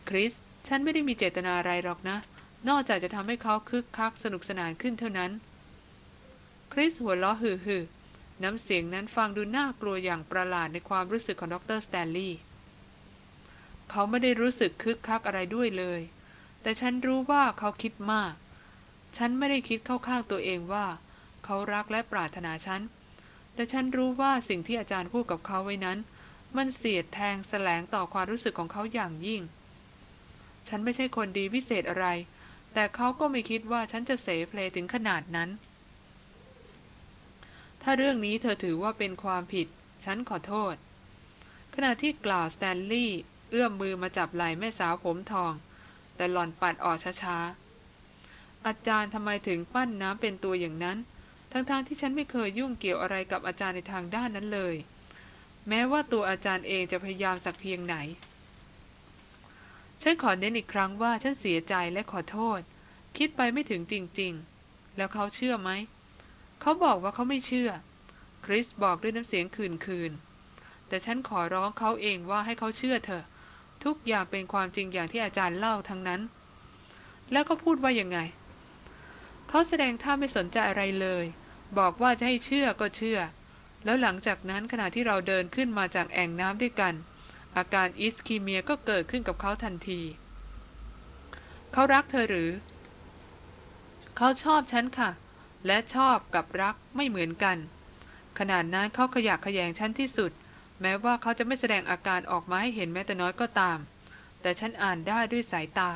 คริส ฉันไม่ได้มีเจตนาอะไรหรอกนะ นอกจากจะทำให้เขาคึกคักสนุกสนานขึ้นเท่านั้น คริสหัวเราะฮือๆน้ำเสียงนั้นฟังดูน่ากลัวอย่างประหลาดในความรู้สึกของดรสแตนลีย์เขาไม่ได้รู้สึกคึกคักอะไรด้วยเลย แต่ฉันรู้ว่าเขาคิดมาก ฉันไม่ได้คิดเข้าข้างตัวเองว่า เขารักและปรารถนาฉัน แต่ฉันรู้ว่าสิ่งที่อาจารย์พูดกับเขาไว้นั้น มันเสียดแทงแสลงต่อความรู้สึกของเขาอย่างยิ่ง ฉันไม่ใช่คนดีวิเศษอะไร แต่เขาก็ไม่คิดว่าฉันจะเสเพลถึงขนาดนั้น ถ้าเรื่องนี้เธอถือว่าเป็นความผิด ฉันขอโทษ ขณะที่กล่าวสแตนลีย์เอื้อมมือมาจับไหล่แม่สาวผมทอง แต่หล่อนปัดออกช้าๆอาจารย์ทำไมถึงปั้นน้ำเป็นตัวอย่างนั้น ทั้งๆทที่ฉันไม่เคยยุ่งเกี่ยวอะไรกับอาจารย์ในทางด้านนั้นเลย แม้ว่าตัวอาจารย์เองจะพยายามสักเพียงไหน ฉันขอเน้นอีกครั้งว่าฉันเสียใจและขอโทษ คิดไปไม่ถึงจริง ๆ แล้วเขาเชื่อไหม เขาบอกว่าเขาไม่เชื่อ คริสบอกด้วยน้ำเสียงคืนคืน แต่ฉันขอร้องเขาเองว่าให้เขาเชื่อเถอะ ทุกอย่างเป็นความจริงอย่างที่อาจารย์เล่าทั้งนั้น แล้วก็พูดว่ายังไงเขาแสดงท่าไม่สนใจอะไรเลย บอกว่าจะให้เชื่อก็เชื่อ แล้วหลังจากนั้นขณะที่เราเดินขึ้นมาจากแอ่งน้ำด้วยกัน อาการอิสคีเมียก็เกิดขึ้นกับเขาทันที เขารักเธอหรือ เขาชอบฉันค่ะ และชอบกับรักไม่เหมือนกัน ขนาดนั้นเขาขยักขยงฉันที่สุด แม้ว่าเขาจะไม่แสดงอาการออกมาให้เห็นแม้แต่น้อยก็ตาม แต่ฉันอ่านได้ด้วยสายตา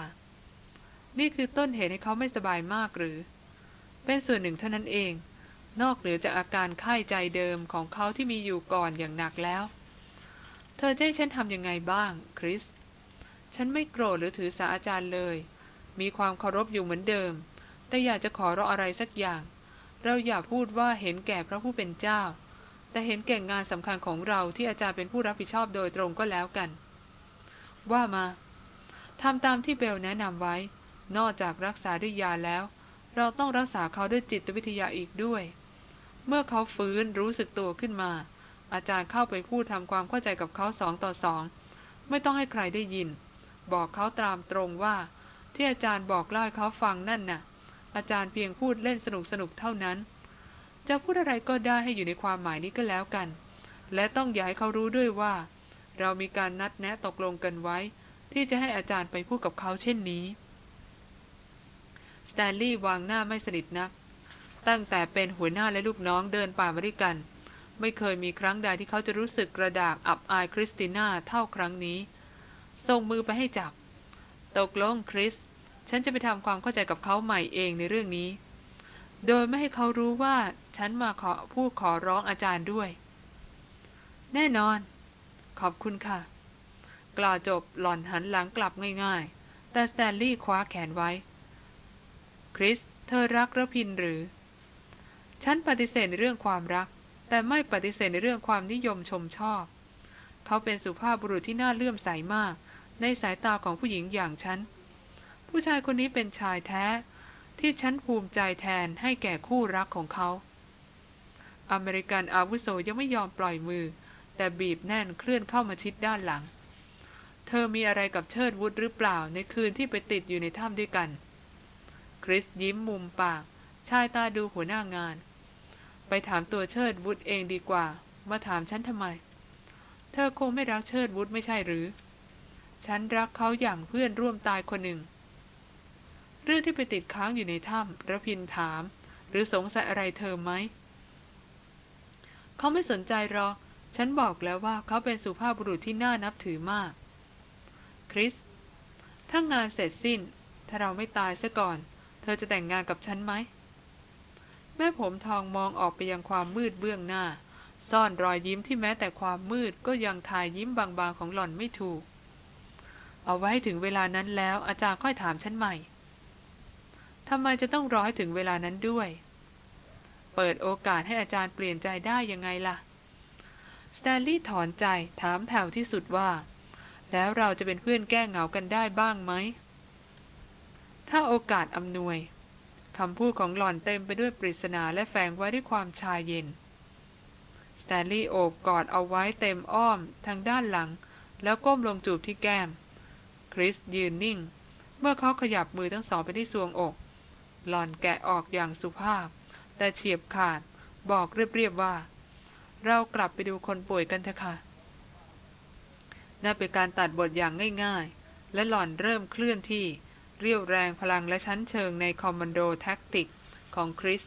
นี่คือต้นเหตุให้เขาไม่สบายมากหรือ เป็นส่วนหนึ่งเท่านั้นเอง นอกเหนือจากอาการไข้ใจเดิมของเขาที่มีอยู่ก่อนอย่างหนักแล้ว เธอจะให้ฉันทำยังไงบ้าง คริส ฉันไม่โกรธหรือถือสาอาจารย์เลย มีความเคารพอยู่เหมือนเดิม แต่อยากจะขอร้องอะไรสักอย่าง เราอย่าพูดว่าเห็นแก่พระผู้เป็นเจ้า แต่เห็นแก่งานสำคัญของเราที่อาจารย์เป็นผู้รับผิดชอบโดยตรงก็แล้วกัน ว่ามาทำตามที่เบลแนะนำไว้ นอกจากรักษาด้วยยาแล้ว เราต้องรักษาเขาด้วยจิตวิทยาอีกด้วย เมื่อเขาฟื้นรู้สึกตัวขึ้นมา อาจารย์เข้าไปพูดทำความเข้าใจกับเขาสองต่อสอง ไม่ต้องให้ใครได้ยิน บอกเขาตามตรงว่า ที่อาจารย์บอกเล่าให้เขาฟังนั่นน่ะ อาจารย์เพียงพูดเล่นสนุกสนุกเท่านั้น จะพูดอะไรก็ได้ให้อยู่ในความหมายนี้ก็แล้วกัน และต้องอย่าให้เขารู้ด้วยว่า เรามีการนัดแนะตกลงกันไว้ ที่จะให้อาจารย์ไปพูดกับเขาเช่นนี้สแตนลีย์วางหน้าไม่สนิทนัก ตั้งแต่เป็นหัวหน้าและลูกน้องเดินป่ามาด้วยกัน ไม่เคยมีครั้งใดที่เขาจะรู้สึกกระดากอับอายคริสติน่าเท่าครั้งนี้ส่งมือไปให้จับ ตกลงคริส ฉันจะไปทำความเข้าใจกับเขาใหม่เองในเรื่องนี้ โดยไม่ให้เขารู้ว่าฉันมาขอพูดขอร้องอาจารย์ด้วย แน่นอน ขอบคุณค่ะ กล่าวจบหล่อนหันหลังกลับง่ายๆ แต่สแตนลีย์คว้าแขนไว้ คริส เธอรักระพินหรือ ฉันปฏิเสธในเรื่องความรัก แต่ไม่ปฏิเสธในเรื่องความนิยมชมชอบ เขาเป็นสุภาพบุรุษที่น่าเลื่อมใสมาก ในสายตาของผู้หญิงอย่างฉัน ผู้ชายคนนี้เป็นชายแท้ ที่ฉันภูมิใจแทนให้แก่คู่รักของเขา อเมริกันอาวุโสยังไม่ยอมปล่อยมือ แต่บีบแน่นเคลื่อนเข้ามาชิดด้านหลัง เธอมีอะไรกับเชิดวุฒหรือเปล่าในคืนที่ไปติดอยู่ในถ้ำด้วยกัน คริสยิ้มมุมปาก ชายตาดูหัวหน้างาน ไปถามตัวเชิดวุฒเองดีกว่า มาถามฉันทำไม เธอคงไม่รักเชิดวุฒไม่ใช่หรือ ฉันรักเขาอย่างเพื่อนร่วมตายคนหนึ่ง เรื่องที่ไปติดค้างอยู่ในถ้ำระพินถาม หรือสงสัยอะไรเธอไหม เขาไม่สนใจหรอก ฉันบอกแล้วว่าเขาเป็นสุภาพบุรุษที่น่านับถือมาก คริส ถ้างานเสร็จสิ้น ถ้าเราไม่ตายซะก่อน เธอจะแต่งงานกับฉันไหม แม่ผมทองมองออกไปยังความมืดเบื้องหน้า ซ่อนรอยยิ้มที่แม้แต่ความมืดก็ยังทายยิ้มบางๆของหล่อนไม่ถูก เอาไว้ถึงเวลานั้นแล้วอาจารย์ค่อยถามฉันใหม่ทำไมจะต้องรอให้ถึงเวลานั้นด้วย เปิดโอกาสให้อาจารย์เปลี่ยนใจได้ยังไงล่ะสแตนลีย์ถอนใจถามแผ่วที่สุดว่า แล้วเราจะเป็นเพื่อนแก้เหงากันได้บ้างไหม ถ้าโอกาสอำนวย คำพูดของหล่อนเต็มไปด้วยปริศนาและแฝงไว้ด้วยความชาเย็น สแตนลีย์โอบกอดเอาไว้เต็มอ้อมทางด้านหลัง แล้วก้มลงจูบที่แก้ม คริสยืนนิ่ง เมื่อเขาขยับมือทั้งสองไปที่สวงอก หล่อนแกะออกอย่างสุภาพ แต่เฉียบขาด บอกเรียบๆว่า เรากลับไปดูคนป่วยกันเถอะค่ะนั่นเป็นการตัดบทอย่างง่าย ๆ และหล่อนเริ่มเคลื่อนที่ เรี่ยวแรงพลังและชั้นเชิงใน commando tactic ของคริส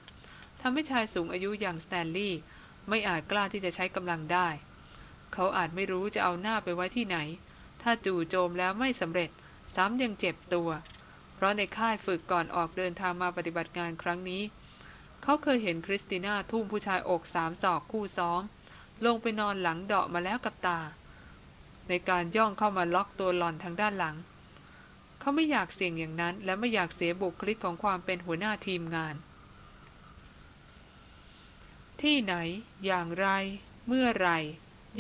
ทำให้ชายสูงอายุอย่างสแตนลีย์ไม่อาจกล้าที่จะใช้กำลังได้ เขาอาจไม่รู้จะเอาหน้าไปไว้ที่ไหน ถ้าจู่โจมแล้วไม่สำเร็จ ซ้ำยังเจ็บตัว เพราะในค่ายฝึกก่อนออกเดินทางมาปฏิบัติงานครั้งนี้ เขาเคยเห็นคริสติน่าทุ่มผู้ชายอกสามศอกคู่ซ้อม ลงไปนอนหลังเดาะมาแล้วกับตา ในการย่องเข้ามาล็อกตัวหล่อนทางด้านหลัง เขาไม่อยากเสี่ยงอย่างนั้น และไม่อยากเสียบุคลิกของความเป็นหัวหน้าทีมงาน ที่ไหน อย่างไร เมื่อไร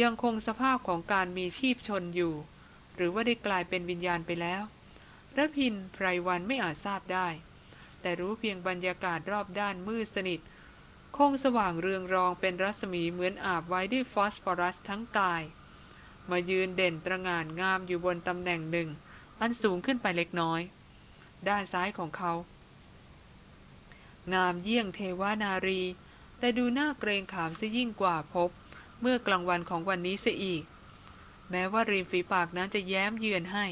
ยังคงสภาพของการมีชีพชนอยู่ หรือว่าได้กลายเป็นวิญญาณไปแล้วระพินไพรวันไม่อาจทราบได้ แต่รู้เพียงบรรยากาศรอบด้านมืดสนิท คงสว่างเรืองรองเป็นรัศมีเหมือนอาบไว้ด้วยฟอสฟอรัสทั้งกาย มายืนเด่นตระงานงามอยู่บนตำแหน่งหนึ่ง อันสูงขึ้นไปเล็กน้อย ด้านซ้ายของเขา งามเยี่ยงเทวานารี แต่ดูหน่าเกรงขามซะยิ่งกว่าพบ เมื่อกลางวันของวันนี้เสียอีก แม้ว่าริมฝีปากนั้นจะแย้มเยือนให้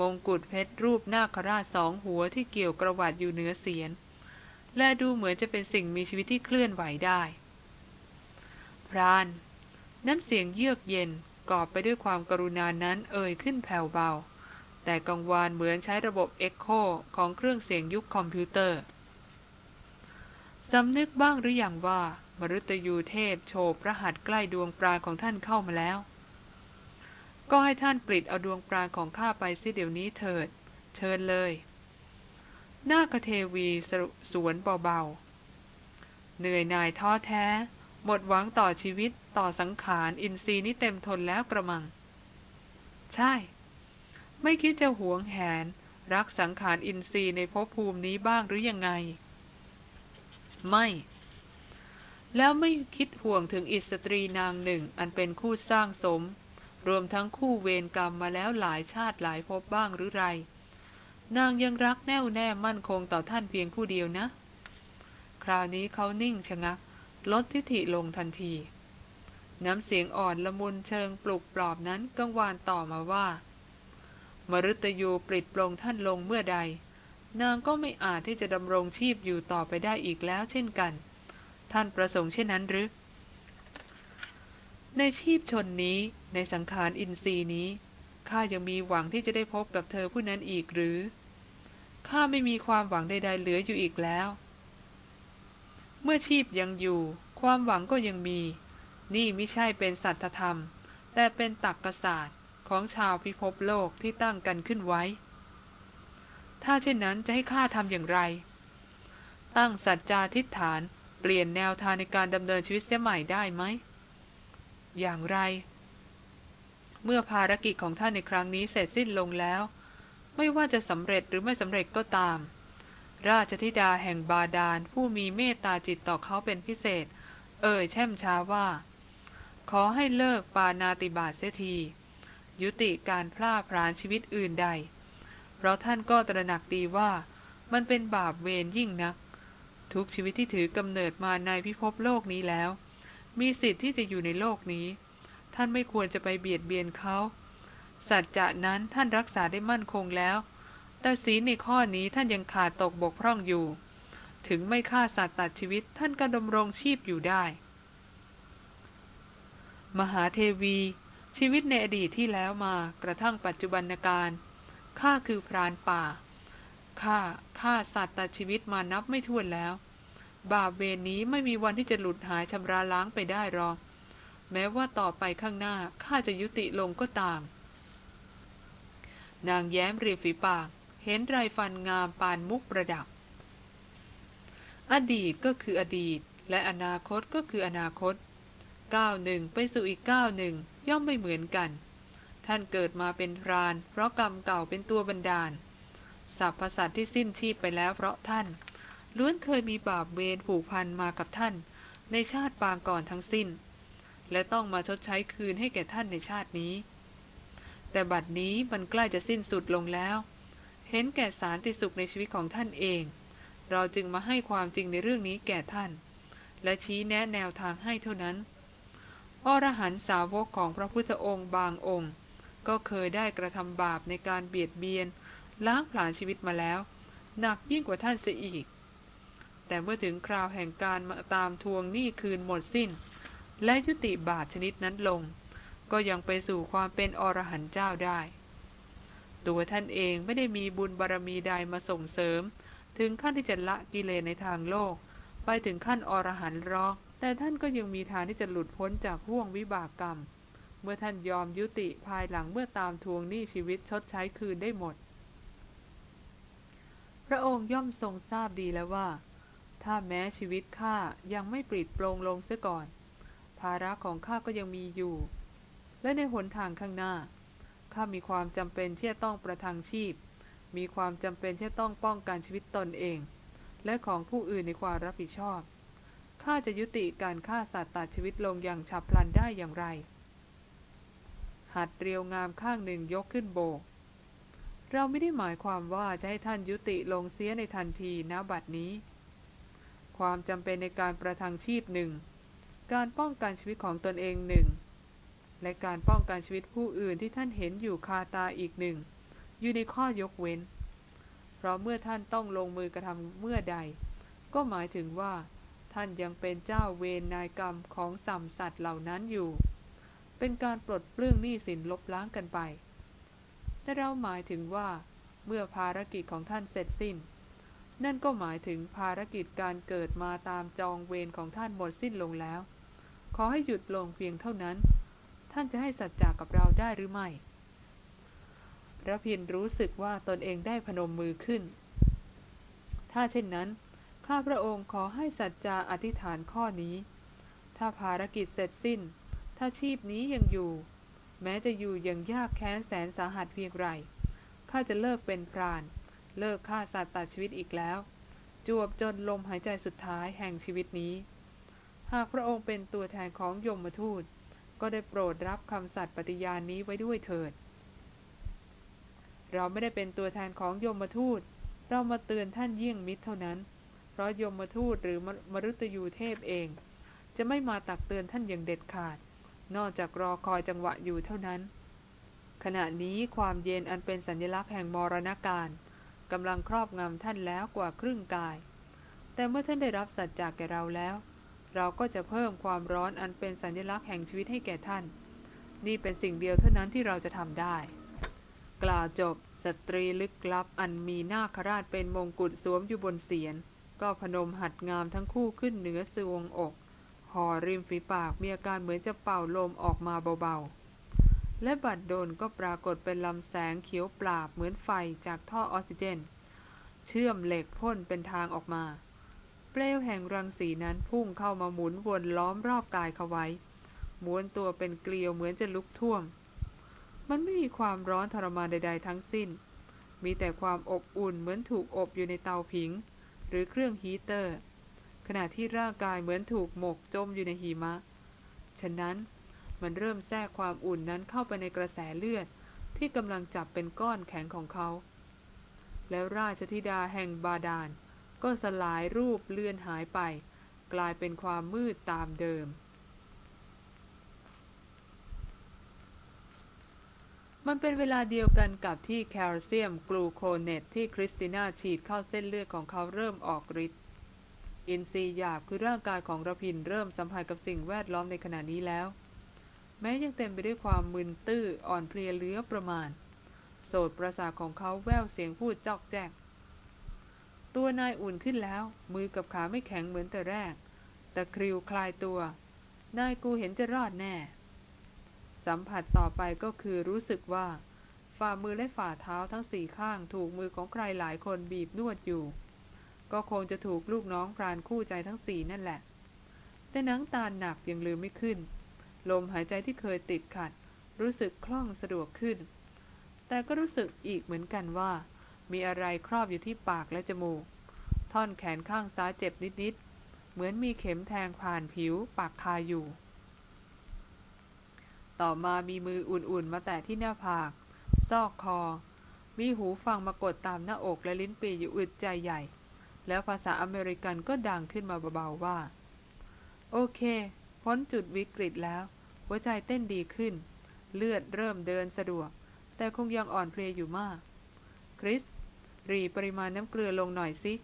มงกุฎเพชรรูปนาคราชสองหัวที่เกี่ยวกระวัดอยู่เหนือเสียน และดูเหมือนจะเป็นสิ่งมีชีวิตที่เคลื่อนไหวได้ พรานน้ำเสียงเยือกเย็นกอบไปด้วยความกรุณานั้นเอ่ยขึ้นแผ่วเบา แต่กังวานเหมือนใช้ระบบเอ็กโคของเครื่องเสียงยุคคอมพิวเตอร์สำนึกบ้างหรืออยังว่า มรุตยูเทพโฉบระหัตใกล้ดวงปราของท่านเข้ามาแล้ว ก็ให้ท่านปลิดเอาดวงปราของข้าไปสิเดี๋ยวนี้เถิด เชิญเลย หน้าคเทวีสวนเบาๆ เหนื่อยหน่ายท้อแท้ หมดหวังต่อชีวิตต่อสังขารอินทรีย์นี้เต็มทนแล้วกระมัง ใช่ ไม่คิดจะหวงแหน รักสังขารอินทรีย์ในภพภูมินี้บ้างหรือยังไง ไม่ แล้วไม่คิดห่วงถึงอิสตรีนางหนึ่ง อันเป็นคู่สร้างสม รวมทั้งคู่เวรกรรมมาแล้วหลายชาติหลายภพบ้างหรือไร นางยังรักแน่วแน่มั่นคงต่อท่านเพียงผู้เดียวนะ คราวนี้เขานิ่งชะงัก ลดทิฐิลงทันที น้ำเสียงอ่อนละมุนเชิงปลุกปลอบนั้นกังวานต่อมาว่า มรุตยูปลิดปลงท่านลงเมื่อใด นางก็ไม่อาจที่จะดำรงชีพอยู่ต่อไปได้อีกแล้วเช่นกัน ท่านประสงค์เช่นนั้นหรือ ในชีพชนนี้ในสังขารอินทรีย์นี้ข้ายังมีหวังที่จะได้พบกับเธอผู้นั้นอีกหรือข้าไม่มีความหวังใด ๆ เหลืออยู่อีกแล้ว เมื่อชีพยังอยู่ ความหวังก็ยังมี นี่ไม่ใช่เป็นสัตธรรม แต่เป็นตักกศาสตร์ ของชาวพิภพโลกที่ตั้งกันขึ้นไว้ ถ้าเช่นนั้นจะให้ข้าทำอย่างไร ตั้งสัจจาทิฏฐานเปลี่ยนแนวทางในการดำเนินชีวิตเสียใหม่ได้ไหม อย่างไร เมื่อภารกิจของท่านในครั้งนี้เสร็จสิ้นลงแล้ว ไม่ว่าจะสำเร็จหรือไม่สำเร็จก็ตาม ราชธิดาแห่งบาดาลผู้มีเมตตาจิตต่อเขาเป็นพิเศษ เอ่ยแช่มช้าว่า ขอให้เลิกปานาติบาตเสียที ยุติการพล่าพรานชีวิตอื่นใด เพราะท่านก็ตระหนักดีว่ามันเป็นบาปเวรยิ่งนัก ทุกชีวิตที่ถือกำเนิดมาในพิภพโลกนี้แล้ว มีสิทธิ์ที่จะอยู่ในโลกนี้ ท่านไม่ควรจะไปเบียดเบียนเขาสัจจะนั้นท่านรักษาได้มั่นคงแล้ว แต่ศีลในข้อนี้ท่านยังขาดตกบกพร่องอยู่ ถึงไม่ฆ่าสัตว์ตัดชีวิตท่านก็ดำรงชีพอยู่ได้ มหาเทวี ชีวิตในอดีตที่แล้วมากระทั่งปัจจุบันการข้าคือพรานป่าข้าฆ่าสัตว์ตัดชีวิตมานับไม่ถ้วนแล้ว บาปเวรนี้ไม่มีวันที่จะหลุดหายชำระล้างไปได้หรอกแม้ว่าต่อไปข้างหน้าข้าจะยุติลงก็ตาม นางแย้มริมฝีปาก เห็นไรฟันงามปานมุกประดับ อดีตก็คืออดีต และอนาคตก็คืออนาคตก้าวหนึ่งไปสู่อีกก้าวหนึ่ง ย่อมไม่เหมือนกัน ท่านเกิดมาเป็นพราน เพราะกรรมเก่าเป็นตัวบันดาลสัพพสัตที่สิ้นชีพไปแล้วเพราะท่าน ล้วนเคยมีบาปเวรผูกพันมากับท่าน ในชาติปางก่อนทั้งสิ้น และต้องมาชดใช้คืนให้แก่ท่านในชาตินี้ แต่บัดนี้มันใกล้จะสิ้นสุดลงแล้ว เห็นแก่สารติสุขในชีวิตของท่านเอง เราจึงมาให้ความจริงในเรื่องนี้แก่ท่าน และชี้แนะแนวทางให้เท่านั้น อรหันตสาวกของพระพุทธองค์บางองค์ ก็เคยได้กระทำบาปในการเบียดเบียน ล้างผลาญชีวิตมาแล้ว หนักยิ่งกว่าท่านเสียอีก แต่เมื่อถึงคราวแห่งการมาตามทวงหนี้คืนหมดสิ้น และยุติบาปชนิดนั้นลง ก็ยังไปสู่ความเป็นอรหันต์เจ้าได้ ตัวท่านเองไม่ได้มีบุญบารรมีใดมาส่งเสริม ถึงขั้นที่จะละกิเลสในทางโลก ไปถึงขั้นอรหันต์รอก แต่ท่านก็ยังมีทางที่จะหลุดพ้นจากห่วงวิบากกรรม เมื่อท่านยอมยุติภายหลังเมื่อตามทวงหนี้ชีวิตชดใช้คืนได้หมด พระองค์ย่อมทรงทราบดีแล้วว่า ถ้าแม้ชีวิตข้ายังไม่ปลิดโปรงลงเสียก่อน ภาระของข้าก็ยังมีอยู่ และในหนทางข้างหน้าข้ามีความจำเป็นที่จะต้องประทังชีพ มีความจำเป็นที่จะต้องป้องกันชีวิตตนเอง และของผู้อื่นในความรับผิดชอบ ข้าจะยุติการฆ่าสัตว์ตัดชีวิตลงอย่างฉับพลันได้อย่างไร หัดเรียวงามข้างหนึ่งยกขึ้นโบก เราไม่ได้หมายความว่าจะให้ท่านยุติลงเสียในทันทีณบัดนี้ ความจำเป็นในการประทังชีพหนึ่ง การป้องกันชีวิตของตนเองหนึ่ง และการป้องกันชีวิตผู้อื่นที่ท่านเห็นอยู่คาตาอีกหนึ่ง อยู่ในข้อยกเว้น เพราะเมื่อท่านต้องลงมือกระทำเมื่อใด ก็หมายถึงว่า ท่านยังเป็นเจ้าเวรนายกรรมของสัมสัตว์เหล่านั้นอยู่ เป็นการปลดเปลื้องหนี้สินลบล้างกันไป แต่เราหมายถึงว่า เมื่อภารกิจของท่านเสร็จสิ้น นั่นก็หมายถึงภารกิจการเกิดมาตามจองเวรของท่านหมดสิ้นลงแล้ว ขอให้หยุดลงเพียงเท่านั้น ท่านจะให้สัจจากับเราได้หรือไม่พระพินรู้สึกว่าตนเองได้พนมมือขึ้น ถ้าเช่นนั้น ข้าพระองค์ขอให้สัจจาอธิษฐานข้อนี้ ถ้าภารกิจเสร็จสิ้น ถ้าชีพนี้ยังอยู่ แม้จะอยู่อย่างยากแค้นแสนสาหัสเพียงไร ข้าจะเลิกเป็นพราน เลิกฆ่าสัตว์ตัดชีวิตอีกแล้ว จวบจนลมหายใจสุดท้ายแห่งชีวิตนี้ หากพระองค์เป็นตัวแทนของยมทูต ก็ได้โปรดรับคำสัตย์ปฏิญาณนี้ไว้ด้วยเถิด เราไม่ได้เป็นตัวแทนของยมทูต เรามาเตือนท่านเยี่ยงมิตรเท่านั้น ราะยมทูตหรือมรุตยูเทพเอง จะไม่มาตักเตือนท่านอย่างเด็ดขาด นอกจากรอคอยจังหวะอยู่เท่านั้น ขณะนี้ความเย็นอันเป็นสัญลักษณ์แห่งมรณาการกำลังครอบงำท่านแล้วกว่าครึ่งกาย แต่เมื่อท่านได้รับสัจจากแก่เราแล้ว เราก็จะเพิ่มความร้อนอันเป็นสัญลักษณ์แห่งชีวิตให้แก่ท่าน นี่เป็นสิ่งเดียวเท่านั้นที่เราจะทำได้ กล่าวจบสตรีลึกลับอันมีหน้าคราชเป็นมงกุฎสวมอยู่บนเสียน ก็พนมหัดงามทั้งคู่ขึ้นเหนือสวงอก ห่อริมฝีปากมีอาการเหมือนจะเป่าลมออกมาเบาๆ และบัดโดนก็ปรากฏเป็นลำแสงเขียวปราบเหมือนไฟจากท่อออกซิเจน เชื่อมเหล็กพ่นเป็นทางออกมา เปลวแห่งรังสีนั้นพุ่งเข้ามาหมุนวนล้อมรอบกายเขาไว้ ม้วนตัวเป็นเกลียวเหมือนจะลุกท่วม มันไม่มีความร้อนทรมานใด ๆ ทั้งสิ้น มีแต่ความอบอุ่นเหมือนถูกอบอยู่ในเตาผิง หรือเครื่องฮีเตอร์ ขณะที่ร่างกายเหมือนถูกหมกจมอยู่ในหิมะ ฉะนั้นมันเริ่มแทรกความอุ่นนั้นเข้าไปในกระแสเลือดที่กำลังจับเป็นก้อนแข็งของเขา แล้วราชธิดาแห่งบาดาลก็สลายรูปเลื่อนหายไป กลายเป็นความมืดตามเดิม มันเป็นเวลาเดียวกันกับที่ calcium gluconate ที่คริสติน่าฉีดเข้าเส้นเลือดของเขาเริ่มออกฤทธิ์อินทรีย์หยาบคือร่างกายของระพินเริ่มสัมผัสกับสิ่งแวดล้อมในขณะนี้แล้ว แม้ยังเต็มไปด้วยความมึนตื้ออ่อนเพลียเหลือประมาณ โสตประสาทของเขาแว่วเสียงพูดจ้อกแจ้กตัวนายอุ่นขึ้นแล้ว มือกับขาไม่แข็งเหมือนแต่แรก ตะคริวคลายตัว นายกูเห็นจะรอดแน่ สัมผัสต่อไปก็คือรู้สึกว่า ฝ่ามือและฝ่าเท้าทั้งสี่ข้างถูกมือของใครหลายคนบีบนวดอยู่ ก็คงจะถูกลูกน้องพรานคู่ใจทั้งสี่นั่นแหละ แต่นังตาหนักยังลืมไม่ขึ้น ลมหายใจที่เคยติดขัด รู้สึกคล่องสะดวกขึ้น แต่ก็รู้สึกอีกเหมือนกันว่า มีอะไรครอบอยู่ที่ปากและจมูก ท่อนแขนข้างซ้ายเจ็บนิดๆเหมือนมีเข็มแทงผ่านผิวปากคาอยู่ ต่อมามีมืออุ่นๆ มาแตะที่หน้าผาก ซอกคอ มีหูฟังมากดตามหน้าอกและลิ้นปีอยู่อึดใจใหญ่ แล้วภาษาอเมริกันก็ดังขึ้นมาเบาๆว่า โอเค พ้นจุดวิกฤตแล้ว หัวใจเต้นดีขึ้น เลือดเริ่มเดินสะดวก แต่คงยังอ่อนเพลียอยู่มาก คริส รีปริมาณน้ำเกลือลงหน่อยสิ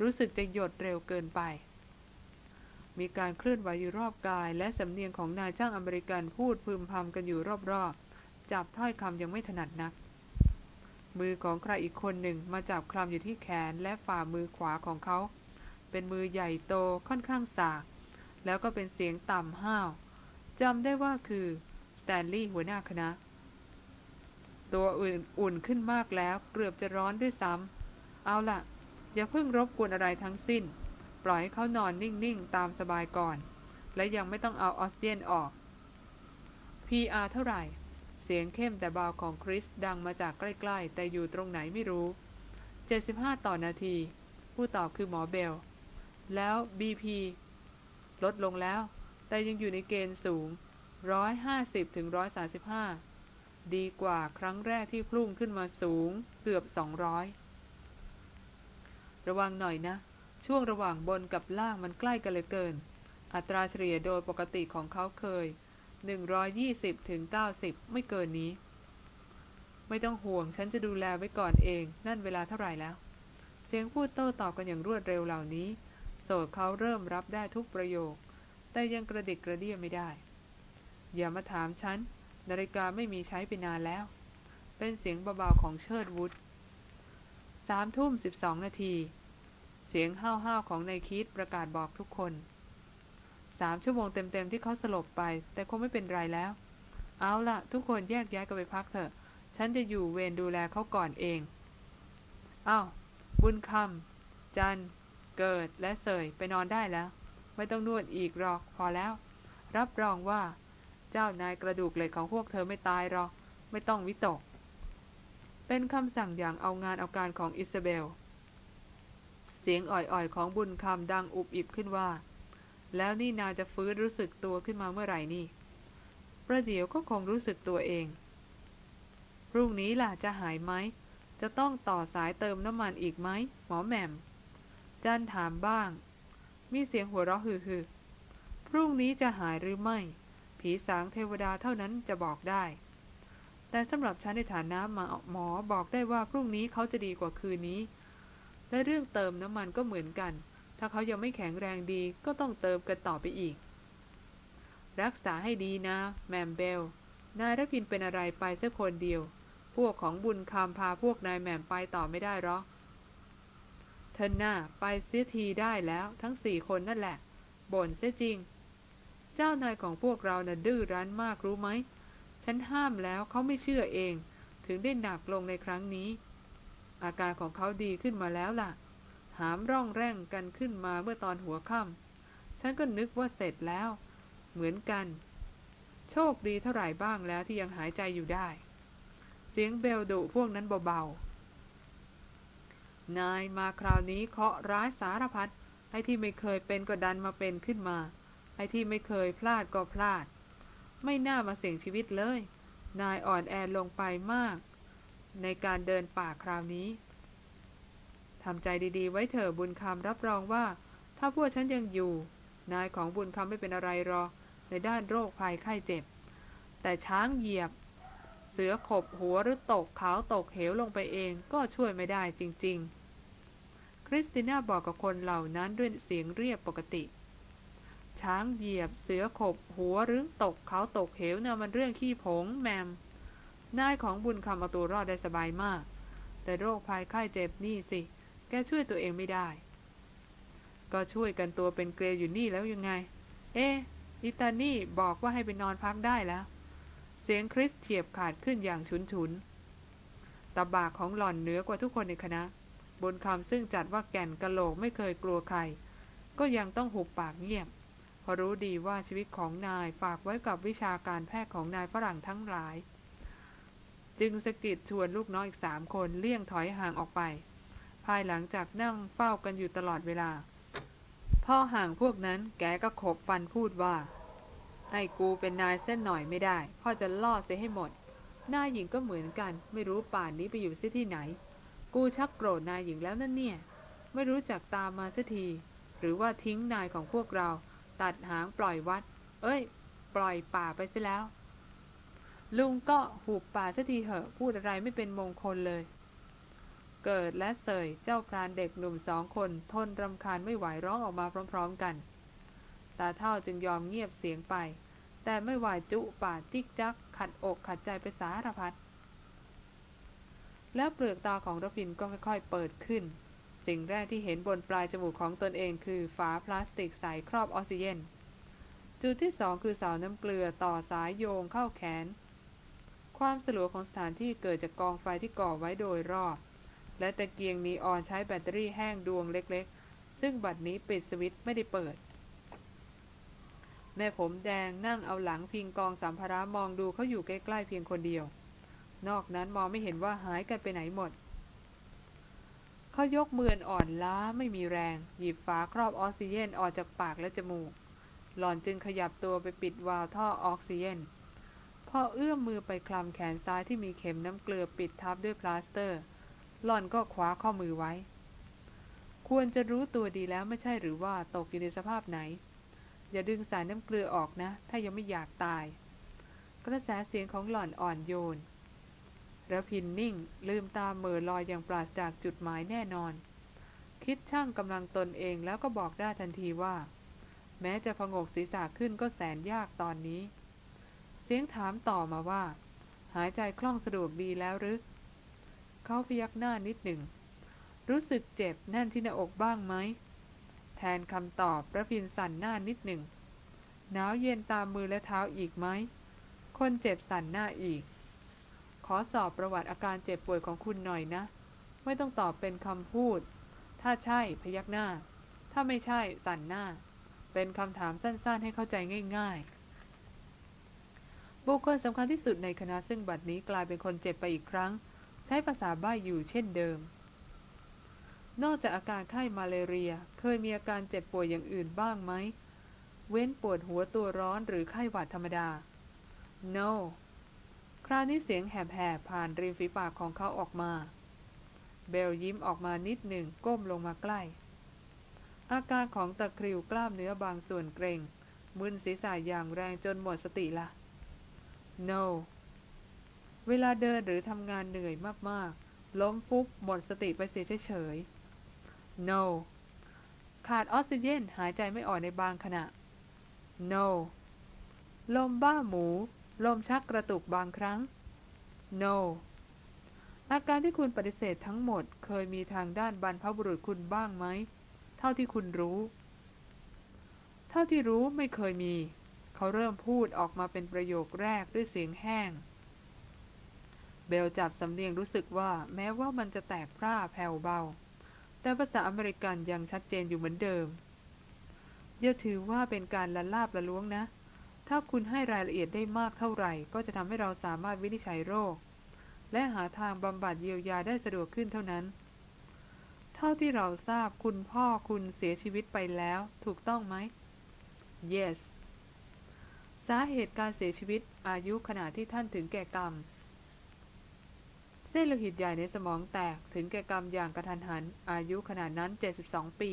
รู้สึกจะหยดเร็วเกินไป มีการเคลื่อนไหวอยู่รอบกาย และสำเนียงของนายจ้างอเมริกันพูดพึมพำกันอยู่รอบๆ จับถ้อยคำยังไม่ถนัดนัก มือของใครอีกคนหนึ่งมาจับคลำอยู่ที่แขนและฝ่ามือขวาของเขา เป็นมือใหญ่โตค่อนข้างสาก แล้วก็เป็นเสียงต่ำห้าวจำได้ว่าคือสแตนลีย์หัวหน้าคณะ ตัวอื่นอุ่นขึ้นมากแล้วเกือบจะร้อนด้วยซ้ำเอาล่ะ อย่าเพิ่งรบกวนอะไรทั้งสิ้น ปล่อยให้เขานอนนิ่ง ๆ ตามสบายก่อน และยังไม่ต้องเอาออกซิเจนออก PR เท่าไหร่ เสียงเข้มแต่เบาของคริสดังมาจากใกล้ ๆ แต่อยู่ตรงไหนไม่รู้ 75 ต่อนาที ผู้ตอบคือหมอเบล แล้ว BP ลดลงแล้ว แต่ยังอยู่ในเกณฑ์สูง 150ถึง135 ดีกว่าครั้งแรกที่พุ่งขึ้นมาสูงเกือบ 200 ระวังหน่อยนะ ช่วงระหว่างบนกับล่างมันใกล้กันเหลือเกิน อัตราเฉลี่ยโดยปกติของเขาเคย 120ถึง90 ไม่เกินนี้ ไม่ต้องห่วงฉันจะดูแลไว้ก่อนเอง นั่นเวลาเท่าไหร่แล้ว เสียงพูดโต้ตอบกันอย่างรวดเร็วเหล่านี้ โสดเขาเริ่มรับได้ทุกประโยค แต่ยังกระดิกกระเดี้ยไม่ได้ อย่ามาถามฉัน นาฬิกาไม่มีใช้ไปนานแล้ว เป็นเสียงเบาๆของเชิดวุฒสามทุ่มสิบสองนาที สียงห้าวๆของนายคิดประกาศบอกทุกคนสามชั่วโมงเต็มๆที่เขาสลบไป แต่คงไม่เป็นไรแล้ว เอาล่ะทุกคนแยกย้ายกันไปพักเถอะ ฉันจะอยู่เวรดูแลเขาก่อนเองอ้าวบุญคำจันเกิดและเสยไปนอนได้แล้ว ไม่ต้องนวดอีกหรอกพอแล้ว รับรองว่า เจ้านายกระดูกเหล็กของพวกเธอไม่ตายหรอก ไม่ต้องวิตก เป็นคำสั่งอย่างเอางานเอาการของอิซาเบล สียงอ่อยๆ ของบุญคำดังอุบอิบขึ้นว่า แล้วนี่นาจะฟื้นรู้สึกตัวขึ้นมาเมื่อไหร่นี่ ประเดี๋ยวก็คงรู้สึกตัวเอง พรุ่งนี้ล่ะจะหายไหม จะต้องต่อสายเติมน้ำมันอีกไหม หมอแหม่ม จันถามบ้าง มีเสียงหัวเราะฮือๆพรุ่งนี้จะหายหรือไม่ ผีสางเทวดาเท่านั้นจะบอกได้ แต่สำหรับฉันในฐานะหมอบอกได้ว่าพรุ่งนี้เขาจะดีกว่าคืนนี้ และเรื่องเติมน้ำมันก็เหมือนกัน ถ้าเขายังไม่แข็งแรงดีก็ต้องเติมกันต่อไปอีก รักษาให้ดีนะ แมมเบล นายรพินเป็นอะไรไปสักคนเดียว พวกของบุญคำพาพวกนายแหม่มไปต่อไม่ได้หรอกเธอหน้าไปเสียทีได้แล้วทั้งสี่คนนั่นแหละ บ่นเสียจริง เจ้านายของพวกเรานะ่ะดื้อรั้นมากรู้ไหม ฉันห้ามแล้วเขาไม่เชื่อเอง ถึงได้หนักลงในครั้งนี้ อาการของเขาดีขึ้นมาแล้วล่ะ หามร่องแร่งกันขึ้นมาเมื่อตอนหัวค่ำฉันก็นึกว่าเสร็จแล้ว เหมือนกัน โชคดีเท่าไหร่บ้างแล้วที่ยังหายใจอยู่ได้ เสียงเบลดุพวกนั้นเบาๆ นายมาคราวนี้เคาะร้ายสารพัดไอ้ที่ไม่เคยเป็นก็ดันมาเป็นขึ้นมา ไอ้ที่ไม่เคยพลาดก็พลาด ไม่น่ามาเสี่ยงชีวิตเลย นายอ่อนแอลงไปมาก ในการเดินป่าคราวนี้ทำใจดีๆ ไว้เถอะบุญคำรับรองว่า ถ้าพวกฉันยังอยู่ นายของบุญคำไม่เป็นอะไรหรอกในด้านโรคภัยไข้เจ็บ แต่ช้างเหยียบ เสือขบหัวหรือตกขาวตกเหวลงไปเองก็ช่วยไม่ได้จริง ๆ คริสติน่าบอกกับคนเหล่านั้นด้วยเสียงเรียบปกติ ช้างเหยียบ เสือขบหัวหรือตกเขาตกเหวนะ่ะมันเรื่องขี้ผงแมม นายของบุญคำเอาตัวรอดได้สบายมาก แต่โรคภัยไข้เจ็บนี่สิ แกช่วยตัวเองไม่ได้ ก็ช่วยกันตัวเป็นเกลียวอยู่นี่แล้วยังไง เอ๊อิตานี่บอกว่าให้ไปนอนพักได้แล้ว เสียงคริสเทียบขาดขึ้นอย่างฉุนฉุนตาบากของหล่อนเหนือกว่าทุกคนในคณะ บนคำซึ่งจัดว่าแก่นกะโหลกไม่เคยกลัวใคร ก็ยังต้องหุบปากเงียบพเพราะรู้ดีว่าชีวิตของนายฝากไว้กับวิชาการแพทย์ของนายฝรั่งทั้งหลาย จึงสกิดชวนลูกน้อยอีกสามคนเลี่ยงถอยห่างออกไป ภายหลังจากนั่งเฝ้ากันอยู่ตลอดเวลา พ่อห่างพวกนั้นแกก็ขบฟันพูดว่า ไอ้กูเป็นนายเส้นหน่อยไม่ได้ พ่อจะล่อเสียให้หมดนายหญิงก็เหมือนกัน ไม่รู้ป่านนี้ไปอยู่ซิที่ไหน กูชักโกรธนายหญิงแล้วนั่นเนี่ย ไม่รู้จักตามมาสักที หรือว่าทิ้งนายของพวกเรา ตัดหางปล่อยวัด เอ้ย ปล่อยป่าไปซะแล้ว ลุงก็หูบป่าสักทีเหอะพูดอะไรไม่เป็นมงคลเลย เกิดและเสยเจ้าพรานเด็กหนุ่มสองคน ทนรำคาญไม่ไหวร้องออกมาพร้อม ๆ กัน ตาเท่าจึงยอมเงียบเสียงไป แต่ไม่ไหวจุป่าจิกจัก ขัดอกขัดใจไปสารพัดแล้วเปลือกตาของรพินก็ค่อยๆเปิดขึ้น สิ่งแรกที่เห็นบนปลายจมูกของตนเองคือฝาพลาสติกใสครอบออกซิเจนจุดที่สองคือเสาน้ำเกลือต่อสายโยงเข้าแขน ความสลัวของสถานที่เกิดจากกองไฟที่ก่อไว้โดยรอบ และตะเกียงนีออนใช้แบตเตอรี่แห้งดวงเล็กๆ ซึ่งบัดนี้ปิดสวิตช์ไม่ได้เปิด แม่ผมแดงนั่งเอาหลังพิงกองสัมภาระมองดูเขาอยู่ใกล้ๆเพียงคนเดียว นอกนั้นมองไม่เห็นว่าหายกันไปไหนหมดเขายกมืออ่อนล้าไม่มีแรง หยิบฝาครอบออกซิเจนออกจากปากและจมูก หล่อนจึงขยับตัวไปปิดวาล์วท่อออกซิเจน พอเอื้อมมือไปคลำแขนซ้ายที่มีเข็มน้ำเกลือปิดทับด้วยพลาสเตอร์ หล่อนก็คว้าข้อมือไว้ ควรจะรู้ตัวดีแล้วไม่ใช่หรือว่าตกอยู่ในสภาพไหน อย่าดึงสายน้ำเกลือออกนะ ถ้ายังไม่อยากตาย กระแสเสียงของหล่อนอ่อนโยนระพินนิ่ง ลืมตาเมื่อลอยอย่างปราศจากจุดหมายแน่นอน คิดช่างกำลังตนเองแล้วก็บอกได้ทันทีว่า แม้จะพงกศีรษะขึ้นก็แสนยากตอนนี้ เสียงถามต่อมาว่า หายใจคล่องสะดวกดีแล้วหรือเขาพยักหน้านิดหนึ่ง รู้สึกเจ็บแน่นที่หน้าอกบ้างไหม แทนคำตอบระพินสั่นหน้านิดหนึ่งหนาวเย็นตามมือและเท้าอีกไหม คนเจ็บสั่นหน้าอีก ขอสอบประวัติอาการเจ็บป่วยของคุณหน่อยนะ ไม่ต้องตอบเป็นคำพูด ถ้าใช่พยักหน้า ถ้าไม่ใช่สั่นหน้า เป็นคำถามสั้นๆให้เข้าใจง่าย ๆ บุคคลสำคัญที่สุดในคณะซึ่งบัดนี้กลายเป็นคนเจ็บไปอีกครั้ง ใช้ภาษาบ้าอยู่เช่นเดิม นอกจากอาการไข้มาเลเรีย เคยมีอาการเจ็บป่วยอย่างอื่นบ้างไหม เว้นปวดหัวตัวร้อนหรือไข้หวัดธรรมดา no คราวนี้เสียงแหบๆผ่านริมฝีปากของเขาออกมา เบลยิ้มออกมานิดหนึ่งก้มลงมาใกล้ อาการของตะคริวกล้ามเนื้อบางส่วนเกร็งมึนศีรษะอย่างแรงจนหมดสติละ no เวลาเดินหรือทำงานเหนื่อยมากๆ ล้มฟุบหมดสติไปเสียเฉยๆ no ขาดออกซิเจนหายใจไม่ออกในบางขณะ no ลมบ้าหมู ลมชักกระตุกบางครั้ง no อาการที่คุณปฏิเสธทั้งหมดเคยมีทางด้านบรรพบุรุษคุณบ้างไหม เท่าที่คุณรู้ เท่าที่รู้ไม่เคยมี เขาเริ่มพูดออกมาเป็นประโยคแรกด้วยเสียงแห้ง เบลจับสำเนียงรู้สึกว่าแม้ว่ามันจะแตกพร่าแผ่วเบา แต่ภาษาอเมริกันยังชัดเจนอยู่เหมือนเดิมอย่าถือว่าเป็นการละลาบละล้วงนะ ถ้าคุณให้รายละเอียดได้มากเท่าไหร่ ก็จะทำให้เราสามารถวินิจฉัยโรค และหาทางบำบัดเยียวยาได้สะดวกขึ้นเท่านั้น เท่าที่เราทราบคุณพ่อคุณเสียชีวิตไปแล้ว ถูกต้องไหม yes สาเหตุการเสียชีวิตอายุขณะที่ท่านถึงแก่กรรม เส้นโลหิตใหญ่ในสมองแตกถึงแก่กรรมอย่างกระทันหัน อายุขนาดนั้น 72 ปี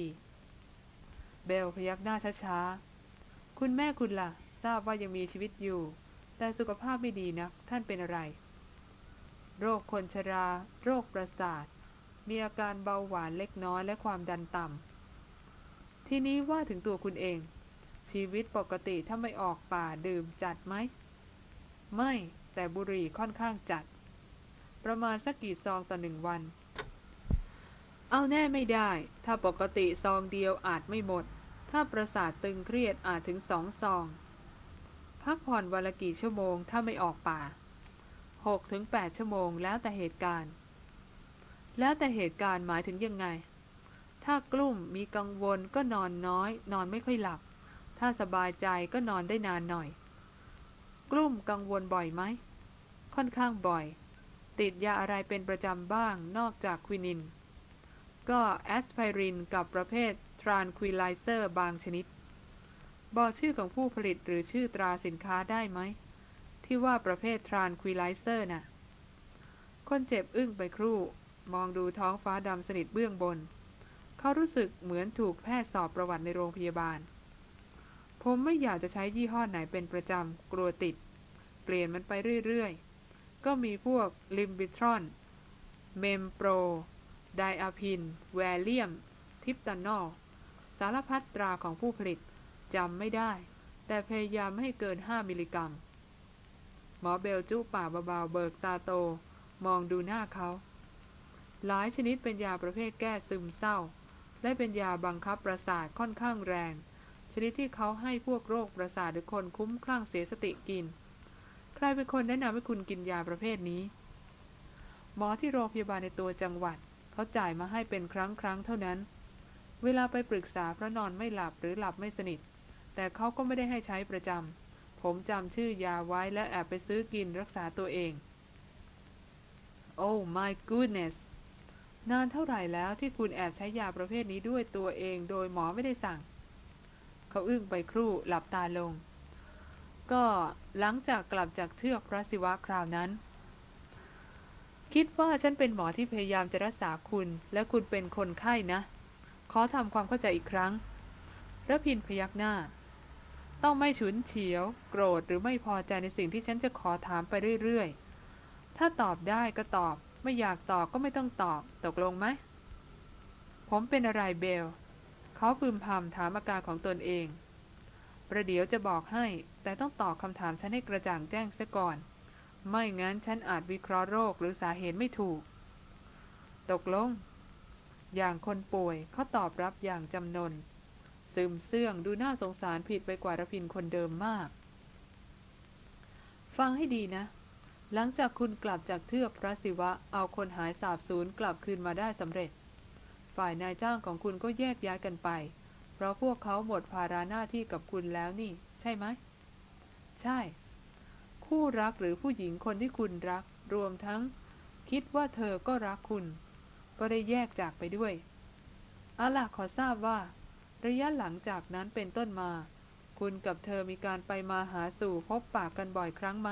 เบลพยักหน้าช้าๆ คุณแม่คุณละ่ะ ทราบว่ายังมีชีวิตอยู่ แต่สุขภาพไม่ดีนะัก ท่านเป็นอะไร โรคคนชรา โรคประสาท มีอาการเบาหวานเล็กน้อยและความดันต่ำทีนี้ว่าถึงตัวคุณเอง ชีวิตปกติถ้าไม่ออกป่าดื่มจัดไหม ไม่แต่บุหรี่ค่อนข้างจัด ประมาณสักกี่ซองต่อหนึ่งวัน เอาแน่ไม่ได้ ถ้าปกติซองเดียวอาจไม่หมด ถ้าประสาทตึงเครียดอาจถึงสองซอง พักผ่อนวันละกี่ชั่วโมงถ้าไม่ออกป่าหกถึงแปดชั่วโมงแล้วแต่เหตุการณ์ แล้วแต่เหตุการณ์หมายถึงยังไงถ้ากลุ่มมีกังวลก็นอนน้อย นอนไม่ค่อยหลับ ถ้าสบายใจก็นอนได้นานหน่อย กลุ้มกังวลบ่อยไหม ค่อนข้างบ่อย ติดยาอะไรเป็นประจำบ้างนอกจากควินิน ก็แอสไพรินกับประเภท tranquilizer บางชนิด บอกชื่อของผู้ผลิตหรือชื่อตราสินค้าได้ไหม ที่ว่าประเภท tranquilizer น่ะ คนเจ็บอึ้งไปครู่ มองดูท้องฟ้าดำสนิทเบื้องบน เขารู้สึกเหมือนถูกแพทย์สอบประวัติในโรงพยาบาล ผมไม่อยากจะใช้ยี่ห้อไหนเป็นประจำกลัวติด เปลี่ยนมันไปเรื่อยๆ ก็มีพวกลิมบิทรอน เมมโปร ไดอะพิน แวเลียม ทิปตานอล สารพัดตราของผู้ผลิตจำไม่ได้ แต่พยายามไม่ให้เกิน 5 มิลลิกรัม หมอเบลจุป่าเบาๆเบิกตาโต มองดูหน้าเขา หลายชนิดเป็นยาประเภทแก้ซึมเศร้า และเป็นยาบังคับประสาทค่อนข้างแรง ชนิดที่เขาให้พวกโรคประสาทหรือคนคุ้มคลั่งเสียสติกิน ใครเป็นคนแนะนำให้คุณกินยาประเภทนี้ หมอที่โรงพยาบาลในตัวจังหวัด เขาจ่ายมาให้เป็นครั้งครั้งเท่านั้น เวลาไปปรึกษาเพราะนอนไม่หลับหรือหลับไม่สนิท แต่เขาก็ไม่ได้ให้ใช้ประจำผมจำชื่อยาไว้และแอบไปซื้อกินรักษาตัวเองโอ้ my goodness นานเท่าไหร่แล้วที่คุณแอบใช้ยาประเภทนี้ด้วยตัวเอง โดยหมอไม่ได้สั่ง เขาอึ้งไปครู่หลับตาลง ก็หลังจากกลับจากเทือกพระศิวะคราวนั้น คิดว่าฉันเป็นหมอที่พยายามจะรักษาคุณ และคุณเป็นคนไข้นะ ขอทำความเข้าใจอีกครั้งระพินพยักหน้า ต้องไม่ฉุนเฉียว โกรธหรือไม่พอใจในสิ่งที่ฉันจะขอถามไปเรื่อยๆ ถ้าตอบได้ก็ตอบ ไม่อยากตอบก็ไม่ต้องตอบ ตกลงไหม ผมเป็นอะไรเบล เขาพึมพำถามอาการของตนเอง ประเดี๋ยวจะบอกให้ แต่ต้องตอบคำถามฉันให้กระจ่างแจ้งซะก่อน ไม่งั้นฉันอาจวิเคราะห์โรคหรือสาเหตุไม่ถูก ตกลง อย่างคนป่วยเขาตอบรับอย่างจำนน ซึมเสื่องดูน่าสงสารผิดไปกว่าระพินคนเดิมมาก ฟังให้ดีนะ หลังจากคุณกลับจากเทือกพระศิวะ เอาคนหายสาบสูญกลับคืนมาได้สำเร็จ ฝ่ายนายจ้างของคุณก็แยกย้ายกันไป เพราะพวกเขาหมดภาระหน้าที่กับคุณแล้วนี่ ใช่ไหม ใช่ คู่รักหรือผู้หญิงคนที่คุณรัก รวมทั้ง คิดว่าเธอก็รักคุณ ก็ได้แยกจากไปด้วยอาล่ะขอทราบว่า ระยะหลังจากนั้นเป็นต้นมา คุณกับเธอมีการไปมาหาสู่พบปากกันบ่อยครั้งไหม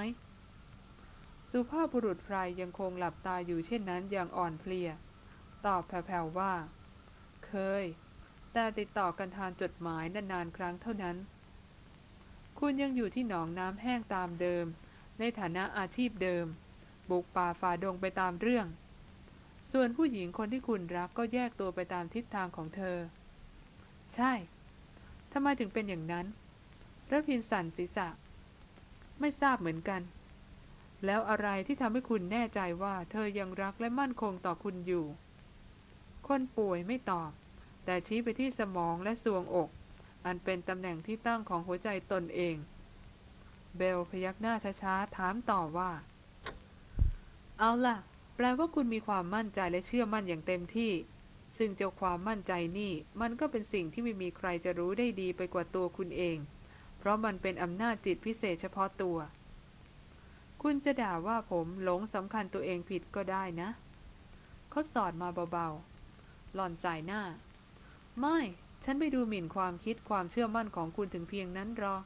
สุภาพบุรุษไพรยังคงหลับตาอยู่เช่นนั้นอย่างอ่อนเพลีย ตอบแผ่วๆว่า เคย แต่ติดต่อกันทางจดหมายนานๆครั้งเท่านั้น คุณยังอยู่ที่หนองน้ำแห้งตามเดิม ในฐานะอาชีพเดิม บุกป่าฝ่าดงไปตามเรื่อง ส่วนผู้หญิงคนที่คุณรักก็แยกตัวไปตามทิศทางของเธอ ใช่ทำไมถึงเป็นอย่างนั้นระพินสันศีรษะ ไม่ทราบเหมือนกัน แล้วอะไรที่ทำให้คุณแน่ใจว่าเธอยังรักและมั่นคงต่อคุณอยู่ คนป่วยไม่ตอบ แต่ชี้ไปที่สมองและสวงอก อันเป็นตำแหน่งที่ตั้งของหัวใจตนเอง เบลพยักหน้าช้าๆถามต่อว่า เอาล่ะ แปลว่าคุณมีความมั่นใจและเชื่อมั่นอย่างเต็มที่ ซึ่งเจ้าความมั่นใจนี่ มันก็เป็นสิ่งที่ไม่มีใครจะรู้ได้ดีไปกว่าตัวคุณเอง เพราะมันเป็นอำนาจจิตพิเศษเฉพาะตัว คุณจะด่าว่าผมหลงสำคัญตัวเองผิดก็ได้นะเขาสอดมาเบาๆ หล่อนสายหน้า ไม่ ฉันไม่ดูหมิ่นความคิดความเชื่อมั่นของคุณถึงเพียงนั้นหรอก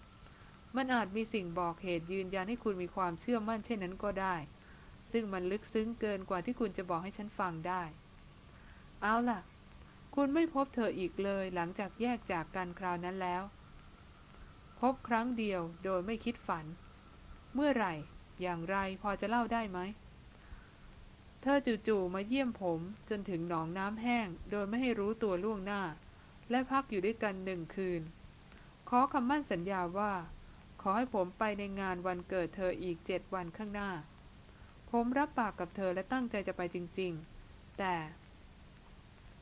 มันอาจมีสิ่งบอกเหตุยืนยันให้คุณมีความเชื่อมั่นเช่นนั้นก็ได้ ซึ่งมันลึกซึ้งเกินกว่าที่คุณจะบอกให้ฉันฟังได้ เอาล่ะ คุณไม่พบเธออีกเลยหลังจากแยกจากกันคราวนั้นแล้ว พบครั้งเดียวโดยไม่คิดฝัน เมื่อไหร่ อย่างไรพอจะเล่าได้ไหม เธอจู่ๆมาเยี่ยมผมจนถึงหนองน้ำแห้ง โดยไม่ให้รู้ตัวล่วงหน้า และพักอยู่ด้วยกันหนึ่งคืน ขอคำมั่นสัญญาว่า ขอให้ผมไปในงานวันเกิดเธออีกเจ็ดวันข้างหน้า ผมรับปากกับเธอและตั้งใจจะไปจริง ๆ แต่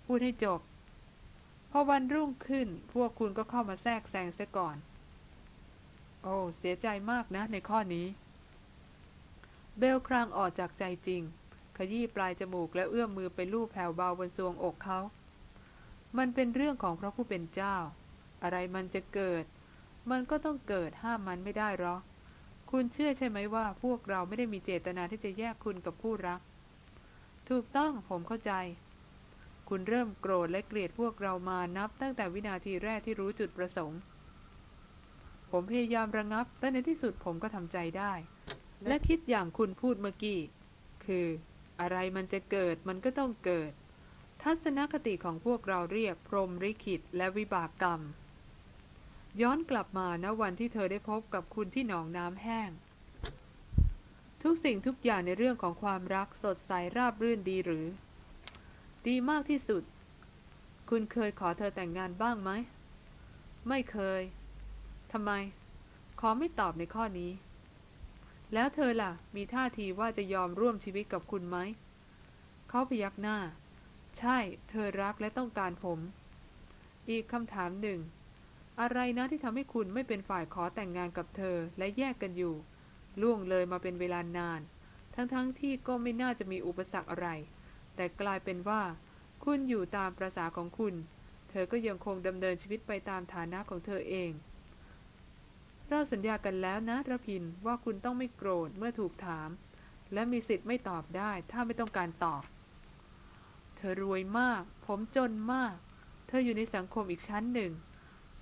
พูดให้จบ พอวันรุ่งขึ้นพวกคุณก็เข้ามาแทรกแซงเสียก่อน โอ้เสียใจมากนะในข้อนี้ เบลครางออกจากใจจริง ขยี้ปลายจมูกและเอื้อมมือไปลูบแผ่วเบาบนทรวงอกเขา มันเป็นเรื่องของพระผู้เป็นเจ้า อะไรมันจะเกิด มันก็ต้องเกิดห้ามมันไม่ได้หรอก คุณเชื่อใช่ไหมว่าพวกเราไม่ได้มีเจตนาที่จะแยกคุณกับคู่รัก ถูกต้องผมเข้าใจ คุณเริ่มโกรธและเกลียดพวกเรามานับตั้งแต่วินาทีแรกที่รู้จุดประสงค์ ผมพยายามระงับและในที่สุดผมก็ทำใจได้ และคิดอย่างคุณพูดเมื่อกี้ คือ อะไรมันจะเกิดมันก็ต้องเกิด ทัศนคติของพวกเราเรียกพรหมริขิตและวิบากกรรม ย้อนกลับมาณวันที่เธอได้พบกับคุณที่หนองน้ำแห้ง ทุกสิ่งทุกอย่างในเรื่องของความรักสดใสราบรื่นดีหรือ ดีมากที่สุด คุณเคยขอเธอแต่งงานบ้างไหม ไม่เคยทำไม ขอไม่ตอบในข้อนี้ แล้วเธอล่ะ มีท่าทีว่าจะยอมร่วมชีวิตกับคุณไหม เขาพยักหน้า ใช่ เธอรักและต้องการผม อีกคำถามหนึ่ง อะไรนะที่ทำให้คุณไม่เป็นฝ่ายขอแต่งงานกับเธอและแยกกันอยู่ ล่วงเลยมาเป็นเวลานาน ทั้งๆทที่ก็ไม่น่าจะมีอุปสรรคอะไร แต่กลายเป็นว่า คุณอยู่ตามประษาของคุณ เธอก็ยังคงดำเนินชีวิตไปตามฐานะของเธอเอง เราสัญญากันแล้วนะระพินว่าคุณต้องไม่โกรธเมื่อถูกถาม และมีสิทธิ์ไม่ตอบได้ถ้าไม่ต้องการตอบ เธอรวยมาก ผมจนมาก เธออยู่ในสังคมอีกชั้นหนึ่ง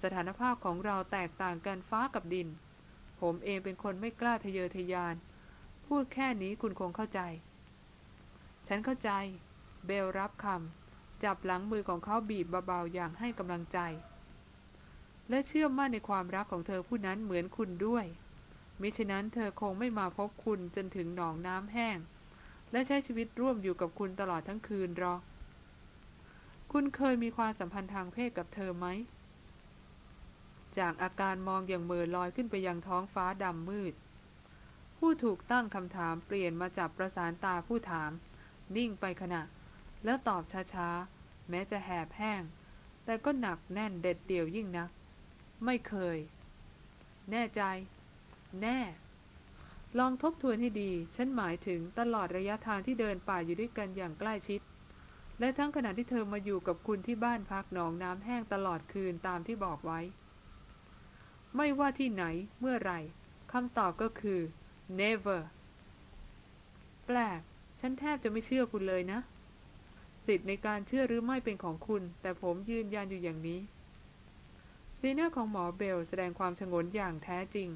สถานภาพของเราแตกต่างกันฟ้ากับดิน ผมเองเป็นคนไม่กล้าทะเยอทะยาน พูดแค่นี้คุณคงเข้าใจ ฉันเข้าใจ เบลรับคำจับหลังมือของเขาบีบเบาๆอย่างให้กำลังใจ และเชื่อมั่นในความรักของเธอผู้นั้นเหมือนคุณด้วย มิฉะนั้นเธอคงไม่มาพบคุณจนถึงหนองน้ำแห้ง และใช้ชีวิตร่วมอยู่กับคุณตลอดทั้งคืนหรอก คุณเคยมีความสัมพันธ์ทางเพศกับเธอไหม จากอาการมองอย่างเมื่อลอยขึ้นไปยังท้องฟ้าดำมืด ผู้ถูกตั้งคำถามเปลี่ยนมาจับประสานตาผู้ถาม นิ่งไปขณะ แล้วตอบช้าๆ แม้จะแหบแห้ง แต่ก็หนักแน่นเด็ดเดี่ยวยิ่งนัก ไม่เคย แน่ใจ แน่ ลองทบทวนให้ดี ฉันหมายถึงตลอดระยะทางที่เดินป่าอยู่ด้วยกันอย่างใกล้ชิด และทั้งขณะที่เธอมาอยู่กับคุณที่บ้านพักหนองน้ำแห้งตลอดคืนตามที่บอกไว้ ไม่ว่าที่ไหน เมื่อไรคำตอบก็คือ never แปลก ฉันแทบจะไม่เชื่อคุณเลยนะ สิทธิ์ในการเชื่อหรือไม่เป็นของคุณ แต่ผมยืนยันอยู่อย่างนี้ สีหน้าของหมอเบลแสดงความชงนอย่างแท้จริง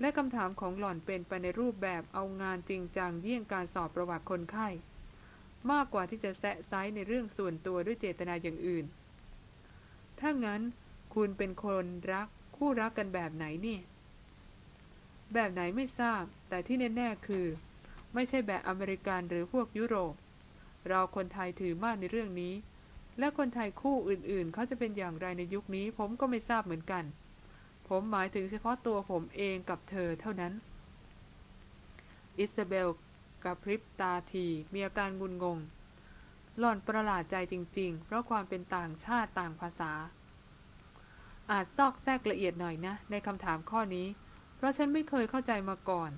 และคำถามของหล่อนเป็นไปในรูปแบบเอางานจริงจังเยี่ยงการสอบประวัติคนไข้ มากกว่าที่จะแซะไซส์ในเรื่องส่วนตัวด้วยเจตนาอย่างอื่น ถ้างั้นคุณเป็นคนรักคู่รักกันแบบไหนนี่ แบบไหนไม่ทราบ แต่ที่แน่ๆคือ ไม่ใช่แบบอเมริกันหรือพวกยุโรป เราคนไทยถือมากในเรื่องนี้ และคนไทยคู่อื่นๆ เขาจะเป็นอย่างไรในยุคนี้ ผมก็ไม่ทราบเหมือนกัน ผมหมายถึงเฉพาะตัวผมเองกับเธอเท่านั้น อิซาเบลกับพริบตาทีมีอาการงุนงง หล่อนประหลาดใจจริง ๆ เพราะความเป็นต่างชาติต่างภาษา อาจซอกแซกละเอียดหน่อยนะ ในคำถามข้อนี้ เพราะฉันไม่เคยเข้าใจมาก่อน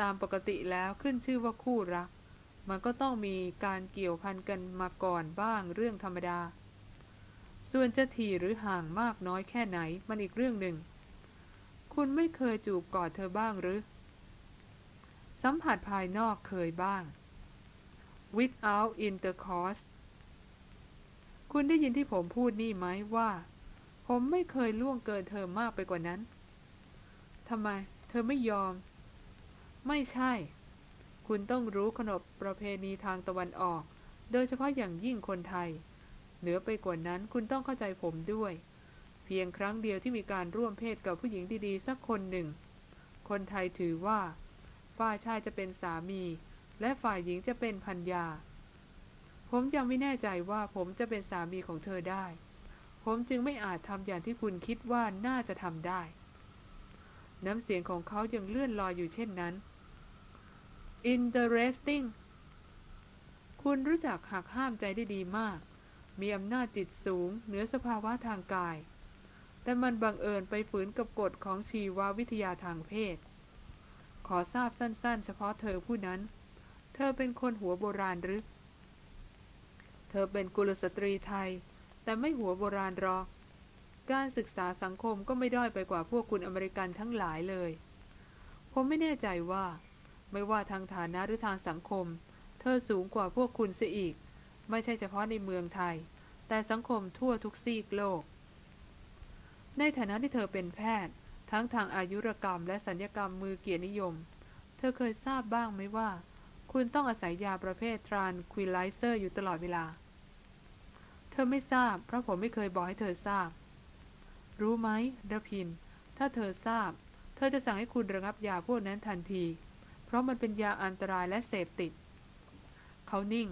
ตามปกติแล้วขึ้นชื่อว่าคู่รัก มันก็ต้องมีการเกี่ยวพันกันมาก่อนบ้างเรื่องธรรมดา ส่วนจะถี่หรือห่างมากน้อยแค่ไหนมันอีกเรื่องหนึ่ง คุณไม่เคยจูบกอดเธอบ้างหรือ สัมผัสภายนอกเคยบ้าง without intercourse คุณได้ยินที่ผมพูดนี่ไหมว่า ผมไม่เคยล่วงเกินเธอมากไปกว่านั้นทำไม เธอไม่ยอม ไม่ใช่ คุณต้องรู้ขนบประเพณีทางตะวันออก โดยเฉพาะอย่างยิ่งคนไทย เหนือไปกว่านั้นคุณต้องเข้าใจผมด้วย เพียงครั้งเดียวที่มีการร่วมเพศกับผู้หญิงดีๆ สักคนหนึ่ง คนไทยถือว่า ฝ่ายชายจะเป็นสามี และฝ่ายหญิงจะเป็นพันยา ผมยังไม่แน่ใจว่าผมจะเป็นสามีของเธอได้ ผมจึงไม่อาจทำอย่างที่คุณคิดว่าน่าจะทำได้ น้ำเสียงของเขายังเลื่อนลอยอยู่เช่นนั้น interesting คุณรู้จักหักห้ามใจได้ดีมาก มีอำนาจจิตสูง เหนือสภาวะทางกาย แต่มันบังเอิญไปฝืนกับกฎของชีววิทยาทางเพศ ขอทราบสั้นๆ เฉพาะเธอผู้นั้น เธอเป็นคนหัวโบราณหรือ เธอเป็นกุลสตรีไทย แต่ไม่หัวโบราณหรอก การศึกษาสังคมก็ไม่ด้อยไปกว่าพวกคุณอเมริกันทั้งหลายเลย ผมไม่แน่ใจว่า ไม่ว่าทางฐานะหรือทางสังคม เธอสูงกว่าพวกคุณเสียอีก ไม่ใช่เฉพาะในเมืองไทย แต่สังคมทั่วทุกซีกโลก ในฐานะที่เธอเป็นแพทย์ ทั้งทางอายุรกรรมและสัญญกรรมมือเกียรตินิยม เธอเคยทราบบ้างไหมว่า คุณต้องอาศัยยาประเภททรานควิลไลเซอร์อยู่ตลอดเวลา เธอไม่ทราบ เพราะผมไม่เคยบอกให้เธอทราบ รู้ไหมรพิน ถ้าเธอทราบ เธอจะสั่งให้คุณระงับยาพวกนั้นทันที เพราะมันเป็นยาอันตรายและเสพติด เขานิ่ง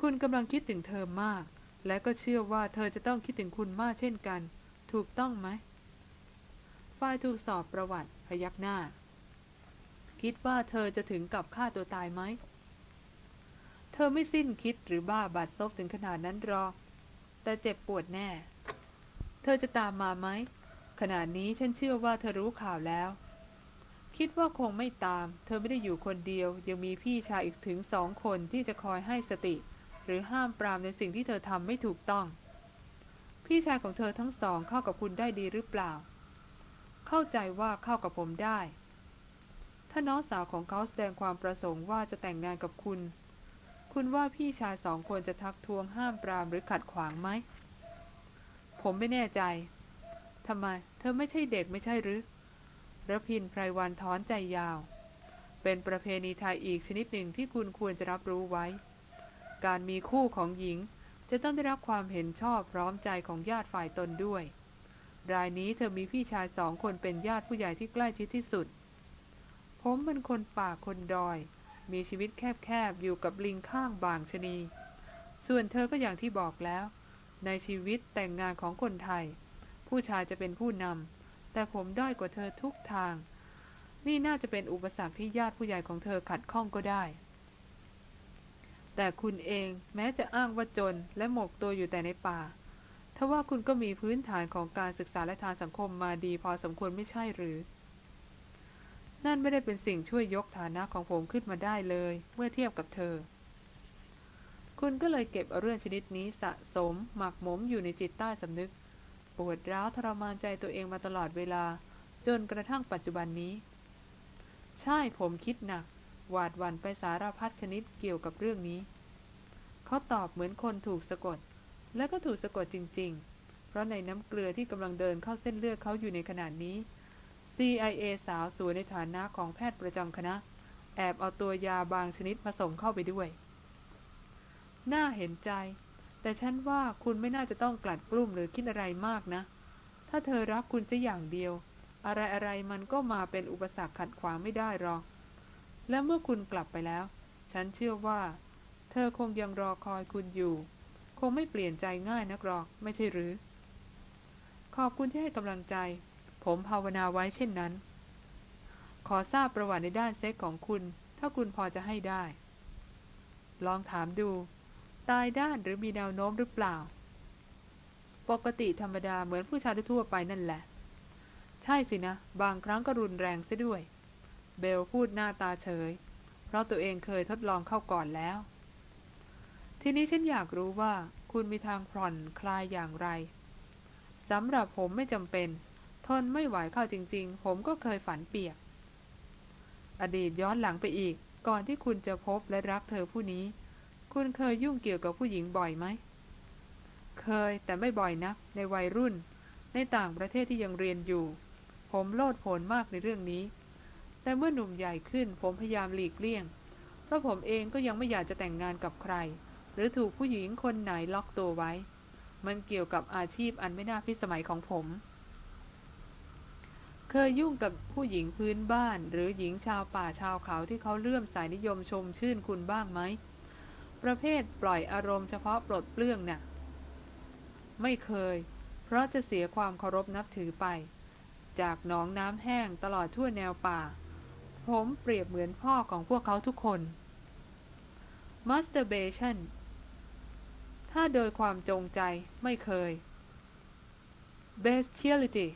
คุณกำลังคิดถึงเธอมาก และก็เชื่อว่าเธอจะต้องคิดถึงคุณมากเช่นกัน ถูกต้องไหมฝ่ายถูกสอบประวัติพยักหน้า คิดว่าเธอจะถึงกับฆ่าตัวตายไหม เธอไม่สิ้นคิดหรือบ้าบาดซบถึงขนาดนั้นหรอ แต่เจ็บปวดแน่ เธอจะตามมาไหมขณะนี้ฉันเชื่อว่าเธอรู้ข่าวแล้ว คิดว่าคงไม่ตาม เธอไม่ได้อยู่คนเดียว ยังมีพี่ชายอีกถึงสองคนที่จะคอยให้สติ หรือห้ามปรามในสิ่งที่เธอทำไม่ถูกต้อง พี่ชายของเธอทั้งสองเข้ากับคุณได้ดีหรือเปล่า เข้าใจว่าเข้ากับผมได้ ถ้าน้องสาวของเขาแสดงความประสงค์ว่าจะแต่งงานกับคุณ คุณว่าพี่ชายสองคนจะทักท้วงห้ามปรามหรือขัดขวางไหม ผมไม่แน่ใจทำไม เธอไม่ใช่เด็กไม่ใช่หรือ ระพินไพรวันถอนใจยาว เป็นประเพณีไทยอีกชนิดหนึ่งที่คุณควรจะรับรู้ไว้ การมีคู่ของหญิงจะต้องได้รับความเห็นชอบพร้อมใจของญาติฝ่ายตนด้วย รายนี้เธอมีพี่ชายสองคนเป็นญาติผู้ใหญ่ที่ใกล้ชิดที่สุด ผมเป็นคนป่าคนดอย มีชีวิตแคบๆอยู่กับลิงข้างบางชนี ส่วนเธอก็อย่างที่บอกแล้ว ในชีวิตแต่งงานของคนไทย ผู้ชายจะเป็นผู้นำ แต่ผมด้อยกว่าเธอทุกทาง นี่น่าจะเป็นอุปสรรคที่ญาติผู้ใหญ่ของเธอขัดข้องก็ได้ แต่คุณเองแม้จะอ้างว่าจนและหมกตัวอยู่แต่ในป่าทว่าคุณก็มีพื้นฐานของการศึกษาและทางสังคมมาดีพอสมควรไม่ใช่หรือ นั่นไม่ได้เป็นสิ่งช่วยยกฐานะของผมขึ้นมาได้เลย เมื่อเทียบกับเธอ คุณก็เลยเก็บเรื่องชนิดนี้สะสมหมักหมมอยู่ในจิตใต้สำนึก วดร้าวทรมานใจตัวเองมาตลอดเวลา จนกระทั่งปัจจุบันนี้ ใช่ผมคิดหนัก หวาดหวั่นไปสารพัดชนิดเกี่ยวกับเรื่องนี้ เขาตอบเหมือนคนถูกสะกด และก็ถูกสะกดจริง ๆ เพราะในน้ำเกลือที่กำลังเดินเข้าเส้นเลือดเขาอยู่ในขณะนี้ CIA สาวสวยในฐานะของแพทย์ประจำคณะ แอบเอาตัวยาบางชนิดผสมเข้าไปด้วย น่าเห็นใจ แต่ฉันว่าคุณไม่น่าจะต้องกลัดกลุ้มหรือคิดอะไรมากนะ ถ้าเธอรักคุณจะอย่างเดียว อะไรอะไรมันก็มาเป็นอุปสรรคขัดขวางไม่ได้หรอก และเมื่อคุณกลับไปแล้ว ฉันเชื่อว่า เธอคงยังรอคอยคุณอยู่ คงไม่เปลี่ยนใจง่ายนักหรอก ไม่ใช่หรือ ขอบคุณที่ให้กำลังใจ ผมภาวนาไว้เช่นนั้น ขอทราบประวัติในด้านเซ็กของคุณ ถ้าคุณพอจะให้ได้ ลองถามดู ตายด้านหรือมีแนวโน้มหรือเปล่า ปกติธรรมดาเหมือนผู้ชายทั่วไปนั่นแหละ ใช่สินะ บางครั้งก็รุนแรงซะด้วย เบลพูดหน้าตาเฉย เพราะตัวเองเคยทดลองเข้าก่อนแล้ว ทีนี้ฉันอยากรู้ว่าคุณมีทางผ่อนคลายอย่างไรสำหรับผมไม่จำเป็น ทนไม่ไหวเข้าจริง ๆ ผมก็เคยฝันเปียก อดีตย้อนหลังไปอีก ก่อนที่คุณจะพบและรักเธอผู้นี้ คุณเคยยุ่งเกี่ยวกับผู้หญิงบ่อยไหม เคยแต่ไม่บ่อยนัก ในวัยรุ่น ในต่างประเทศที่ยังเรียนอยู่ ผมโลดโผนมากในเรื่องนี้ แต่เมื่อหนุ่มใหญ่ขึ้น ผมพยายามหลีกเลี่ยง เพราะผมเองก็ยังไม่อยากจะแต่งงานกับใคร หรือถูกผู้หญิงคนไหนล็อกตัวไว้ มันเกี่ยวกับอาชีพอันไม่น่าพิสมัยของผม เคยยุ่งกับผู้หญิงพื้นบ้าน หรือหญิงชาวป่าชาวเขาที่เขาเลื่อมสายนิยมชมชื่นคุณบ้างไหม ประเภทปล่อยอารมณ์เฉพาะปลดเปลื้องน่ะ ไม่เคย เพราะจะเสียความเคารพนับถือไป จากหนองน้ำแห้งตลอดทั่วแนวป่า ผมเปรียบเหมือนพ่อของพวกเขาทุกคน masturbation ถ้าโดยความจงใจไม่เคย bestiality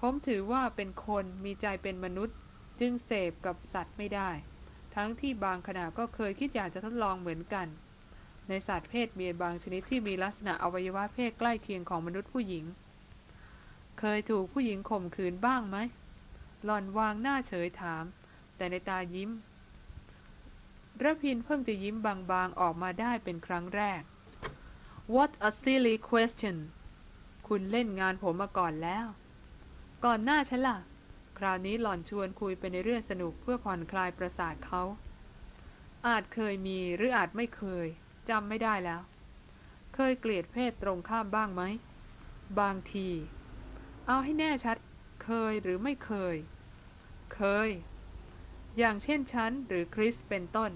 ผมถือว่าเป็นคนมีใจเป็นมนุษย์จึงเสพกับสัตว์ไม่ได้ ทั้งที่บางขณะก็เคยคิดอยากจะทดลองเหมือนกัน ในสัตว์เพศเมียบางชนิดที่มีลักษณะอวัยวะเพศใกล้เคียงของมนุษย์ผู้หญิง เคยถูกผู้หญิงข่มขืนบ้างไหมหล่อนวางหน้าเฉยถาม แต่ในตายิ้มระพินเพิ่งจะยิ้มบางๆออกมาได้เป็นครั้งแรก What a silly question คุณเล่นงานผมมาก่อนแล้ว ก่อนหน้าฉันล่ะ ราวนี้หล่อนชวนคุยไปในเรื่องสนุกเพื่อผ่อนคลายประสาทเขา อาจเคยมีหรืออาจไม่เคยจำไม่ได้แล้ว เคยเกลียดเพศตรงข้ามบ้างไหม บางที เอาให้แน่ชัด เคยหรือไม่เคย เคย อย่างเช่นฉันหรือคริสเป็นต้น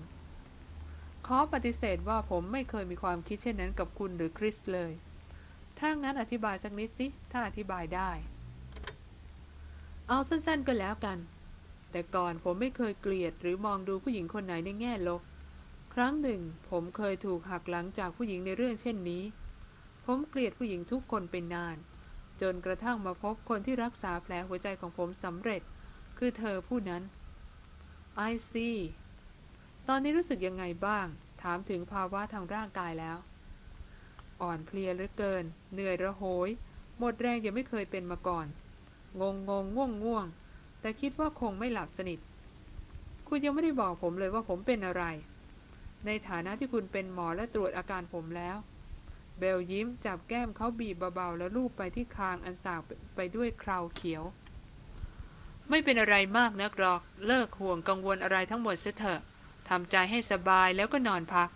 ขอปฏิเสธว่าผมไม่เคยมีความคิดเช่นนั้นกับคุณหรือคริสเลย ถ้างั้นอธิบายสักนิดสิ ถ้าอธิบายได้ เอาสั้นๆก็แล้วกัน แต่ก่อนผมไม่เคยเกลียดหรือมองดูผู้หญิงคนไหนในแง่ลบ ครั้งหนึ่ง ผมเคยถูกหักหลังจากผู้หญิงในเรื่องเช่นนี้ ผมเกลียดผู้หญิงทุกคนเป็นนาน จนกระทั่งมาพบคนที่รักษาแผลหัวใจของผมสำเร็จ คือเธอผู้นั้น I see ตอนนี้รู้สึกยังไงบ้าง ถามถึงภาวะทางร่างกายแล้ว อ่อนเพลียเหลือเกิน เหนื่อยระโหย หมดแรงยังไม่เคยเป็นมาก่อน งงงงง่วงง่วง แต่คิดว่าคงไม่หลับสนิท คุณยังไม่ได้บอกผมเลยว่าผมเป็นอะไร ในฐานะที่คุณเป็นหมอและตรวจอาการผมแล้ว เบลยิ้มจับแก้มเขาบีบเบาๆ แล้วลูบไปที่คางอันสากไปด้วยคราวเขียว ไม่เป็นอะไรมากนักหรอก เลิกห่วงกังวลอะไรทั้งหมดเสียเถอะทำใจให้สบายแล้วก็นอนพัก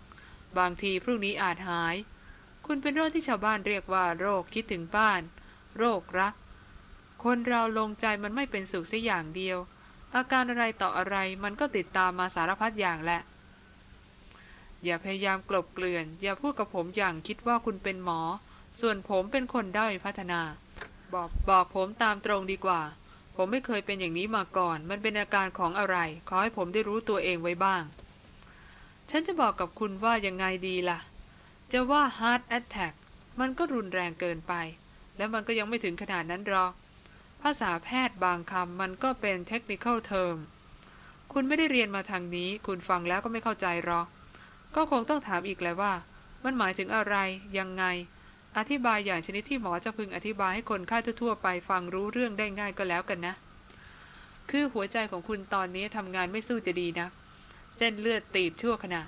บางทีพรุ่งนี้อาจหาย คุณเป็นโรคที่ชาวบ้านเรียกว่า โรคคิดถึงบ้าน โรครัก คนเราลงใจมันไม่เป็นสุขสักอย่างเดียว อาการอะไรต่ออะไรมันก็ติดตามมาสารพัดอย่างแหละ อย่าพยายามกลบเกลื่อน อย่าพูดกับผมอย่างคิดว่าคุณเป็นหมอ ส่วนผมเป็นคนด้อยพัฒนา บอกบอกผมตามตรงดีกว่า ผมไม่เคยเป็นอย่างนี้มาก่อน มันเป็นอาการของอะไร ขอให้ผมได้รู้ตัวเองไว้บ้าง ฉันจะบอกกับคุณว่ายังไงดีล่ะ จะว่า heart attack มันก็รุนแรงเกินไป แล้วมันก็ยังไม่ถึงขนาดนั้นหรอก ภาษาแพทย์บางคำมันก็เป็น technical term คุณไม่ได้เรียนมาทางนี้ คุณฟังแล้วก็ไม่เข้าใจหรอก ก็คงต้องถามอีกแหละว่า มันหมายถึงอะไร ยังไง อธิบายอย่างชนิดที่หมอจะพึงอธิบายให้คนไข้ทั่วๆไปฟังรู้เรื่องได้ง่ายก็แล้วกันนะ คือหัวใจของคุณตอนนี้ทำงานไม่สู้จะดีนะ เส้นเลือดตีบชั่วขณะ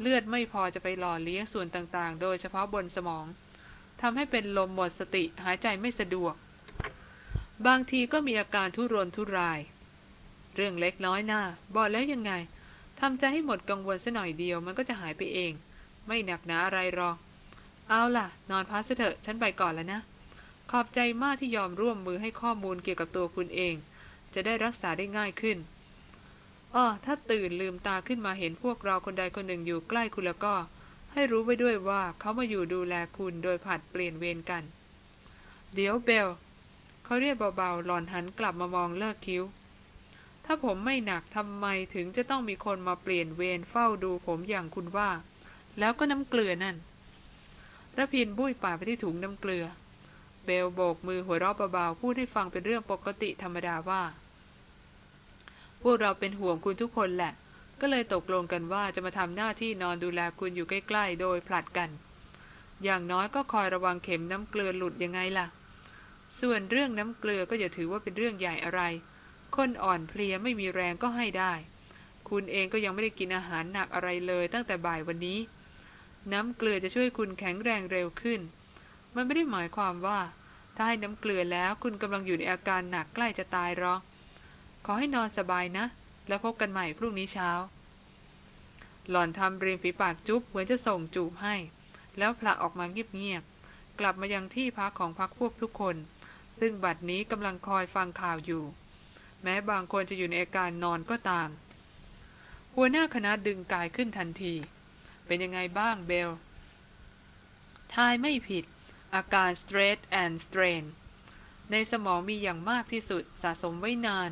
เลือดไม่พอจะไปหล่อเลี้ยงส่วนต่างๆ โดยเฉพาะบนสมองทำให้เป็นลมหมดสติหายใจไม่สะดวก บางทีก็มีอาการทุรนทุราย เรื่องเล็กน้อยหน้าบอกแล้วยังไงทำใจให้หมดกังวลสัหน่อยเดียวมันก็จะหายไปเอง ไม่หนักหนาอะไรหรอก เอาล่ะ นอนพักเถอะฉันไปก่อนแล้วนะ ขอบใจมากที่ยอมร่วมมือให้ข้อมูลเกี่ยวกับตัวคุณเอง จะได้รักษาได้ง่ายขึ้นอ้อถ้าตื่นลืมตาขึ้นมาเห็นพวกเราคนใดคนหนึ่งอยู่ใกล้คุณแล้วก็ ให้รู้ไว้ด้วยว่าเขามาอยู่ดูแลคุณโดยผัดเปลี่ยนเวรกัน เดี๋ยวเบล เขาเรียกเบาๆ หลอนหันกลับมามองเลิกคิ้ว ถ้าผมไม่หนักทำไมถึงจะต้องมีคนมาเปลี่ยนเวรเฝ้าดูผมอย่างคุณว่า แล้วก็น้ำเกลือนั่นระพินบุ้ยป่าไปที่ถุงน้ำเกลือ เบลโบกมือหัวเราะเบาๆพูดให้ฟังเป็นเรื่องปกติธรรมดาว่า พวกเราเป็นห่วงคุณทุกคนแหละ ก็เลยตกลงกันว่าจะมาทำหน้าที่นอนดูแลคุณอยู่ใกล้ๆ โดยผลัดกัน อย่างน้อยก็คอยระวังเข็มน้ำเกลือหลุดยังไงล่ะ ส่วนเรื่องน้ำเกลือก็อย่าถือว่าเป็นเรื่องใหญ่อะไร คนอ่อนเพลียไม่มีแรงก็ให้ได้ คุณเองก็ยังไม่ได้กินอาหารหนักอะไรเลยตั้งแต่บ่ายวันนี้ น้ำเกลือจะช่วยคุณแข็งแรงเร็วขึ้น มันไม่ได้หมายความว่า ถ้าให้น้ำเกลือแล้วคุณกำลังอยู่ในอาการหนักใกล้จะตายหรอกขอให้นอนสบายนะ แล้วพบกันใหม่พรุ่งนี้เช้า หล่อนทำริมฝีปากจุ๊บเหมือนจะส่งจูบให้ แล้วผละออกมาเงียบๆกลับมายังที่พักของพักพวกทุกคน ซึ่งบัดนี้กำลังคอยฟังข่าวอยู่ แม้บางคนจะอยู่ในอาการนอนก็ตาม หัวหน้าคณะดึงกายขึ้นทันที เป็นยังไงบ้างเบล ทายไม่ผิด อาการ stress and strain ในสมองมีอย่างมากที่สุดสะสมไว้นาน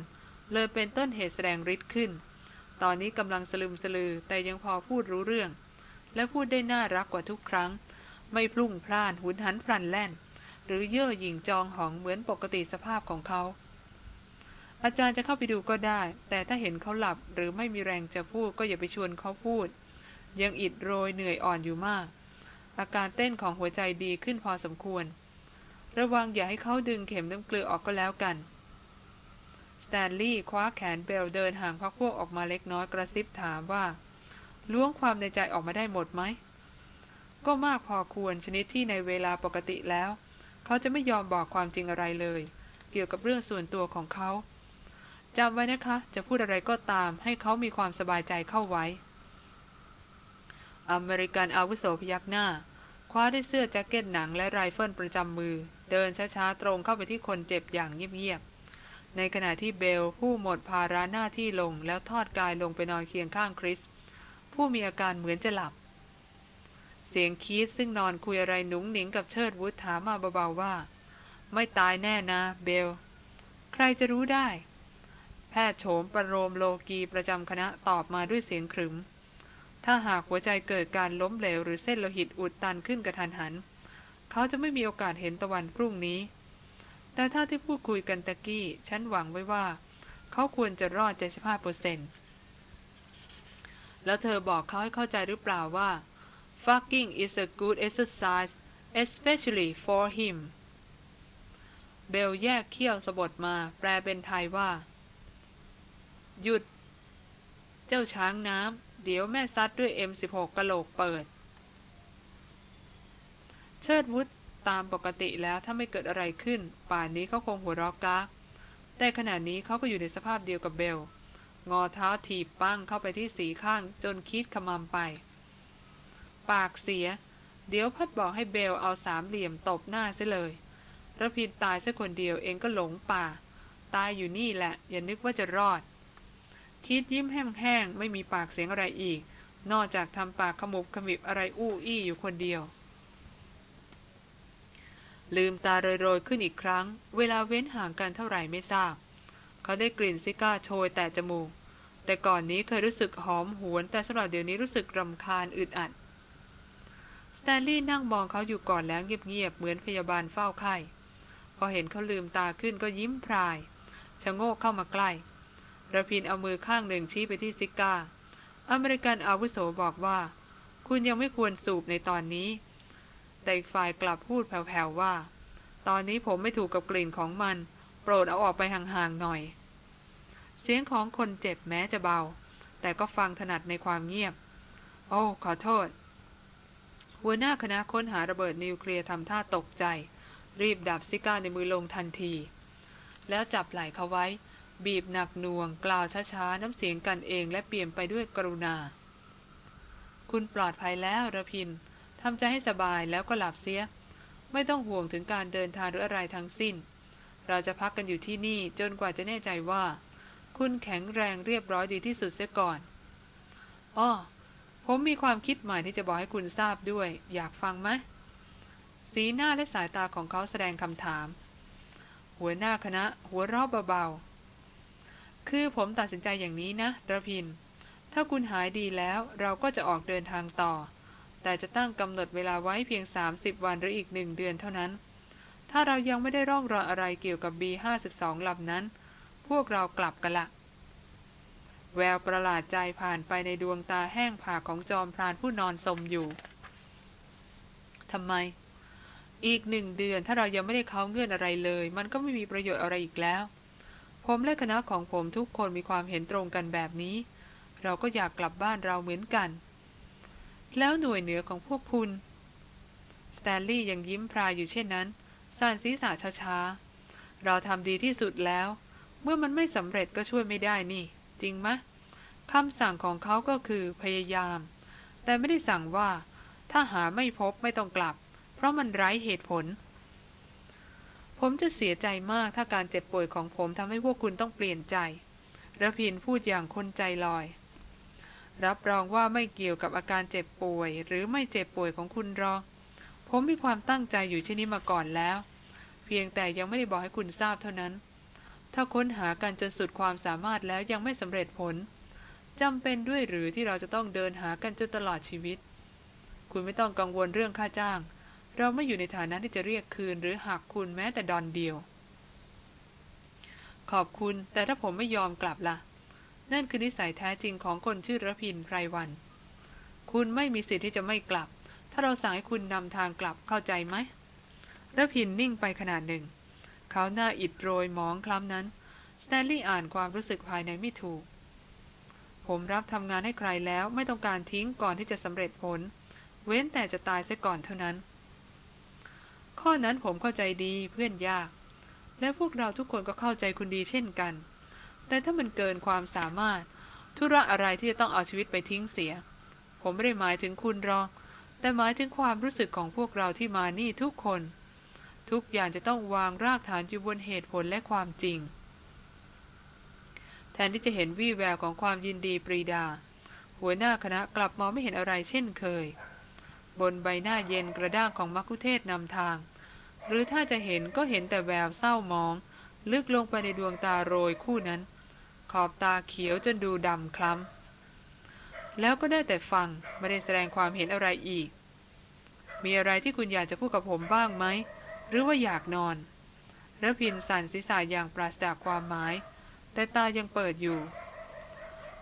เลยเป็นต้นเหตุแสดงฤทธิ์ขึ้น ตอนนี้กำลังสลึมสลือแต่ยังพอพูดรู้เรื่อง และพูดได้น่ารักกว่าทุกครั้ง ไม่พลุ่งพล่านหุนหันพลันแล่น หรือเย่อหยิ่งจองหองเหมือนปกติสภาพของเขา อาจารย์จะเข้าไปดูก็ได้ แต่ถ้าเห็นเขาหลับหรือไม่มีแรงจะพูดก็อย่าไปชวนเขาพูด ยังอิดโรยเหนื่อยอ่อนอยู่มาก อาการเต้นของหัวใจดีขึ้นพอสมควร ระวังอย่าให้เขาดึงเข็มน้ำเกลือออกก็แล้วกันสแตนลีย์คว้าแขนเบลเดินห่างพรรคพวกออกมาเล็กน้อยกระซิบถามว่าล้วงความในใจออกมาได้หมดไหม ก็มากพอควรชนิดที่ในเวลาปกติแล้ว เขาจะไม่ยอมบอกความจริงอะไรเลย เกี่ยวกับเรื่องส่วนตัวของเขาจำไว้นะคะ จะพูดอะไรก็ตาม ให้เขามีความสบายใจเข้าไว้ อเมริกันอาวุโสพยักหน้า คว้าด้เสื้อแจ็คเก็ตหนังและไรเฟิลประจำมือ เดินช้าๆตรงเข้าไปที่คนเจ็บอย่างเงียบๆ ในขณะที่เบลผู้หมดภาระหน้าที่ลงแล้วทอดกายลงไปนอนเคียงข้างคริส ผู้มีอาการเหมือนจะหลับ เสียงคีสซึ่งนอนคุยอะไรหนุงหนิงกับเชิดวุฒถามมาเบาๆว่า ไม่ตายแน่นะ เบล ใครจะรู้ได้ แพทย์โฉมประโลมโลกีประจำคณะตอบมาด้วยเสียงขรึม ถ้าหากหัวใจเกิดการล้มเหลวหรือเส้นโลหิตอุดตันขึ้นกระทันหัน เขาจะไม่มีโอกาสเห็นตะวันพรุ่งนี้ แต่ถ้าที่พูดคุยกันตะกี้ ฉันหวังไว้ว่า เขาควรจะรอด75เปอร์เซ็นต์แล้วเธอบอกเขาให้เข้าใจหรือเปล่าว่า fucking is a good exercise especially for him เบลแยกเขี้ยวสะบดมา แปลเป็นไทยว่า หยุด เจ้าช้างน้ำ เดี๋ยวแม่ซัดด้วย M16 กะโหลกเปิด เชิดวุฒตามปกติแล้วถ้าไม่เกิดอะไรขึ้น ป่านนี้เขาคงหัวเราะกากแต่ขณะนี้เขาก็อยู่ในสภาพเดียวกับเบล งอเท้าถีบปั้งเข้าไปที่สีข้างจนคิดขมำไป ปากเสีย เดี๋ยวพัดบอกให้เบลเอาสามเหลี่ยมตบหน้าเสียเลยระพินตายซะคนเดียวเองก็หลงป่า ตายอยู่นี่แหละ อย่านึกว่าจะรอด คิดยิ้มแห้งๆไม่มีปากเสียงอะไรอีก นอกจากทำปากขมุบขมิบอะไรอู้อี้อยู่คนเดียว ลืมตาโรยๆขึ้นอีกครั้ง เวลาเว้นห่างกันเท่าไหร่ไม่ทราบ เขาได้กลิ่นซิการ์โชยแตะจมูกแต่ก่อนนี้เคยรู้สึกหอมหวนแต่สำหรับเดี๋ยวนี้รู้สึกรำคาญอึดอัด สแตนลีย์นั่งมองเขาอยู่ก่อนแล้วเงียบๆเหมือนพยาบาลเฝ้าไข้พอเห็นเขาลืมตาขึ้นก็ยิ้มพรายชะโงกเข้ามาใกล้ระพินเอามือข้างหนึ่งชี้ไปที่ซิการ์ อเมริกันอาวุโสบอกว่า คุณยังไม่ควรสูบในตอนนี้ แต่อีกฝ่ายกลับพูดแผ่วๆว่า ตอนนี้ผมไม่ถูกกับกลิ่นของมัน โปรดเอาออกไปห่างๆหน่อย เสียงของคนเจ็บแม้จะเบา แต่ก็ฟังถนัดในความเงียบ โอ้ ขอโทษ หัวหน้าคณะค้นหาระเบิดนิวเคลียร์ทำท่าตกใจ รีบดับซิก้าในมือลงทันที แล้วจับไหล่เขาไว้ บีบหนักหน่วง กล่าวช้าๆ น้ำเสียงกันเองและเปลี่ยนไปด้วยกรุณา คุณปลอดภัยแล้วระพินทำใจให้สบายแล้วก็หลับเสีย ไม่ต้องห่วงถึงการเดินทางหรืออะไรทั้งสิ้น เราจะพักกันอยู่ที่นี่จนกว่าจะแน่ใจว่า คุณแข็งแรงเรียบร้อยดีที่สุดเสียก่อนอ้อ ผมมีความคิดใหม่ที่จะบอกให้คุณทราบด้วย อยากฟังไหมสีหน้าและสายตาของเขาแสดงคำถาม หัวหน้าคณะ หัวรอบเบาๆ คือผมตัดสินใจอย่างนี้นะระพิน ถ้าคุณหายดีแล้วเราก็จะออกเดินทางต่อ แต่จะตั้งกำหนดเวลาไว้เพียง 30 วันหรืออีกหนึ่งเดือนเท่านั้น ถ้าเรายังไม่ได้ร่องรอยอะไรเกี่ยวกับ B52 ลำนั้น พวกเรากลับกันละ แววประหลาดใจผ่านไปในดวงตาแห้งผากของจอมพรานผู้นอนสมอยู่ทำไม อีกหนึ่งเดือนถ้าเรายังไม่ได้เขาเงื่อนอะไรเลย มันก็ไม่มีประโยชน์อะไรอีกแล้ว ผมและคณะของผมทุกคนมีความเห็นตรงกันแบบนี้ เราก็อยากกลับบ้านเราเหมือนกัน แล้วหน่วยเหนือของพวกคุณสแตนลีย์ยังยิ้มพรายอยู่เช่นนั้นสั่นศีรษะช้าๆเราทำดีที่สุดแล้ว เมื่อมันไม่สำเร็จก็ช่วยไม่ได้นี่ จริงไหมคำสั่งของเขาก็คือพยายาม แต่ไม่ได้สั่งว่า ถ้าหาไม่พบไม่ต้องกลับ เพราะมันไร้เหตุผล ผมจะเสียใจมากถ้าการเจ็บป่วยของผมทำให้พวกคุณต้องเปลี่ยนใจระพินพูดอย่างคนใจลอย รับรองว่าไม่เกี่ยวกับอาการเจ็บป่วย หรือไม่เจ็บป่วยของคุณรอง ผมมีความตั้งใจอยู่เช่นนี้มาก่อนแล้ว เพียงแต่ยังไม่ได้บอกให้คุณทราบเท่านั้น ถ้าค้นหากันจนสุดความสามารถแล้วยังไม่สำเร็จผลจำเป็นด้วยหรือที่เราจะต้องเดินหากันจนตลอดชีวิต คุณไม่ต้องกังวลเรื่องค่าจ้าง เราไม่อยู่ในฐานะที่จะเรียกคืนหรือหักคุณแม้แต่ดอนเดียว ขอบคุณแต่ถ้าผมไม่ยอมกลับละ่ะ นั่นคือนิสัยแท้จริงของคนชื่อระพินไพรวัน คุณไม่มีสิทธิ์ที่จะไม่กลับ ถ้าเราสั่งให้คุณนำทางกลับเข้าใจไหมระพินนิ่งไปขนาดหนึ่ง เขาหน้าอิดโรยมองคล้ำนั้นสแตนลีย์อ่านความรู้สึกภายในไม่ถูก ผมรับทำงานให้ใครแล้วไม่ต้องการทิ้งก่อนที่จะสำเร็จผล เว้นแต่จะตายซะก่อนเท่านั้น ข้อนั้นผมเข้าใจดีเพื่อนยาก และพวกเราทุกคนก็เข้าใจคุณดีเช่นกัน แต่ถ้ามันเกินความสามารถ ธุระอะไรที่จะต้องเอาชีวิตไปทิ้งเสีย ผมไม่ได้หมายถึงคุณรอง แต่หมายถึงความรู้สึกของพวกเราที่มานี่ทุกคน ทุกอย่างจะต้องวางรากฐานอยู่บนเหตุผลและความจริง แทนที่จะเห็นวี่แววของความยินดีปรีดา หัวหน้าคณะกลับมองไม่เห็นอะไรเช่นเคย บนใบหน้าเย็นกระด้างของมักคุเทศนำทาง หรือถ้าจะเห็นก็เห็นแต่แววเศร้ามอง ลึกลงไปในดวงตาโรยคู่นั้น ขอบตาเขียวจนดูดำคล้ำแล้วก็ได้แต่ฟังไม่ได้แสดงความเห็นอะไรอีกมีอะไรที่คุณอยากจะพูดกับผมบ้างไหม หรือว่าอยากนอนระพินสั่นศีรษะอย่างปราศจากความหมาย แต่ตายังเปิดอยู่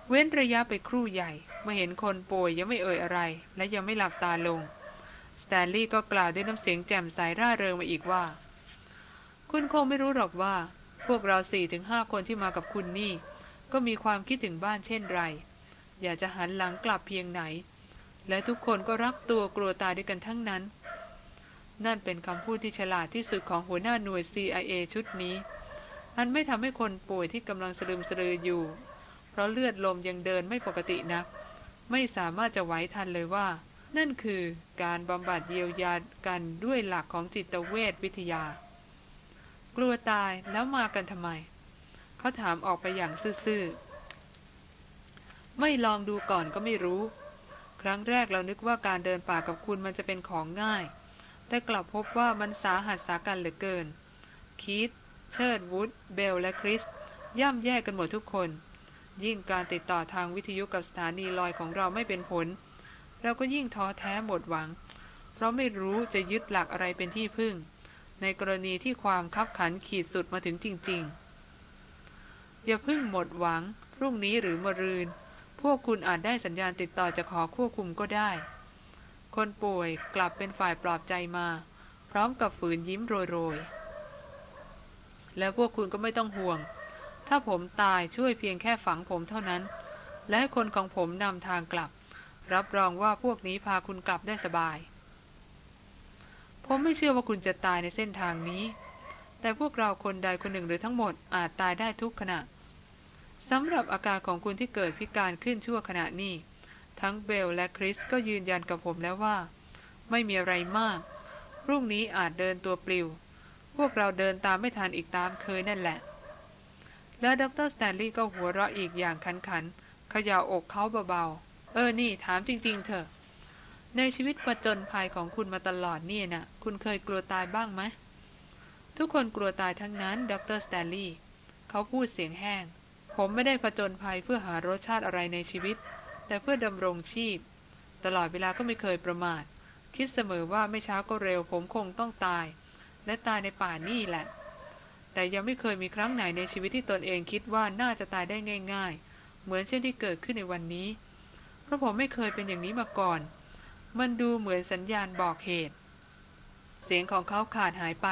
เว้นระยะไปครู่ใหญ่เมื่อเห็นคนป่วยยังไม่เอ่ยอะไร และยังไม่หลับตาลง สแตนลีย์ก็กล่าวด้วยน้ำเสียงแจ่มใสร่าเริงมาอีกว่า คุณคงไม่รู้หรอกว่า พวกเราสี่ถึงห้าคนที่มากับคุณนี่ ก็มีความคิดถึงบ้านเช่นไร อยากจะหันหลังกลับเพียงไหน และทุกคนก็รักตัวกลัวตายด้วยกันทั้งนั้น นั่นเป็นคำพูดที่ฉลาดที่สุดของหัวหน้าหน่วย CIA ชุดนี้ อันไม่ทำให้คนป่วยที่กำลังสลืมสลืออยู่ เพราะเลือดลมยังเดินไม่ปกตินัก ไม่สามารถจะไหวทันเลยว่า นั่นคือการบำบัดเยียวยากันด้วยหลักของจิตเวชวิทยา กลัวตายแล้วมากันทำไม เขาถามออกไปอย่างซื่อๆ ไม่ลองดูก่อนก็ไม่รู้ ครั้งแรกเรานึกว่าการเดินป่ากับคุณมันจะเป็นของง่าย แต่กลับพบว่ามันสาหัสสากันเหลือเกิน คีตเชิร์ดวูด เบล และคริส ย่ำแย่กันหมดทุกคน ยิ่งการติดต่อทางวิทยุกับสถานีลอยของเราไม่เป็นผล เราก็ยิ่งท้อแท้หมดหวัง เพราะไม่รู้จะยึดหลักอะไรเป็นที่พึ่ง ในกรณีที่ความคับขันขีดสุดมาถึงจริง ๆ อย่าพึ่งหมดหวัง พรุ่งนี้หรือมะรืน พวกคุณอาจได้สัญญาณติดต่อจะขอควบคุมก็ได้ คนป่วยกลับเป็นฝ่ายปลอบใจมา พร้อมกับฝืนยิ้มโรยๆ แล้วพวกคุณก็ไม่ต้องห่วง ถ้าผมตายช่วยเพียงแค่ฝังผมเท่านั้น และให้คนของผมนำทางกลับ รับรองว่าพวกนี้พาคุณกลับได้สบาย ผมไม่เชื่อว่าคุณจะตายในเส้นทางนี้ แต่พวกเราคนใดคนหนึ่งหรือทั้งหมดอาจตายได้ทุกขณะสำหรับอาการของคุณที่เกิดพิการขึ้นชั่วขณะนี้ ทั้งเบลและคริสก็ยืนยันกับผมแล้วว่า ไม่มีอะไรมาก พรุ่งนี้อาจเดินตัวปลิว พวกเราเดินตามไม่ทันอีกตามเคยนั่นแหละ แล้วดร.สแตนลีย์ก็หัวเราะอีกอย่างขันขันขย่าอกเขาเบาๆ เออนี่ถามจริง ๆ เถอะ ในชีวิตประจนภัยของคุณมาตลอดนี่นะ่ะคุณเคยกลัวตายบ้างไหม ทุกคนกลัวตายทั้งนั้น ดรสแตนลีย์เขาพูดเสียงแห้ง ผมไม่ได้ผจญภัยเพื่อหารสชาติอะไรในชีวิต แต่เพื่อดำรงชีพ ตลอดเวลาก็ไม่เคยประมาท คิดเสมอว่าไม่ช้าก็เร็วผมคงต้องตาย และตายในป่านี่แหละ แต่ยังไม่เคยมีครั้งไหนในชีวิตที่ตนเองคิดว่าน่าจะตายได้ง่าย ๆ เหมือนเช่นที่เกิดขึ้นในวันนี้ เพราะผมไม่เคยเป็นอย่างนี้มาก่อน มันดูเหมือนสัญญาณบอกเหตุ เสียงของเขาขาดหายไป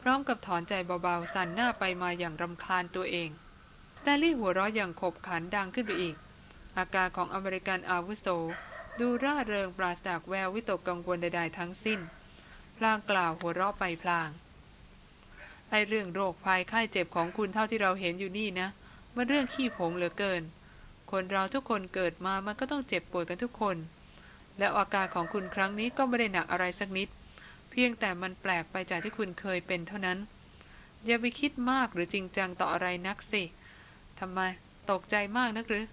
พร้อมกับถอนใจเบาๆสั่นหน้าไปมาอย่างรำคาญตัวเองสแตนลีย์หัวเราะอย่างขบขันดังขึ้นไปอีก อาการของอเมริกันอาวุโส ดูร่าเริงปราศจากแวววิตกกังวลใดๆทั้งสิ้น พลางกล่าวหัวเราะไปพลาง ไอเรื่องโรคภัยไข้เจ็บของคุณเท่าที่เราเห็นอยู่นี่นะ มันเรื่องขี้ผงเหลือเกิน คนเราทุกคนเกิดมามันก็ต้องเจ็บป่วยกันทุกคน และอาการของคุณครั้งนี้ก็ไม่ได้หนักอะไรสักนิด เพียงแต่มันแปลกไปจากที่คุณเคยเป็นเท่านั้น อย่าไปคิดมากหรือจริงจังต่ออะไรนักสิทำไม ตกใจมากนักหรือ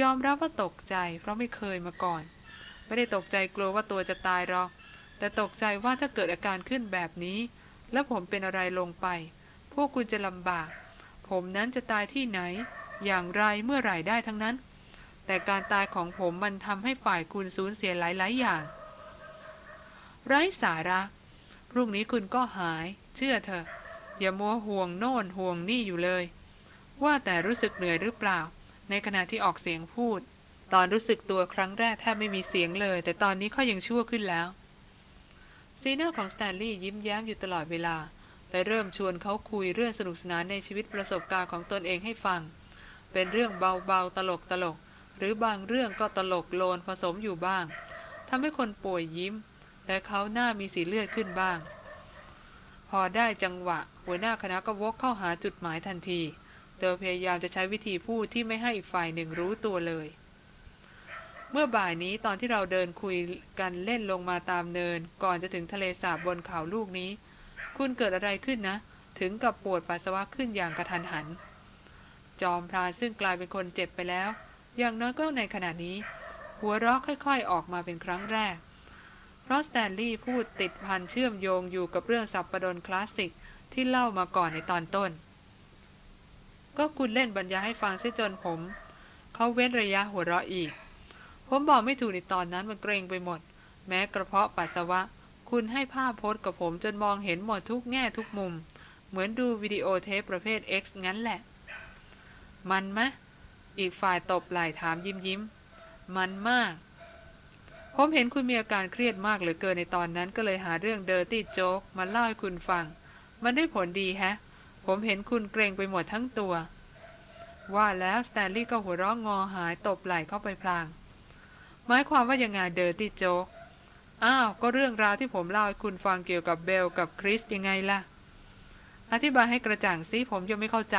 ยอมรับว่าตกใจ เพราะไม่เคยมาก่อน ไม่ได้ตกใจกลัวว่าตัวจะตายหรอก แต่ตกใจว่าถ้าเกิดอาการขึ้นแบบนี้ แล้วผมเป็นอะไรลงไป พวกคุณจะลำบาก ผมนั้นจะตายที่ไหน อย่างไรเมื่อไหร่ได้ทั้งนั้น แต่การตายของผมมันทำให้ฝ่ายคุณสูญเสียหลาย ๆ อย่าง ไร้สาระพรุ่งนี้คุณก็หาย เชื่อเถอะอย่ามัวห่วงโน่นห่วงนี่อยู่เลย ว่าแต่รู้สึกเหนื่อยหรือเปล่า ในขณะที่ออกเสียงพูด ตอนรู้สึกตัวครั้งแรกแทบไม่มีเสียงเลย แต่ตอนนี้เขายังชั่วขึ้นแล้วสีหน้าของสแตนลีย์ยิ้มแย้มอยู่ตลอดเวลาแต่เริ่มชวนเขาคุยเรื่องสนุกสนานในชีวิตประสบการณ์ของตนเองให้ฟัง เป็นเรื่องเบาๆตลกตลก หรือบางเรื่องก็ตลกโลนผสมอยู่บ้างทำให้คนป่วยยิ้ม และเขาหน้ามีสีเลือดขึ้นบ้าง พอได้จังหวะ หัวหน้าคณะก็วกเข้าหาจุดหมายทันที โดยพยายามจะใช้วิธีพูดที่ไม่ให้อีกฝ่ายหนึ่งรู้ตัวเลย เมื่อบ่ายนี้ตอนที่เราเดินคุยกันเล่นลงมาตามเนิน ก่อนจะถึงทะเลสาบบนเขาลูกนี้ คุณเกิดอะไรขึ้นนะ ถึงกับปวดปัสสาวะขึ้นอย่างกระทันหัน จอมพรานซึ่งกลายเป็นคนเจ็บไปแล้ว อย่างน้อยก็ในขณะนี้ หัวเราะค่อยๆ ออกมาเป็นครั้งแรก เพราะสแตนลีย์พูดติดพันเชื่อมโยงอยู่กับเรื่องสับประดนคลาสสิกที่เล่ามาก่อนในตอนต้น ก็คุณเล่นบรรยายให้ฟังเสียจนผม เขาเว้นระยะหัวเราะอีก ผมบอกไม่ถูกในตอนนั้นมันเกรงไปหมด แม้กระเพาะปัสสาวะ คุณให้ภาพโพสกับผมจนมองเห็นหมดทุกแง่ทุกมุม เหมือนดูวิดีโอเทปประเภท X งั้นแหละ มันไหมอีกฝ่ายตบไหล่ถามยิ้มยิ้ม มันมาก ผมเห็นคุณมีอาการเครียดมากเหลือเกินในตอนนั้นก็เลยหาเรื่องเดอร์ตี้โจ๊กมาเล่าให้คุณฟัง มันได้ผลดีแฮะ ผมเห็นคุณเกรงไปหมดทั้งตัว ว่าแล้วสแตนลีย์ก็หัวเราะงอหายตบไหล่เข้าไปพลาง หมายความว่ายังไงเดอร์ตี้โจ๊กอ้าว ก็เรื่องราวที่ผมเล่าให้คุณฟังเกี่ยวกับเบลกับคริสยังไงล่ะ อธิบายให้กระจ่างซิผมยังไม่เข้าใจ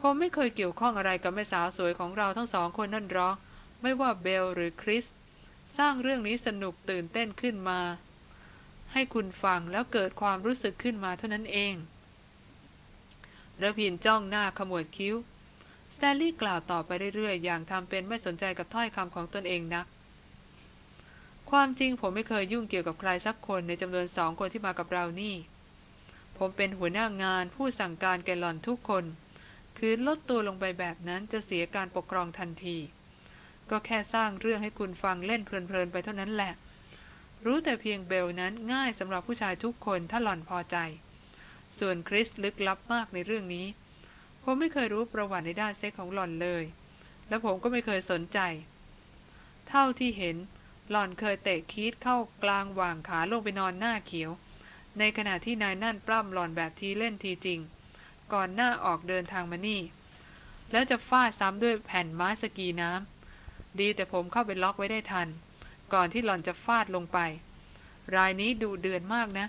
ผมไม่เคยเกี่ยวข้องอะไรกับแม่สาวสวยของเราทั้งสองคนนั่นหรอก ไม่ว่าเบลหรือคริส สร้างเรื่องนี้สนุกตื่นเต้นขึ้นมา ให้คุณฟังแล้วเกิดความรู้สึกขึ้นมาเท่านั้นเอง ระพินจ้องหน้าขมวดคิ้วสแตนลีย์กล่าวต่อไปเรื่อยๆ อย่างทำเป็นไม่สนใจกับถ้อยคำของตนเองนัก ความจริงผมไม่เคยยุ่งเกี่ยวกับใครสักคนในจำนวนสองคนที่มากับเรานี่ ผมเป็นหัวหน้างานผู้สั่งการแกหลอนทุกคน คือลดตัวลงไปแบบนั้นจะเสียการปกครองทันที ก็แค่สร้างเรื่องให้คุณฟังเล่นเพลินๆไปเท่านั้นแหละ รู้แต่เพียงเบลนั้นง่ายสำหรับผู้ชายทุกคนถ้าหล่อนพอใจ ส่วนคริสลึกลับมากในเรื่องนี้ ผมไม่เคยรู้ประวัติในด้านเซ็กของหล่อนเลย และผมก็ไม่เคยสนใจ เท่าที่เห็นหล่อนเคยเตะคีดเข้ากลางหว่างขาลงไปนอนหน้าเขียว ในขณะที่นายนั่นปล้ำหล่อนแบบทีเล่นทีจริง ก่อนหน้าออกเดินทางมานี่ แล้วจะฟาดซ้ำด้วยแผ่นม้าสกีน้ำดีแต่ผมเข้าไปล็อกไว้ได้ทัน ก่อนที่หล่อนจะฟาดลงไป รายนี้ดูเดือนมากนะ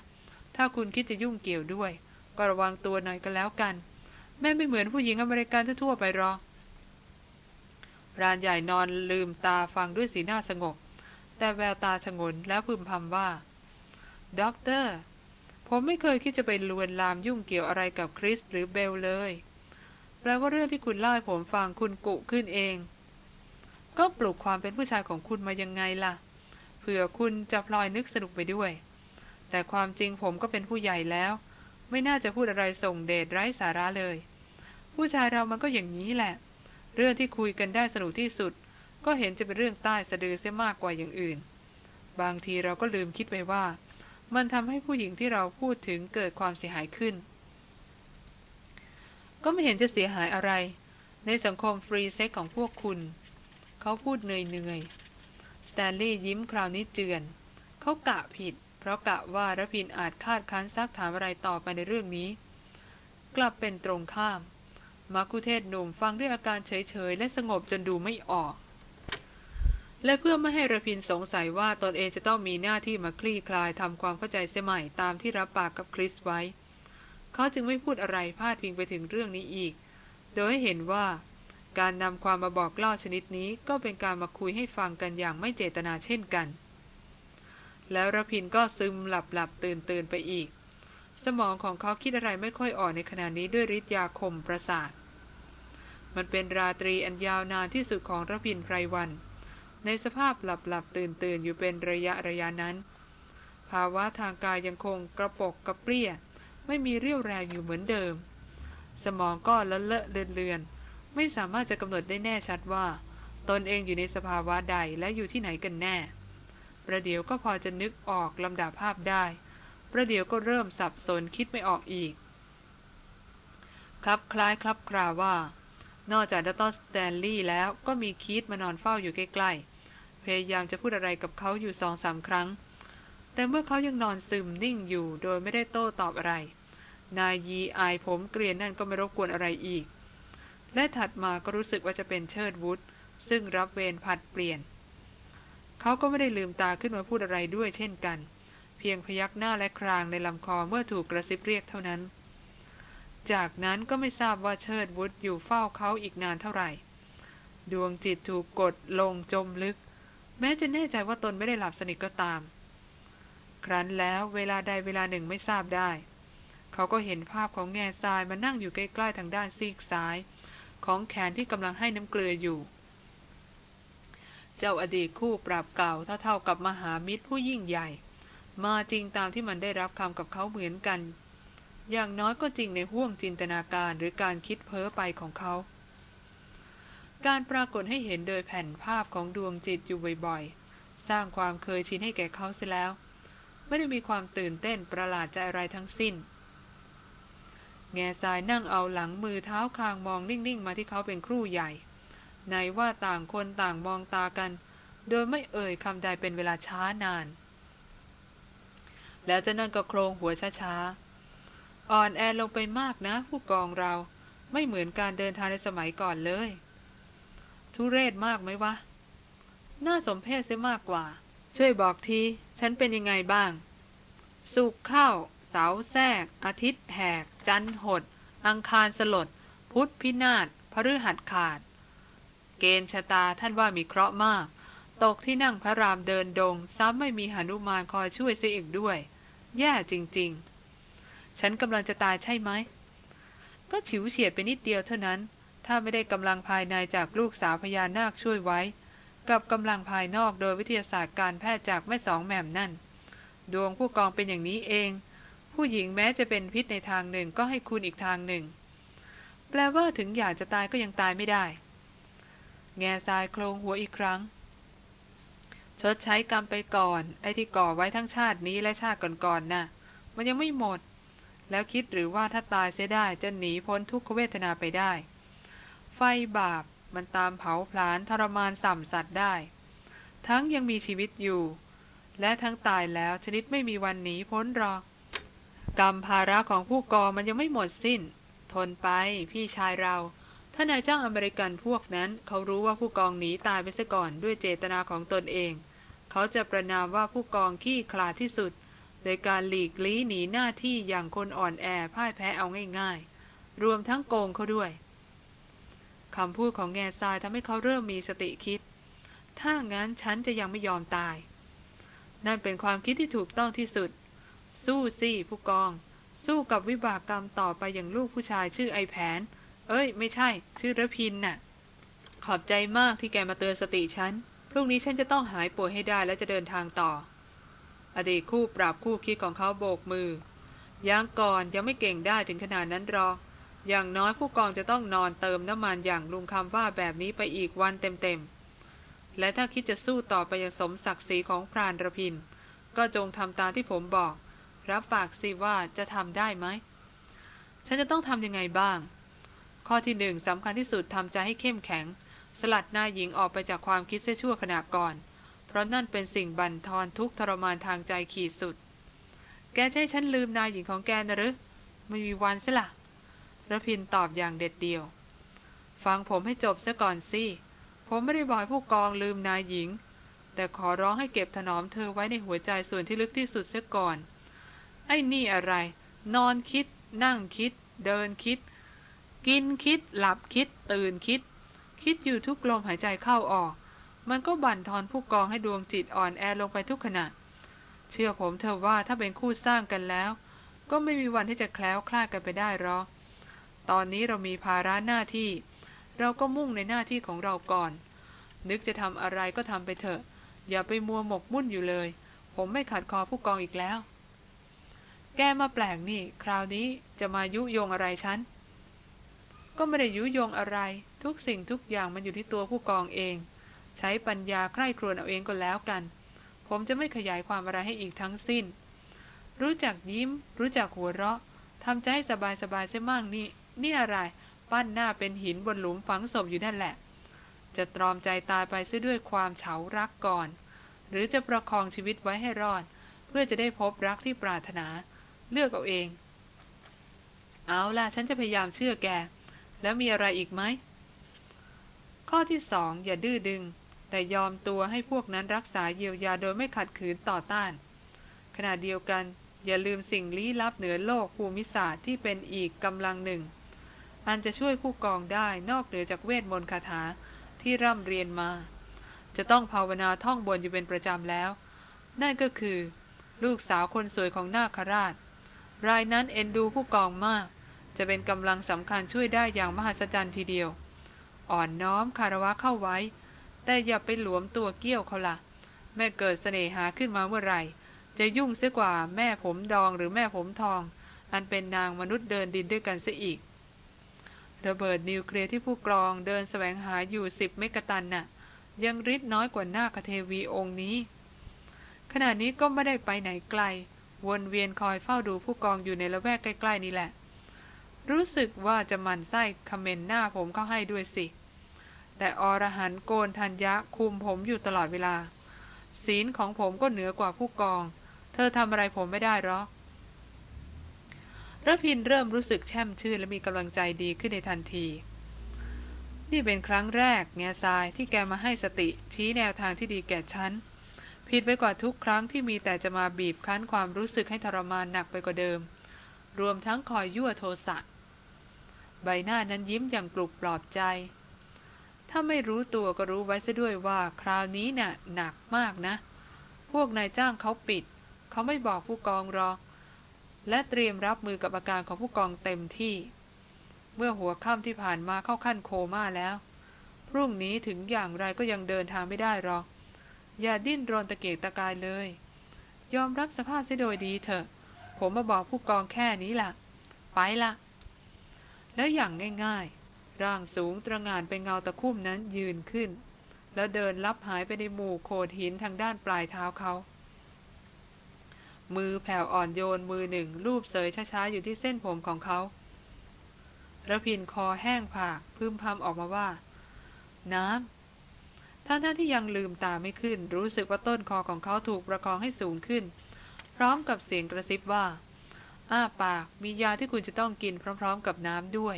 ถ้าคุณคิดจะยุ่งเกี่ยวด้วย ก็ระวังตัวหน่อยก็แล้วกัน แม่ไม่เหมือนผู้หญิงอเมริกันทั่วไปหรอกพรานใหญ่นอนลืมตาฟังด้วยสีหน้าสงบ แต่แววตาฉงนแล้วพึมพำว่า ด็อกเตอร์ ผมไม่เคยคิดจะไปลวนลามยุ่งเกี่ยวอะไรกับคริสหรือเบลเลย แปลว่าเรื่องที่คุณเล่าให้ผมฟังคุณกุขึ้นเอง ก็ปลุกความเป็นผู้ชายของคุณมายังไงล่ะ เผื่อคุณจะพลอยนึกสนุกไปด้วย แต่ความจริงผมก็เป็นผู้ใหญ่แล้ว ไม่น่าจะพูดอะไรส่งเดชไร้สาระเลย ผู้ชายเรามันก็อย่างนี้แหละ เรื่องที่คุยกันได้สนุกที่สุด ก็เห็นจะเป็นเรื่องใต้สะดือเสียมากกว่าอย่างอื่น บางทีเราก็ลืมคิดไปว่า มันทำให้ผู้หญิงที่เราพูดถึงเกิดความเสียหายขึ้น ก็ไม่เห็นจะเสียหายอะไร ในสังคม free sex ของพวกคุณ เขาพูดเหนื่อยๆสแตนลีย์ยิ้มคราวนี้เจือน เขากะผิด เพราะกะว่ารพินอาจคาดคั้นซักถามอะไรต่อไปในเรื่องนี้ กลับเป็นตรงข้าม มัคคุเทศก์หนุ่มฟังด้วยอาการเฉยๆ และสงบจนดูไม่ออก และเพื่อไม่ให้ระพินสงสัยว่าตนเองจะต้องมีหน้าที่มาคลี่คลายทำความเข้าใจเสียใหม่ตามที่รับปากกับคริสไว้ เขาจึงไม่พูดอะไรพาดพิงไปถึงเรื่องนี้อีก โดยให้เห็นว่าการนำความมาบอกเล่าชนิดนี้ก็เป็นการมาคุยให้ฟังกันอย่างไม่เจตนาเช่นกัน แล้วระพินก็ซึมหลับหลับตื่นตื่นไปอีก สมองของเขาคิดอะไรไม่ค่อยอ่อนในขณะนี้ด้วยฤทธิ์ยาคมประสาท มันเป็นราตรีอันยาวนานที่สุดของระพินไพรวัน ในสภาพหลับหลับตื่นตื่นอยู่เป็นระยะระยะนั้น ภาวะทางกายยังคงกระปกกระเปรี้ย ไม่มีเรี่ยวแรงอยู่เหมือนเดิม สมองก็ละเลอะเลือนเลือนไม่สามารถจะกำหนดได้แน่ชัดว่า ตนเองอยู่ในสภาวะใดและอยู่ที่ไหนกันแน่ ประเดี๋ยวก็พอจะนึกออกลำดับภาพได้ ประเดี๋ยวก็เริ่มสับสนคิดไม่ออกอีก ครับคล้ายครับคราว่า นอกจากดัตสแตนลีย์แล้วก็มีคีตมานอนเฝ้าอยู่ใกล้ๆ พยายามจะพูดอะไรกับเขาอยู่สองสามครั้ง แต่เมื่อเขายังนอนซึมนิ่งอยู่โดยไม่ได้โต้ตอบอะไร นายยีอายผมเกรียนนั่นก็ไม่รบกวนอะไรอีก และถัดมาก็รู้สึกว่าจะเป็นเชิดวุฒซึ่งรับเวรผัดเปลี่ยน เขาก็ไม่ได้ลืมตาขึ้นมาพูดอะไรด้วยเช่นกัน เพียงพยักหน้าและครางในลำคอเมื่อถูกกระซิบเรียกเท่านั้น จากนั้นก็ไม่ทราบว่าเชิดวุฒอยู่เฝ้าเขาอีกนานเท่าไหร่ ดวงจิตถูกกดลงจมลึก แม้จะแน่ใจว่าตนไม่ได้หลับสนิทก็ตาม ครั้นแล้วเวลาใดเวลาหนึ่งไม่ทราบได้ เขาก็เห็นภาพของแง่ทรายมานั่งอยู่ใกล้ๆทางด้านซีกซ้าย ของแขนที่กำลังให้น้ำเกลืออยู่ เจ้าอดีตคู่ปราบเก่าเท่ากับมหามิตรผู้ยิ่งใหญ่ มาจริงตามที่มันได้รับคำกับเขาเหมือนกัน อย่างน้อยก็จริงในห่วงจินตนาการหรือการคิดเพ้อไปของเขา การปรากฏให้เห็นโดยแผ่นภาพของดวงจิตอยู่บ่อยๆ สร้างความเคยชินให้แก่เขาเสียแล้ว ไม่ได้มีความตื่นเต้นประหลาดใจอะไรทั้งสิ้นแง่ทรายนั่งเอาหลังมือเท้าคางมองนิ่ง ๆ มาที่เขาเป็นครู่ใหญ่ ในว่าต่างคนต่างมองตากัน โดยไม่เอ่ยคำใดเป็นเวลาช้านาน แล้วเจะนั่นก็โครงหัวช้าๆ อ่อนแอลงไปมากนะ ผู้กองเราไม่เหมือนการเดินทางในสมัยก่อนเลย ทุเรศมากไหมวะ น่าสมเพชเสียมากกว่า ช่วยบอกที ฉันเป็นยังไงบ้าง สุกเข้า เสาแทรก อาทิตย์แหก จันหด อังคารสลด พุธพินาศพฤหัสขาด เกณฑ์ชะตาท่านว่ามีเคราะห์มาก ตกที่นั่งพระรามเดินดง ซ้ำไม่มีหนุมานคอยช่วยเสียอีกด้วย แย่จริง ๆ ฉันกำลังจะตายใช่ไหม ก็ฉิวเฉียดไปนิดเดียวเท่านั้น ถ้าไม่ได้กำลังภายในจากลูกสาวพญานาคช่วยไว้ กับกำลังภายนอกโดยวิทยาศาสตร์การแพทย์จากแม่สองแม่มนั่น ดวงผู้กองเป็นอย่างนี้เอง ผู้หญิงแม้จะเป็นพิษในทางหนึ่งก็ให้คุณอีกทางหนึ่ง แปลว่าถึงอยากจะตายก็ยังตายไม่ได้ แง่ทรายโครงหัวอีกครั้ง ชดใช้กรรมไปก่อน ไอ้ที่ก่อไว้ทั้งชาตินี้และชาติก่อนๆนน่ะ มันยังไม่หมด แล้วคิดหรือว่าถ้าตายเสียได้จะหนีพ้นทุกขเวทนาไปได้ ไฟบาปมันตามเผาผลาญทรมานสัมสัตว์ได้ ทั้งยังมีชีวิตอยู่ และทั้งตายแล้วชนิดไม่มีวันหนีพ้นหรอกกรรมภาระของผู้กอมันยังไม่หมดสิ้น ทนไปพี่ชายเรา ถ้านายจ้างอเมริกันพวกนั้น เขารู้ว่าผู้กองหนีตายไปซะก่อนด้วยเจตนาของตนเอง เขาจะประนามว่าผู้กองขี้คลาดที่สุด โดยการหลีกลี้หนีหน้าที่อย่างคนอ่อนแอพ่ายแพ้เอาง่ายๆ รวมทั้งโกงเขาด้วยคำพูดของแง่ทรายทำให้เขาเริ่มมีสติคิด ถ้างั้นฉันจะยังไม่ยอมตาย นั่นเป็นความคิดที่ถูกต้องที่สุด สู้สิผู้กอง สู้กับวิบากกรรมต่อไปอย่างลูกผู้ชายชื่อไอแผน เอ้ย ไม่ใช่ ชื่อระพินน่ะ ขอบใจมากที่แกมาเตือนสติฉัน พรุ่งนี้ฉันจะต้องหายป่วยให้ได้แล้วจะเดินทางต่อ อดีตคู่ปราบคู่คิดของเขาโบกมือ ยังก่อนยังไม่เก่งได้ถึงขนาดนั้นหรอกอย่างน้อยผู้กองจะต้องนอนเติมน้ำมันอย่างลุงคำว่าแบบนี้ไปอีกวันเต็มๆ และถ้าคิดจะสู้ต่อไปยังสมศักดิ์ศรีของพรานระพิน ก็จงทำตามที่ผมบอก รับปากสิว่าจะทำได้ไหม ฉันจะต้องทำยังไงบ้าง ข้อที่หนึ่งสำคัญที่สุดทำใจให้เข้มแข็ง สลัดหน้าหญิงออกไปจากความคิดเสียชั่วขณะก่อน เพราะนั่นเป็นสิ่งบั่นทอนทุกทรมานทางใจขีดสุด แกใช้ฉันลืมนายหญิงของแกนะหรือไม่มีวันสิละระพินตอบอย่างเด็ดเดี่ยว ฟังผมให้จบซะก่อนสิ ผมไม่ได้บอกผู้กองลืมนายหญิง แต่ขอร้องให้เก็บถนอมเธอไว้ในหัวใจส่วนที่ลึกที่สุดเสียก่อน ไอ้นี่อะไร นอนคิด นั่งคิด เดินคิด กินคิดหลับคิด ตื่นคิด คิดอยู่ทุกลมหายใจเข้าออก มันก็บั่นทอนผู้กองให้ดวงจิตอ่อนแอลงไปทุกขณะ เชื่อผมเถอว่าถ้าเป็นคู่สร้างกันแล้ว ก็ไม่มีวันที่จะแคล้วคลาดกันไปได้หรอกตอนนี้เรามีภาระหน้าที่ เราก็มุ่งในหน้าที่ของเราก่อน นึกจะทำอะไรก็ทำไปเถอะ อย่าไปมัวหมกมุ่นอยู่เลย ผมไม่ขัดคอผู้กองอีกแล้ว แกมาแปลกนี่ คราวนี้จะมายุยงอะไรฉัน ก็ไม่ได้ยุยงอะไร ทุกสิ่งทุกอย่างมันอยู่ที่ตัวผู้กองเอง ใช้ปัญญาใคร่ครวญเอาเองก็แล้วกัน ผมจะไม่ขยายความอะไรให้อีกทั้งสิ้น รู้จักยิ้ม รู้จักหัวเราะทำใจให้สบายสบายเสียมั่งนี่ นี่อะไร ปั้นหน้าเป็นหินบนหลุมฝังศพอยู่นั่นแหละ จะตรอมใจตายไปซะด้วยความเฉารักก่อน หรือจะประคองชีวิตไว้ให้รอด เพื่อจะได้พบรักที่ปรารถนา เลือกเอาเอง เอาล่ะ ฉันจะพยายามเชื่อแก แล้วมีอะไรอีกไหม ข้อที่สองอย่าดื้อดึง แต่ยอมตัวให้พวกนั้นรักษาเยียวยาโดยไม่ขัดขืนต่อต้าน ขณะเดียวกัน อย่าลืมสิ่งลี้ลับเหนือโลกภูมิศาสตร์ที่เป็นอีกกำลังหนึ่ง อันจะช่วยผู้กองได้นอกเหนือจากเวทมนต์คาถาที่ร่ำเรียนมา จะต้องภาวนาท่องบนอยู่เป็นประจำแล้ว นั่นก็คือ ลูกสาวคนสวยของนาคราช รายนั้นเอ็นดูผู้กองมาก จะเป็นกำลังสำคัญช่วยได้อย่างมหัศจรรย์ทีเดียว อ่อนน้อมคารวะเข้าไว้ แต่อย่าไปหลวมตัวเกี้ยวเขาละ่ะแม่เกิดเสน่หาขึ้นมาเมื่อไหร่ จะยุ่งเสียกว่าแม่ผมดองหรือแม่ผมทอง อันเป็นนางมนุษย์เดินดินด้วยกันเสียอีกระเบิดนิวเคลียร์ที่ผู้กรองเดินสแสวงหาอยู่สิบเมกะตันน่ะ ยังริดน้อยกว่าหน้าคเทวีองค์นี้ ขณะนี้ก็ไม่ได้ไปไหนไกล วนเวียนคอยเฝ้าดูผู้กองอยู่ในละแวกใกล้ ๆ นี่แหละ รู้สึกว่าจะมันไส้คอมเมนหน้าผมเข้าให้ด้วยสิ แต่อรหันโกนทัญญะคุมผมอยู่ตลอดเวลา ศีลของผมก็เหนือกว่าผู้กอง เธอทำอะไรผมไม่ได้หรอกระพินเริ่มรู้สึกแช่มชื่นและมีกำลังใจดีขึ้นในทันที นี่เป็นครั้งแรกแง่ทรายที่แกมาให้สติชี้แนวทางที่ดีแก่ฉันผิดไปกว่าทุกครั้งที่มีแต่จะมาบีบคั้นความรู้สึกให้ทรมานหนักไปกว่าเดิม รวมทั้งคอยยั่วโทสะ ใบหน้านั้นยิ้มอย่างปลุกปลอบใจ ถ้าไม่รู้ตัวก็รู้ไว้ซะด้วยว่าคราวนี้น่ะหนักมากนะ พวกนายจ้างเขาปิด เขาไม่บอกผู้กองรอ และเตรียมรับมือกับอาการของผู้กองเต็มที่ เมื่อหัวค่ำที่ผ่านมาเข้าขั้นโคม่าแล้ว พรุ่งนี้ถึงอย่างไรก็ยังเดินทางไม่ได้หรอก อย่าดิ้นรนตะเกียกตะกายเลย ยอมรับสภาพเสียโดยดีเถอะ ผมมาบอกผู้กองแค่นี้ล่ะ ไปล่ะ แล้วอย่างง่ายๆ ร่างสูงตระงานเป็นเงาตะคุ่มนั้นยืนขึ้น แล้วเดินลับหายไปในหมู่โขดหินทางด้านปลายเท้าเขา มือแผ่วอ่อนโยนมือหนึ่งรูปเสยช้าๆ อยู่ที่เส้นผมของเขาระพินคอแห้งผากพึมพำออกมาว่า น้ำท่านท่านที่ยังลืมตาไม่ขึ้น รู้สึกว่าต้นคอของเขาถูกประคองให้สูงขึ้น พร้อมกับเสียงกระซิบว่า อ้าปากมียาที่คุณจะต้องกินพร้อม ๆ กับน้ำด้วย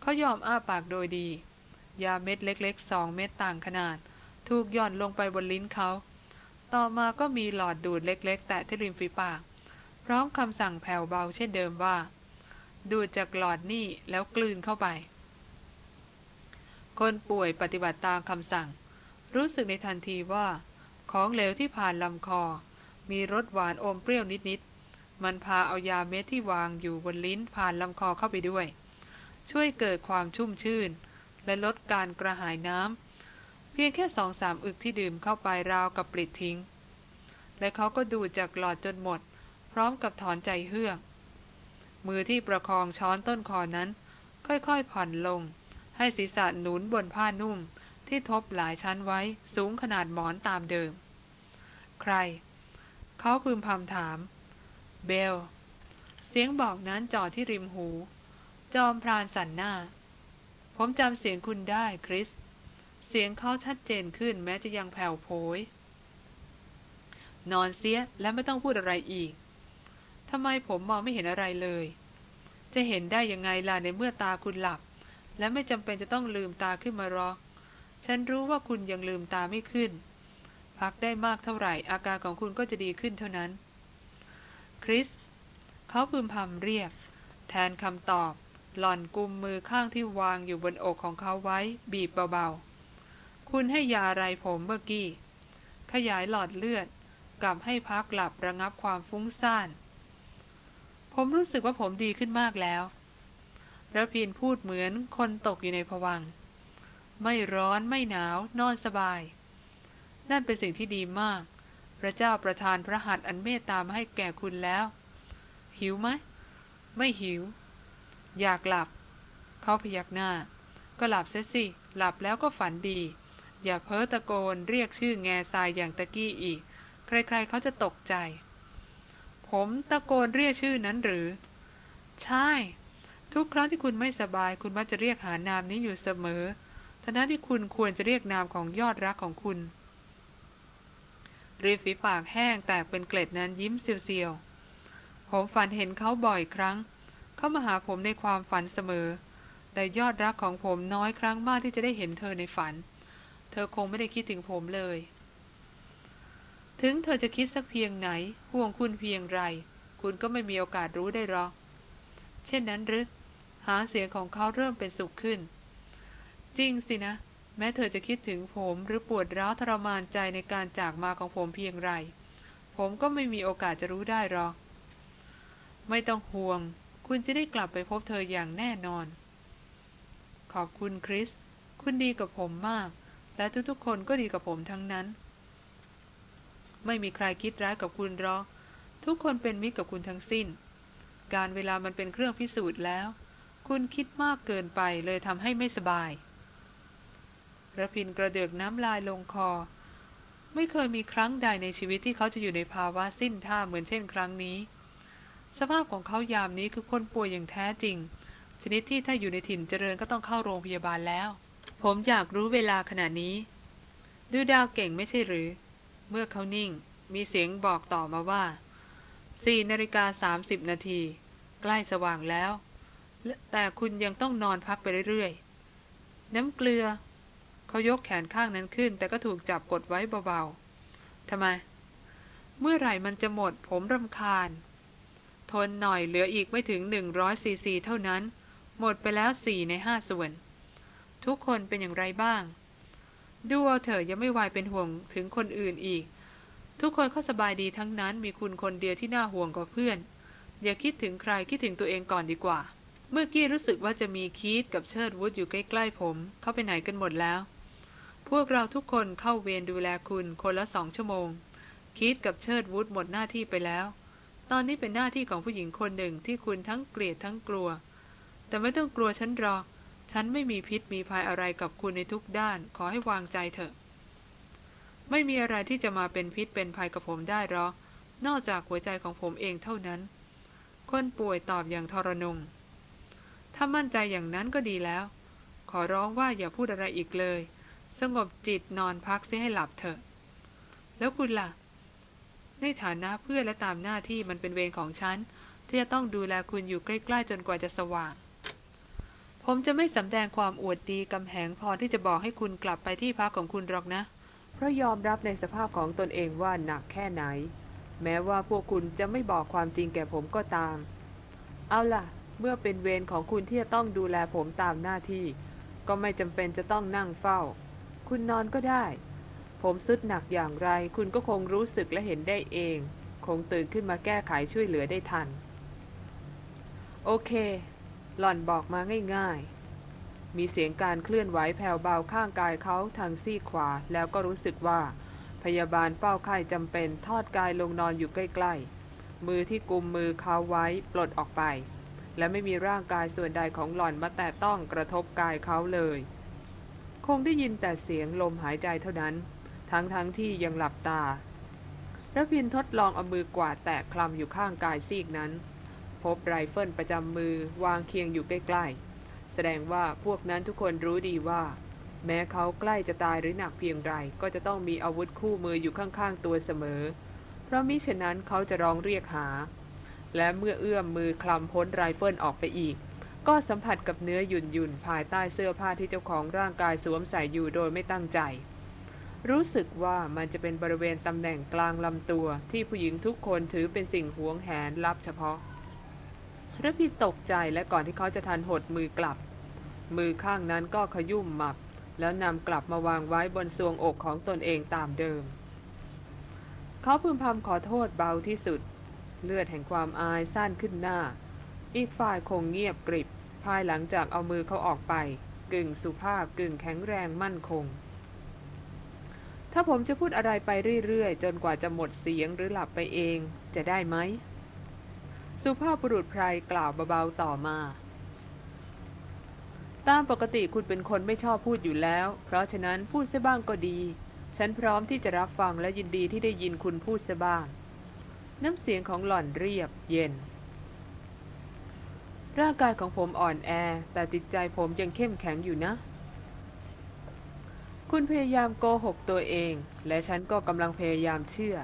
เขายอมอ้าปากโดยดี ยาเม็ดเล็กๆสองเม็ดต่างขนาด ถูกย่อนลงไปบนลิ้นเขา ต่อมาก็มีหลอดดูดเล็ก ๆ แตะที่ริมฝีปาก พร้อมคำสั่งแผ่วเบาเช่นเดิมว่า ดูดจากหลอดนี่แล้วกลืนเข้าไป คนป่วยปฏิบัติตามคำสั่ง รู้สึกในทันทีว่า ของเหลวที่ผ่านลำคอ มีรสหวานอมเปรี้ยวนิดๆ มันพาเอายาเม็ดที่วางอยู่บนลิ้นผ่านลำคอเข้าไปด้วย ช่วยเกิดความชุ่มชื่น และลดการกระหายน้ำเพียงแค่สองสามอึกที่ดื่มเข้าไปราวกับปลิดทิ้ง และเขาก็ดูจากหลอดจนหมด พร้อมกับถอนใจเฮือก มือที่ประคองช้อนต้นคอนั้น ค่อยๆผ่อนลง ให้ศีรษะหนุนบนผ้านุ่มที่ทบหลายชั้นไว้สูงขนาดหมอนตามเดิม ใคร เขาพึมพำถาม เบล เสียงบอกนั้นจ่อที่ริมหู จอมพรานสันหน้า ผมจำเสียงคุณได้คริส เสียงเขาชัดเจนขึ้นแม้จะยังแผ่วโผยนอนเสียและไม่ต้องพูดอะไรอีก ทำไมผมมองไม่เห็นอะไรเลย จะเห็นได้ยังไงล่ะในเมื่อตาคุณหลับ และไม่จำเป็นจะต้องลืมตาขึ้นมารอ ฉันรู้ว่าคุณยังลืมตาไม่ขึ้น พักได้มากเท่าไหร่อาการของคุณก็จะดีขึ้นเท่านั้น คริส เขาพึมพำเรียก แทนคำตอบ หล่อนกุมมือข้างที่วางอยู่บนอกของเขาไว้บีบเบาๆ คุณให้ยาอะไรผมเมื่อกี้ ขยายหลอดเลือดกลับให้พักหลับระงับความฟุ้งซ่าน ผมรู้สึกว่าผมดีขึ้นมากแล้วระพินพูดเหมือนคนตกอยู่ในผวัง ไม่ร้อนไม่หนาวนอนสบาย นั่นเป็นสิ่งที่ดีมาก ระเจ้าประทานพระหัตถ์อันเมตตามาให้แก่คุณแล้ว หิวไหม ไม่หิว อยากหลับ เขาพยักหน้า ก็หลับเสียสิ หลับแล้วก็ฝันดี อย่าเพ้อตะโกนเรียกชื่อแง่ทรายอย่างตะกี้อีก ใครๆเขาจะตกใจ ผมตะโกนเรียกชื่อนั้นหรือ ใช่ ทุกครั้งที่คุณไม่สบาย คุณมักจะเรียกหานามนี้อยู่เสมอทนั้นที่คุณควรจะเรียกนามของยอดรักของคุณ ริมฝีปากแห้งแตกเป็นเกล็ดนั้นยิ้มเซียวๆ ผมฝันเห็นเขาบ่อยครั้ง เขามาหาผมในความฝันเสมอ แต่ยอดรักของผมน้อยครั้งมากที่จะได้เห็นเธอในฝัน เธอคงไม่ได้คิดถึงผมเลย ถึงเธอจะคิดสักเพียงไหน ห่วงคุณเพียงไร คุณก็ไม่มีโอกาสรู้ได้หรอก เช่นนั้นหรือ หาเสียงของเขาเริ่มเป็นสุขขึ้น จริงสินะ แม้เธอจะคิดถึงผมหรือปวดร้าวทรมานใจในการจากมาของผมเพียงไร ผมก็ไม่มีโอกาสจะรู้ได้หรอก ไม่ต้องห่วง คุณจะได้กลับไปพบเธออย่างแน่นอน ขอบคุณคริส คุณดีกับผมมาก และทุกๆคนก็ดีกับผมทั้งนั้น ไม่มีใครคิดร้ายกับคุณหรอก ทุกคนเป็นมิตรกับคุณทั้งสิ้น การเวลามันเป็นเครื่องพิสูจน์แล้ว คุณคิดมากเกินไปเลยทำให้ไม่สบาย ระพินกระเดือกน้ำลายลงคอ ไม่เคยมีครั้งใดในชีวิตที่เขาจะอยู่ในภาวะสิ้นท่าเหมือนเช่นครั้งนี้ สภาพของเขายามนี้คือคนป่วยอย่างแท้จริง ชนิดที่ถ้าอยู่ในถิ่นเจริญก็ต้องเข้าโรงพยาบาลแล้ว ผมอยากรู้เวลาขณะนี้ ดูดาวเก่งไม่ใช่หรือ เมื่อเขานิ่ง มีเสียงบอกต่อมาว่าสี่นาฬิกาสามสิบนาทีใกล้สว่างแล้ว แต่คุณยังต้องนอนพักไปเรื่อยๆ น้ำเกลือ เขายกแขนข้างนั้นขึ้น แต่ก็ถูกจับกดไว้เบาๆทำไม เมื่อไหร่มันจะหมดผมรำคาญ ทนหน่อยเหลืออีกไม่ถึงหนึ่งร้อยซีซีเท่านั้น หมดไปแล้วสี่ในห้าส่วน ทุกคนเป็นอย่างไรบ้าง ดูเอาเถอะยังไม่วายเป็นห่วงถึงคนอื่นอีก ทุกคนเขาสบายดีทั้งนั้นมีคุณคนเดียวที่น่าห่วงกว่าเพื่อน อย่าคิดถึงใครคิดถึงตัวเองก่อนดีกว่าเมื่อกี้รู้สึกว่าจะมีคีตกับเชิดวุฒอยู่ใกล้ๆผม เขาไปไหนกันหมดแล้ว พวกเราทุกคนเข้าเวรดูแลคุณคนละสองชั่วโมง คิดกับเชิดวุฒหมดหน้าที่ไปแล้ว ตอนนี้เป็นหน้าที่ของผู้หญิงคนหนึ่งที่คุณทั้งเกลียดทั้งกลัว แต่ไม่ต้องกลัวฉันหรอก ฉันไม่มีพิษมีภัยอะไรกับคุณในทุกด้าน ขอให้วางใจเถอะ ไม่มีอะไรที่จะมาเป็นพิษเป็นภัยกับผมได้หรอก นอกจากหัวใจของผมเองเท่านั้น คนป่วยตอบอย่างทรนง ถ้ามั่นใจอย่างนั้นก็ดีแล้ว ขอร้องว่าอย่าพูดอะไรอีกเลย สงบจิตนอนพักเสียให้หลับเถอะ แล้วคุณล่ะ ในฐานะเพื่อนและตามหน้าที่มันเป็นเวรของฉัน ที่จะต้องดูแลคุณอยู่ใกล้ๆจนกว่าจะสว่าง ผมจะไม่สำแดงความอวดดีกำแหงพอที่จะบอกให้คุณกลับไปที่พักของคุณหรอกนะ เพราะยอมรับในสภาพของตนเองว่าหนักแค่ไหน แม้ว่าพวกคุณจะไม่บอกความจริงแก่ผมก็ตาม เอาล่ะ เมื่อเป็นเวรของคุณที่จะต้องดูแลผมตามหน้าที่ ก็ไม่จำเป็นจะต้องนั่งเฝ้า คุณนอนก็ได้ ผมสุดหนักอย่างไร คุณก็คงรู้สึกและเห็นได้เอง คงตื่นขึ้นมาแก้ไขช่วยเหลือได้ทัน โอเค หล่อนบอกมาง่ายๆ มีเสียงการเคลื่อนไหวแผ่วเบาข้างกายเขาทางซีกขวา แล้วก็รู้สึกว่า พยาบาลเฝ้าไข้จำเป็นทอดกายลงนอนอยู่ใกล้ๆ มือที่กุมมือเขาไว้ปลดออกไปและไม่มีร่างกายส่วนใดของหล่อนมาแตะต้องกระทบกายเขาเลย คงได้ยินแต่เสียงลมหายใจเท่านั้น ทั้งทั้งที่ยังหลับตาระพินทดลองเอามือกวาดแตะคลำอยู่ข้างกายซีกนั้น พบไรเฟิลประจำมือวางเคียงอยู่ใกล้ๆ แสดงว่าพวกนั้นทุกคนรู้ดีว่า แม้เขาใกล้จะตายหรือหนักเพียงไรก็จะต้องมีอาวุธคู่มืออยู่ข้างๆตัวเสมอ เพราะมิฉะนั้นเขาจะร้องเรียกหา และเมื่อเอื้อมมือคลำพ้นไรเฟิลออกไปอีก ก็สัมผัสกับเนื้อหยุ่นหยุ่นภายใต้เสื้อผ้าที่เจ้าของร่างกายสวมใส่อยู่โดยไม่ตั้งใจ รู้สึกว่ามันจะเป็นบริเวณตำแหน่งกลางลำตัวที่ผู้หญิงทุกคนถือเป็นสิ่งหวงแหนลับเฉพาะระพินตกใจและก่อนที่เขาจะทันหดมือกลับ มือข้างนั้นก็ขยุ้มหมับ แล้วนำกลับมาวางไว้บนทรวงอกของตนเองตามเดิม เขาพึมพำขอโทษเบาที่สุด เลือดแห่งความอายสั้นขึ้นหน้า อีกฝ่ายคงเงียบกริบ ภายหลังจากเอามือเขาออกไป กึ่งสุภาพกึ่งแข็งแรงมั่นคง ถ้าผมจะพูดอะไรไปเรื่อยๆ จนกว่าจะหมดเสียงหรือหลับไปเอง จะได้ไหม สุภาพบุรุษไพรกล่าวเบาๆต่อมา ตามปกติคุณเป็นคนไม่ชอบพูดอยู่แล้ว เพราะฉะนั้นพูดซะบ้างก็ดี ฉันพร้อมที่จะรับฟังและยินดีที่ได้ยินคุณพูดซะบ้าง น้ำเสียงของหล่อนเรียบ เย็น ร่างกายของผมอ่อนแอ แต่จิตใจผมยังเข้มแข็งอยู่นะ คุณพยายามโกหกตัวเอง และฉันก็กำลังพยายามเชื่อ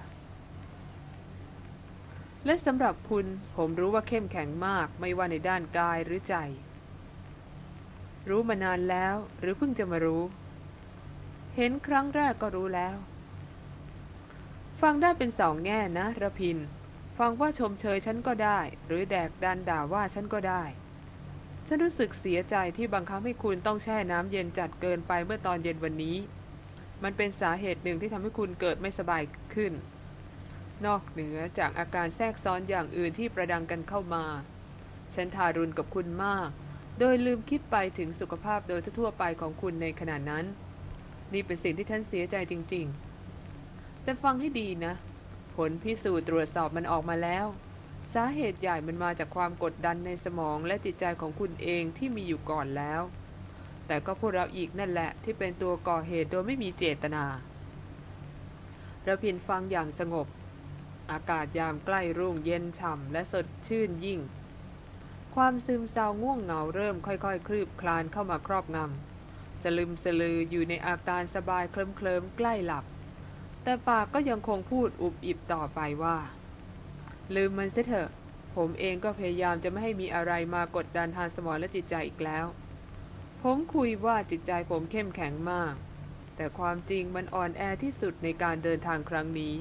และสำหรับคุณผมรู้ว่าเข้มแข็งมากไม่ว่าในด้านกายหรือใจ รู้มานานแล้วหรือเพิ่งจะมารู้ เห็นครั้งแรกก็รู้แล้ว ฟังได้เป็นสองแง่นะระพิน ฟังว่าชมเชยฉันก็ได้ หรือแดกดันด่าว่าฉันก็ได้ ฉันรู้สึกเสียใจที่บังคับให้คุณต้องแช่น้ำเย็นจัดเกินไปเมื่อตอนเย็นวันนี้ มันเป็นสาเหตุหนึ่งที่ทำให้คุณเกิดไม่สบายขึ้น นอกเหนือจากอาการแทรกซ้อนอย่างอื่นที่ประดังกันเข้ามา ฉันทารุณกับคุณมาก โดยลืมคิดไปถึงสุขภาพโดยทั่วไปของคุณในขณะนั้น นี่เป็นสิ่งที่ฉันเสียใจจริง ๆ แต่ฟังให้ดีนะ ลพิสูจน์ตรวจสอบมันออกมาแล้ว สาเหตุใหญ่มันมาจากความกดดันในสมองและจิตใจของคุณเองที่มีอยู่ก่อนแล้ว แต่ก็พวกเราอีกนั่นแหละที่เป็นตัวก่อเหตุโดยไม่มีเจตนาระพินฟังอย่างสงบ อากาศยามใกล้รุ่งเย็นฉ่ำและสดชื่นยิ่ง ความซึมเศร้าง่วงเหงาเริ่มค่อยๆ คลืบคลานเข้ามาครอบงำสลึมสลืออยู่ในอาการสบายเคลิ้มๆใกล้หลับ แต่ปากก็ยังคงพูดอุบอิบต่อไปว่า ลืมมันเสียเถอะ ผมเองก็พยายามจะไม่ให้มีอะไรมากดดันทางสมองและจิตใจอีกแล้ว ผมคุยว่าจิตใจผมเข้มแข็งมาก แต่ความจริงมันอ่อนแอที่สุดในการเดินทางครั้งนี้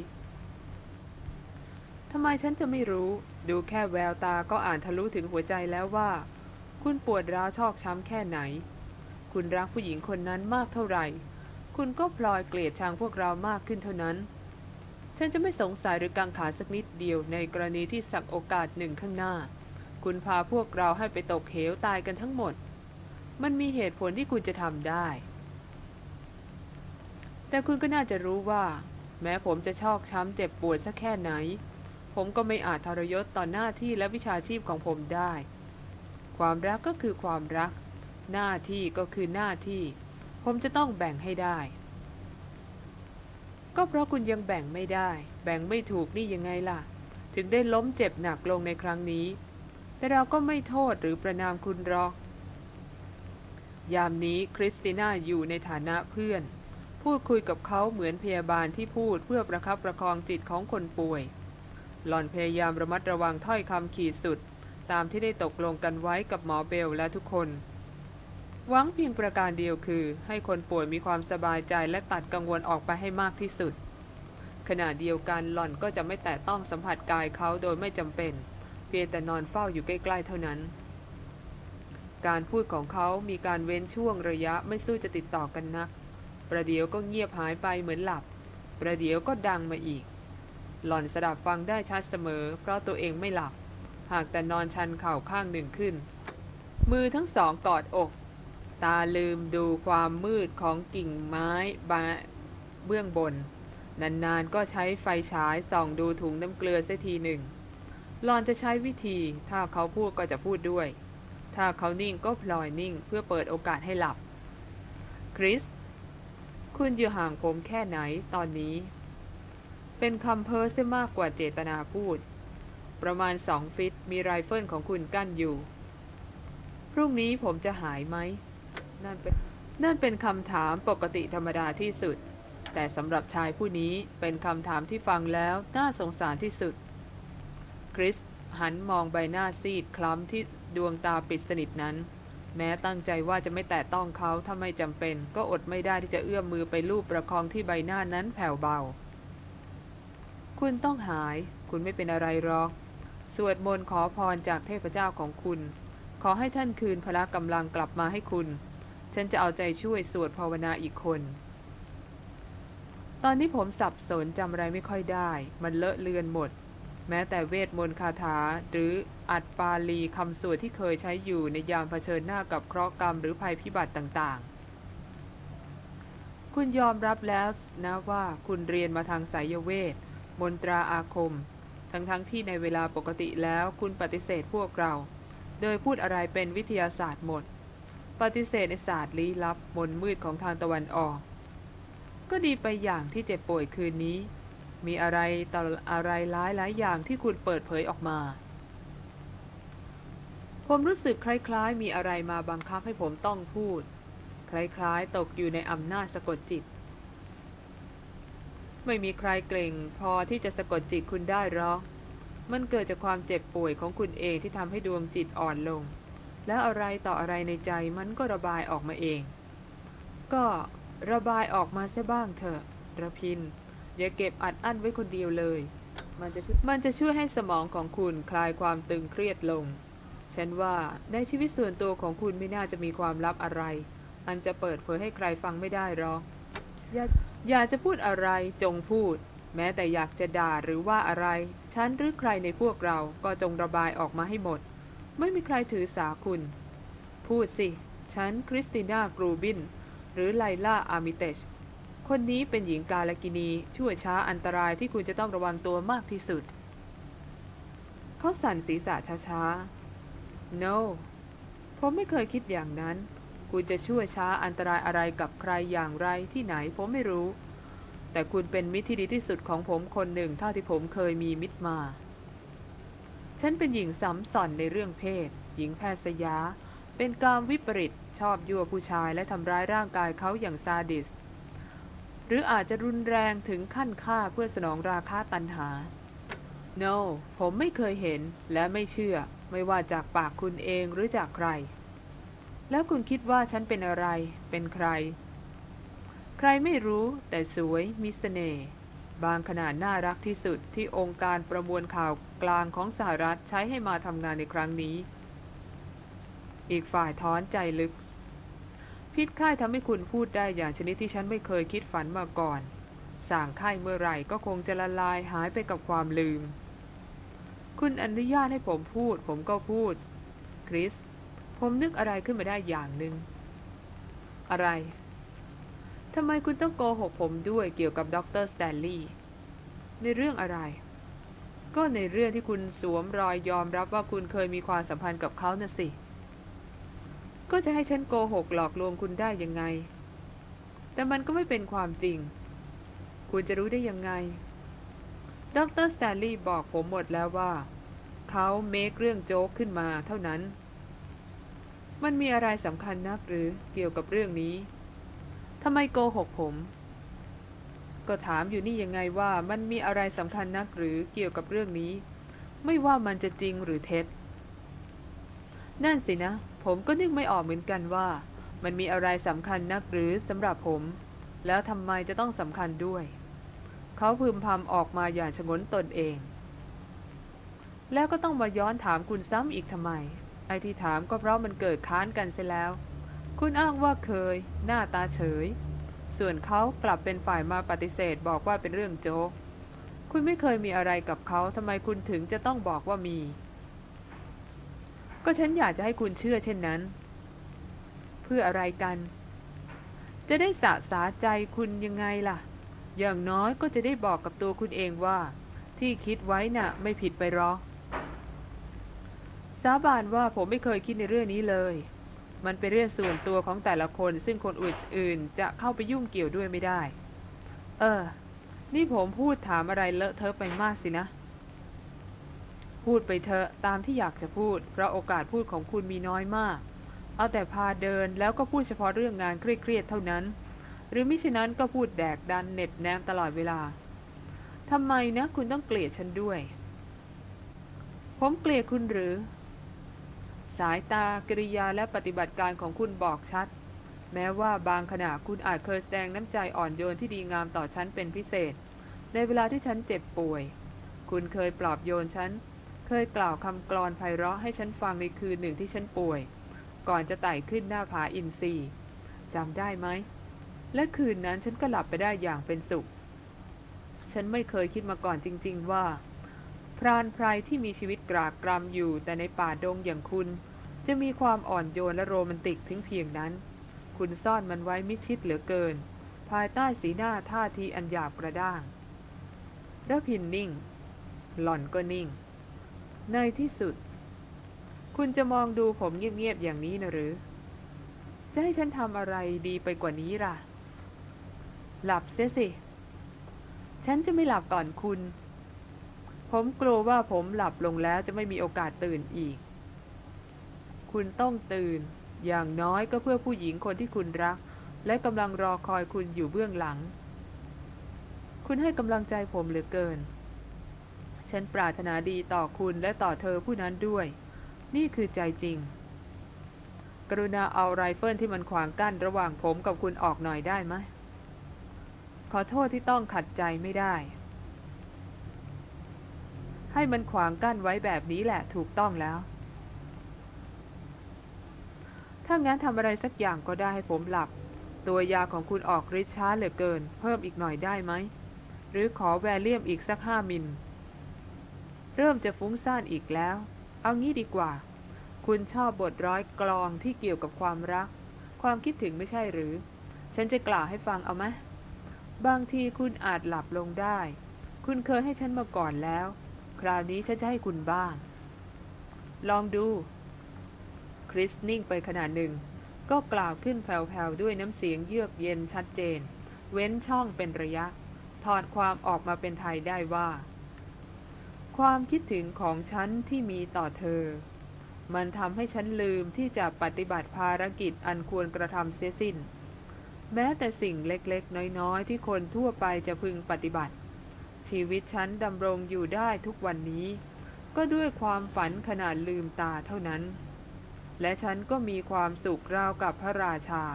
ทำไมฉันจะไม่รู้ ดูแค่แววตาก็อ่านทะลุถึงหัวใจแล้วว่า คุณปวดร้าวชอกช้ำแค่ไหน คุณรักผู้หญิงคนนั้นมากเท่าไหร่ คุณก็พลอยเกลียดชังพวกเรามากขึ้นเท่านั้น ฉันจะไม่สงสัยหรือกังขาสักนิดเดียวในกรณีที่สักโอกาสหนึ่งข้างหน้า คุณพาพวกเราให้ไปตกเหวตายกันทั้งหมด มันมีเหตุผลที่คุณจะทำได้ แต่คุณก็น่าจะรู้ว่า แม้ผมจะชอกช้ำเจ็บปวดสักแค่ไหน ผมก็ไม่อาจทรยศต่อหน้าที่และวิชาชีพของผมได้ ความรักก็คือความรัก หน้าที่ก็คือหน้าที่ ผมจะต้องแบ่งให้ได้ ก็เพราะคุณยังแบ่งไม่ได้ แบ่งไม่ถูกนี่ยังไงล่ะ ถึงได้ล้มเจ็บหนักลงในครั้งนี้ แต่เราก็ไม่โทษหรือประนามคุณหรอก ยามนี้คริสติน่าอยู่ในฐานะเพื่อน พูดคุยกับเขาเหมือนพยาบาลที่พูดเพื่อประคับประคองจิตของคนป่วย หล่อนพยายามระมัดระวังถ้อยคำขีดสุด ตามที่ได้ตกลงกันไว้กับหมอเบลและทุกคน หวังเพียงประการเดียวคือ ให้คนป่วยมีความสบายใจและตัดกังวลออกไปให้มากที่สุด ขณะเดียวกันหล่อนก็จะไม่แตะต้องสัมผัสกายเขาโดยไม่จำเป็น เพียงแต่นอนเฝ้าอยู่ใกล้ๆเท่านั้น การพูดของเขามีการเว้นช่วงระยะไม่สู้จะติดต่อกันนัก ประเดี๋ยวก็เงียบหายไปเหมือนหลับ ประเดี๋ยวก็ดังมาอีก หล่อนสดับฟังได้ชัดเสมอ เพราะตัวเองไม่หลับ หากแต่นอนชันเข่าข้างหนึ่งขึ้น มือทั้งสองกอดอก ตาลืมดูความมืดของกิ่งไม้เบื้องบน นานๆก็ใช้ไฟฉายส่องดูถุงน้ำเกลือเสียทีหนึ่งหล่อนจะใช้วิธีถ้าเขาพูดก็จะพูดด้วย ถ้าเขานิ่งก็พลอยนิ่งเพื่อเปิดโอกาสให้หลับ คริส คุณอยู่ห่างผมแค่ไหนตอนนี้ เป็นคำเพ้อเสียมากกว่าเจตนาพูด ประมาณสอง feet มีไรเฟิลของคุณกั้นอยู่ พรุ่งนี้ผมจะหายไหม นั่นเป็นนั่นเป็นคำถามปกติธรรมดาที่สุด แต่สำหรับชายผู้นี้เป็นคำถามที่ฟังแล้วน่าสงสารที่สุด คริสหันมองใบหน้าซีดคล้ำที่ดวงตาปิดสนิทนั้น แม้ตั้งใจว่าจะไม่แตะต้องเขาถ้าไม่จำเป็น ก็อดไม่ได้ที่จะเอื้อมมือไปลูบประคองที่ใบหน้านั้นแผ่วเบา คุณต้องหาย คุณไม่เป็นอะไรหรอก สวดมนต์ขอพรจากเทพเจ้าของคุณ ขอให้ท่านคืนพละกำลังกลับมาให้คุณ ฉันจะเอาใจช่วยสวดภาวนาอีกคน ตอนนี้ผมสับสนจำอะไรไม่ค่อยได้ มันเลอะเลือนหมด แม้แต่เวทมนต์คาถา หรืออัดปาลีคำสวดที่เคยใช้อยู่ในยามเผชิญหน้ากับเคราะห์กรรมหรือภัยพิบัติต่างๆ คุณยอมรับแล้วนะว่าคุณเรียนมาทางสายเวท มนตราอาคม ทั้งๆทที่ในเวลาปกติแล้วคุณปฏิเสธพวกเรา โดยพูดอะไรเป็นวิทยาศาสตร์หมด ปฏิเสธในศาสตร์ลี้ลับมนมืดของทางตะวันออก ก็ดีไปอย่างที่เจ็บป่วยคืนนี้ มีอะไรต่ออะไรหลายหลายอย่างที่คุณเปิดเผยออกมา ผมรู้สึกคล้ายๆ มีอะไรมาบังคับให้ผมต้องพูด คล้ายๆ ตกอยู่ในอำนาจสะกดจิต ไม่มีใครเกรงพอที่จะสะกดจิตคุณได้หรอกมันเกิดจากความเจ็บป่วยของคุณเองที่ทำให้ดวงจิตอ่อนลง แล้วอะไรต่ออะไรในใจมันก็ระบายออกมาเอง ก็ระบายออกมาซะบ้างเถอะระพิน อย่าเก็บอัดอั้นไว้คนเดียวเลย มันจะมันจะช่วยให้สมองของคุณคลายความตึงเครียดลง ฉันว่าในชีวิตส่วนตัวของคุณไม่น่าจะมีความลับอะไร อันจะเปิดเผยให้ใครฟังไม่ได้หรอกอย่าอยากจะพูดอะไรจงพูด แม้แต่อยากจะด่าหรือว่าอะไร ฉันหรือใครในพวกเราก็จงระบายออกมาให้หมด ไม่มีใครถือสาคุณ พูดสิ ฉันคริสติน่ากรูบิน หรือไลล่าอามิเตช คนนี้เป็นหญิงกาลกินีชั่วช้าอันตรายที่คุณจะต้องระวังตัวมากที่สุด เขาสั่นศีรษะช้าๆ no ผมไม่เคยคิดอย่างนั้น คุณจะชั่วช้าอันตรายอะไรกับใครอย่างไรที่ไหนผมไม่รู้ แต่คุณเป็นมิตรที่ดีที่สุดของผมคนหนึ่งเท่าที่ผมเคยมีมิตรมา ฉันเป็นหญิงซ้ำส่อนในเรื่องเพศ หญิงแพทย์สยา เป็นกามวิปริต ชอบยั่วผู้ชายและทำร้ายร่างกายเขาอย่างซาดิส หรืออาจจะรุนแรงถึงขั้นฆ่าเพื่อสนองราคาตันหา no ผมไม่เคยเห็นและไม่เชื่อ ไม่ว่าจากปากคุณเองหรือจากใคร แล้วคุณคิดว่าฉันเป็นอะไร เป็นใคร ใครไม่รู้แต่สวย มีเสน่ห์ บางขนาดน่ารักที่สุดที่องค์การประมวลข่าวกลางของสหรัฐใช้ให้มาทำงานในครั้งนี้ อีกฝ่ายท้อนใจลึก พิษไข้ทำให้คุณพูดได้อย่างชนิดที่ฉันไม่เคยคิดฝันมาก่อน สั่งไข้เมื่อไหร่ก็คงจะละลายหายไปกับความลืม คุณอนุญาตให้ผมพูด ผมก็พูด คริส ผมนึกอะไรขึ้นมาได้อย่างหนึ่งอะไร ทำไมคุณต้องโกหกผมด้วยเกี่ยวกับดรสแตนลีย์ในเรื่องอะไร ก็ในเรื่องที่คุณสวมรอยยอมรับว่าคุณเคยมีความสัมพันธ์กับเขาน่ะสิ ก็จะให้ฉันโกหกหลอกลวงคุณได้ยังไง แต่มันก็ไม่เป็นความจริง คุณจะรู้ได้ยังไง ดรสแตนลีย์บอกผมหมดแล้วว่า เขาเมคเรื่องโจ๊กขึ้นมาเท่านั้น มันมีอะไรสำคัญนักหรือเกี่ยวกับเรื่องนี้ ทำไมโกหกผม ก็ถามอยู่นี่ยังไงว่ามันมีอะไรสำคัญนักหรือเกี่ยวกับเรื่องนี้ ไม่ว่ามันจะจริงหรือเท็จ นั่นสินะ ผมก็นึกไม่ออกเหมือนกันว่า มันมีอะไรสำคัญนักหรือสำหรับผม แล้วทำไมจะต้องสำคัญด้วย เขาพึมพำออกมาอย่างชงนตนเอง แล้วก็ต้องมาย้อนถามคุณซ้ำอีกทำไม ไอ้ที่ถามก็เพราะมันเกิดค้านกันเสียแล้ว คุณอ้างว่าเคย หน้าตาเฉย ส่วนเขากลับเป็นฝ่ายมาปฏิเสธบอกว่าเป็นเรื่องโจ๊ก คุณไม่เคยมีอะไรกับเขาทำไมคุณถึงจะต้องบอกว่ามี ก็ฉันอยากจะให้คุณเชื่อเช่นนั้น เพื่ออะไรกัน จะได้สะสาใจคุณยังไงล่ะ อย่างน้อยก็จะได้บอกกับตัวคุณเองว่า ที่คิดไว้น่ะไม่ผิดไปหรอกสาบานว่าผมไม่เคยคิดในเรื่องนี้เลย มันเป็นเรื่องส่วนตัวของแต่ละคน ซึ่งคนอื่นๆจะเข้าไปยุ่งเกี่ยวด้วยไม่ได้ เออ นี่ผมพูดถามอะไรเลอะเทอะไปมากสินะ พูดไปเถอะตามที่อยากจะพูด เพราะโอกาสพูดของคุณมีน้อยมาก เอาแต่พาเดินแล้วก็พูดเฉพาะเรื่องงานเครียดๆเท่านั้น หรือมิฉะนั้นก็พูดแดกดันเน็บแนมตลอดเวลาทำไมนะ คุณต้องเกลียดฉันด้วย ผมเกลียดคุณหรือ สายตากริยาและปฏิบัติการของคุณบอกชัด แม้ว่าบางขณะคุณอาจเคยแสดงน้ำใจอ่อนโยนที่ดีงามต่อฉันเป็นพิเศษ ในเวลาที่ฉันเจ็บป่วย คุณเคยปลอบโยนฉัน เคยกล่าวคำกลอนไพเราะให้ฉันฟังในคืนหนึ่งที่ฉันป่วย ก่อนจะไต่ขึ้นหน้าผาอินทรีจำได้ไหม และคืนนั้นฉันก็หลับไปได้อย่างเป็นสุข ฉันไม่เคยคิดมาก่อนจริง ๆ ว่าพรานไพรที่มีชีวิตกรากกรำอยู่แต่ในป่าดงอย่างคุณ จะมีความอ่อนโยนและโรแมนติกถึงเพียงนั้น คุณซ่อนมันไว้มิชิดเหลือเกิน ภายใต้สีหน้าท่าทีอันหยาบกระด้างระพินนิ่ง หล่อนก็นิ่ง ในที่สุด คุณจะมองดูผมเงียบๆอย่างนี้นะหรือ จะให้ฉันทำอะไรดีไปกว่านี้ล่ะ หลับเสียสิ ฉันจะไม่หลับก่อนคุณ ผมกลัวว่าผมหลับลงแล้วจะไม่มีโอกาสตื่นอีก คุณต้องตื่น อย่างน้อยก็เพื่อผู้หญิงคนที่คุณรัก และกำลังรอคอยคุณอยู่เบื้องหลัง คุณให้กำลังใจผมเหลือเกิน ฉันปรารถนาดีต่อคุณและต่อเธอผู้นั้นด้วย นี่คือใจจริง กรุณาเอาไรเฟิลที่มันขวางกั้นระหว่างผมกับคุณออกหน่อยได้ไหมขอโทษที่ต้องขัดใจไม่ได้ ให้มันขวางกั้นไว้แบบนี้แหละถูกต้องแล้ว ถ้างั้นทำอะไรสักอย่างก็ได้ให้ผมหลับ ตัวยาของคุณออกฤทธิ์ช้าเหลือเกิน เพิ่มอีกหน่อยได้ไหม หรือขอแวเลียมอีกสักห้ามิล เริ่มจะฟุ้งซ่านอีกแล้ว เอางี้ดีกว่า คุณชอบบทร้อยกลองที่เกี่ยวกับความรัก ความคิดถึงไม่ใช่หรือ ฉันจะกล่าวให้ฟังเอาไหมบางทีคุณอาจหลับลงได้ คุณเคยให้ฉันมาก่อนแล้ว คราวนี้ฉันจะให้คุณบ้าง ลองดู คริสนิ่งไปขนาดหนึ่ง ก็กล่าวขึ้นแผ่วๆ ด้วยน้ำเสียงเยือกเย็นชัดเจน เว้นช่องเป็นระยะ ถอดความออกมาเป็นไทยได้ว่า ความคิดถึงของฉันที่มีต่อเธอ มันทำให้ฉันลืมที่จะปฏิบัติภารกิจอันควรกระทำเสียสิ้น แม้แต่สิ่งเล็กๆ น้อยๆ ที่คนทั่วไปจะพึงปฏิบัติ ชีวิตฉันดำรงอยู่ได้ทุกวันนี้ ก็ด้วยความฝันขนาดลืมตาเท่านั้น และฉันก็มีความสุขราวกับพระราชา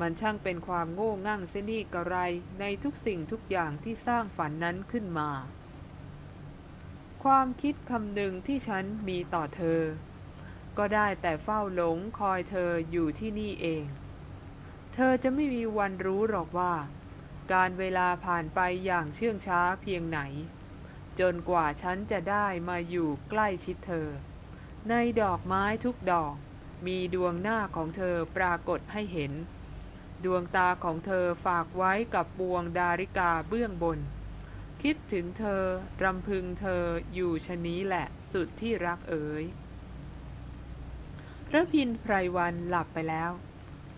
มันช่างเป็นความโง่งั่งเสนี่กระไรในทุกสิ่งทุกอย่างที่สร้างฝันนั้นขึ้นมา ความคิดคำหนึ่งที่ฉันมีต่อเธอ ก็ได้แต่เฝ้าหลงคอยเธออยู่ที่นี่เอง เธอจะไม่มีวันรู้หรอกว่า การเวลาผ่านไปอย่างเชื่องช้าเพียงไหน จนกว่าฉันจะได้มาอยู่ใกล้ชิดเธอ ในดอกไม้ทุกดอก มีดวงหน้าของเธอปรากฏให้เห็น ดวงตาของเธอฝากไว้กับปวงดาริกาเบื้องบน คิดถึงเธอ รำพึงเธออยู่ชะนี้แหละสุดที่รักเอ๋ยระพินไพรวันหลับไปแล้ว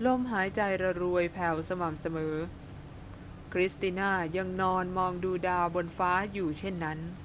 ลมหายใจระรวยแผ่วสม่ำเสมอ คริสติน่ายังนอนมองดูดาวบนฟ้าอยู่เช่นนั้น「